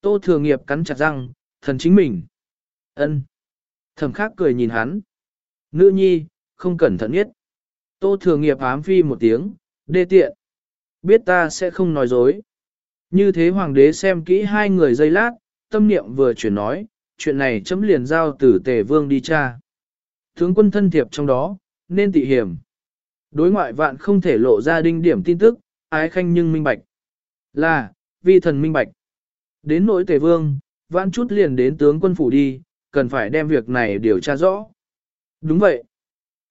Tô thừa nghiệp cắn chặt răng, thần chính mình. ân. Thẩm khắc cười nhìn hắn. Nữ nhi, không cẩn thận nhất. Tô thừa nghiệp ám phi một tiếng, đê tiện. Biết ta sẽ không nói dối. Như thế hoàng đế xem kỹ hai người giây lát, tâm niệm vừa chuyển nói, chuyện này chấm liền giao từ tề vương đi cha. Tướng quân thân thiệp trong đó, nên tị hiểm. Đối ngoại vạn không thể lộ ra đinh điểm tin tức, ái khanh nhưng minh bạch. Là, vi thần minh bạch. Đến nỗi tề vương, vãn chút liền đến tướng quân phủ đi, cần phải đem việc này điều tra rõ. Đúng vậy.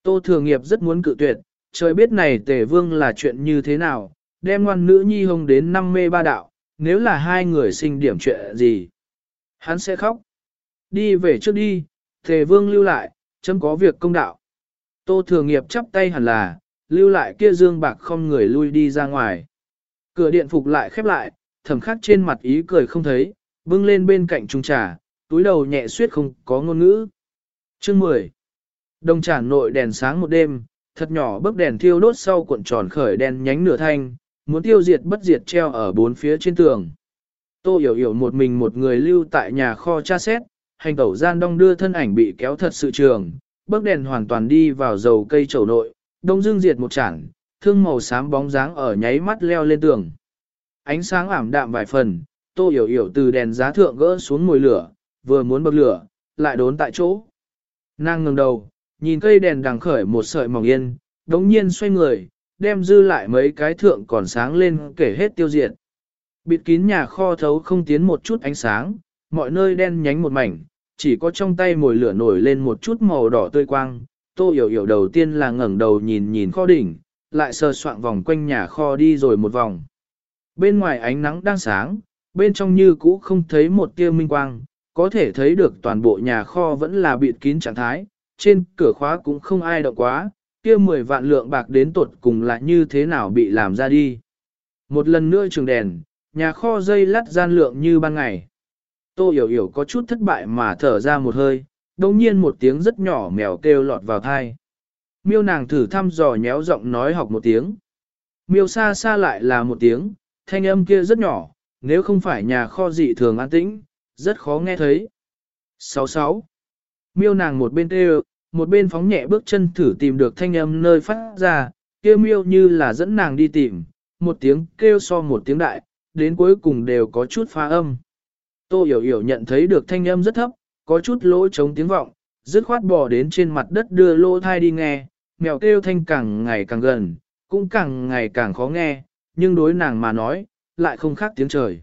Tô Thừa Nghiệp rất muốn cự tuyệt, trời biết này tề vương là chuyện như thế nào, đem ngoan nữ nhi hông đến năm mê ba đạo, nếu là hai người sinh điểm chuyện gì. Hắn sẽ khóc. Đi về trước đi, thề vương lưu lại, chấm có việc công đạo. Tô thường Nghiệp chắp tay hẳn là, lưu lại kia dương bạc không người lui đi ra ngoài. Cửa điện phục lại khép lại, thầm khắc trên mặt ý cười không thấy, bưng lên bên cạnh trung trà, túi đầu nhẹ suyết không có ngôn ngữ. Chương 10 Đồng trà nội đèn sáng một đêm, thật nhỏ bức đèn thiêu đốt sau cuộn tròn khởi đèn nhánh nửa thanh, muốn tiêu diệt bất diệt treo ở bốn phía trên tường. Tô hiểu hiểu một mình một người lưu tại nhà kho tra xét, hành tẩu gian đông đưa thân ảnh bị kéo thật sự trường, bức đèn hoàn toàn đi vào dầu cây trầu nội, đông dương diệt một chản, thương màu xám bóng dáng ở nháy mắt leo lên tường. Ánh sáng ảm đạm vài phần, tô hiểu hiểu từ đèn giá thượng gỡ xuống mồi lửa, vừa muốn bậc lửa, lại đốn tại chỗ. Nàng ngừng đầu, nhìn cây đèn đằng khởi một sợi mỏng yên, đống nhiên xoay người, đem dư lại mấy cái thượng còn sáng lên kể hết tiêu diệt. Bịt kín nhà kho thấu không tiến một chút ánh sáng, mọi nơi đen nhánh một mảnh, chỉ có trong tay mồi lửa nổi lên một chút màu đỏ tươi quang. Tô hiểu hiểu đầu tiên là ngẩng đầu nhìn nhìn kho đỉnh, lại sờ soạn vòng quanh nhà kho đi rồi một vòng. Bên ngoài ánh nắng đang sáng, bên trong như cũ không thấy một tia minh quang, có thể thấy được toàn bộ nhà kho vẫn là bịt kín trạng thái, trên cửa khóa cũng không ai động quá, kia 10 vạn lượng bạc đến tột cùng là như thế nào bị làm ra đi. Một lần nữa trường đèn, nhà kho dây lắt gian lượng như ban ngày. Tô hiểu hiểu có chút thất bại mà thở ra một hơi, đồng nhiên một tiếng rất nhỏ mèo kêu lọt vào thai. Miêu nàng thử thăm dò nhéo giọng nói học một tiếng. Miêu xa xa lại là một tiếng, thanh âm kia rất nhỏ, nếu không phải nhà kho dị thường an tĩnh, rất khó nghe thấy. 66. Miêu nàng một bên kêu, một bên phóng nhẹ bước chân thử tìm được thanh âm nơi phát ra, kêu miêu như là dẫn nàng đi tìm, một tiếng kêu so một tiếng đại, đến cuối cùng đều có chút phá âm. Tô hiểu hiểu nhận thấy được thanh âm rất thấp, có chút lỗ trống tiếng vọng, dứt khoát bò đến trên mặt đất đưa lỗ thai đi nghe, mèo kêu thanh càng ngày càng gần, cũng càng ngày càng khó nghe, nhưng đối nàng mà nói, lại không khác tiếng trời.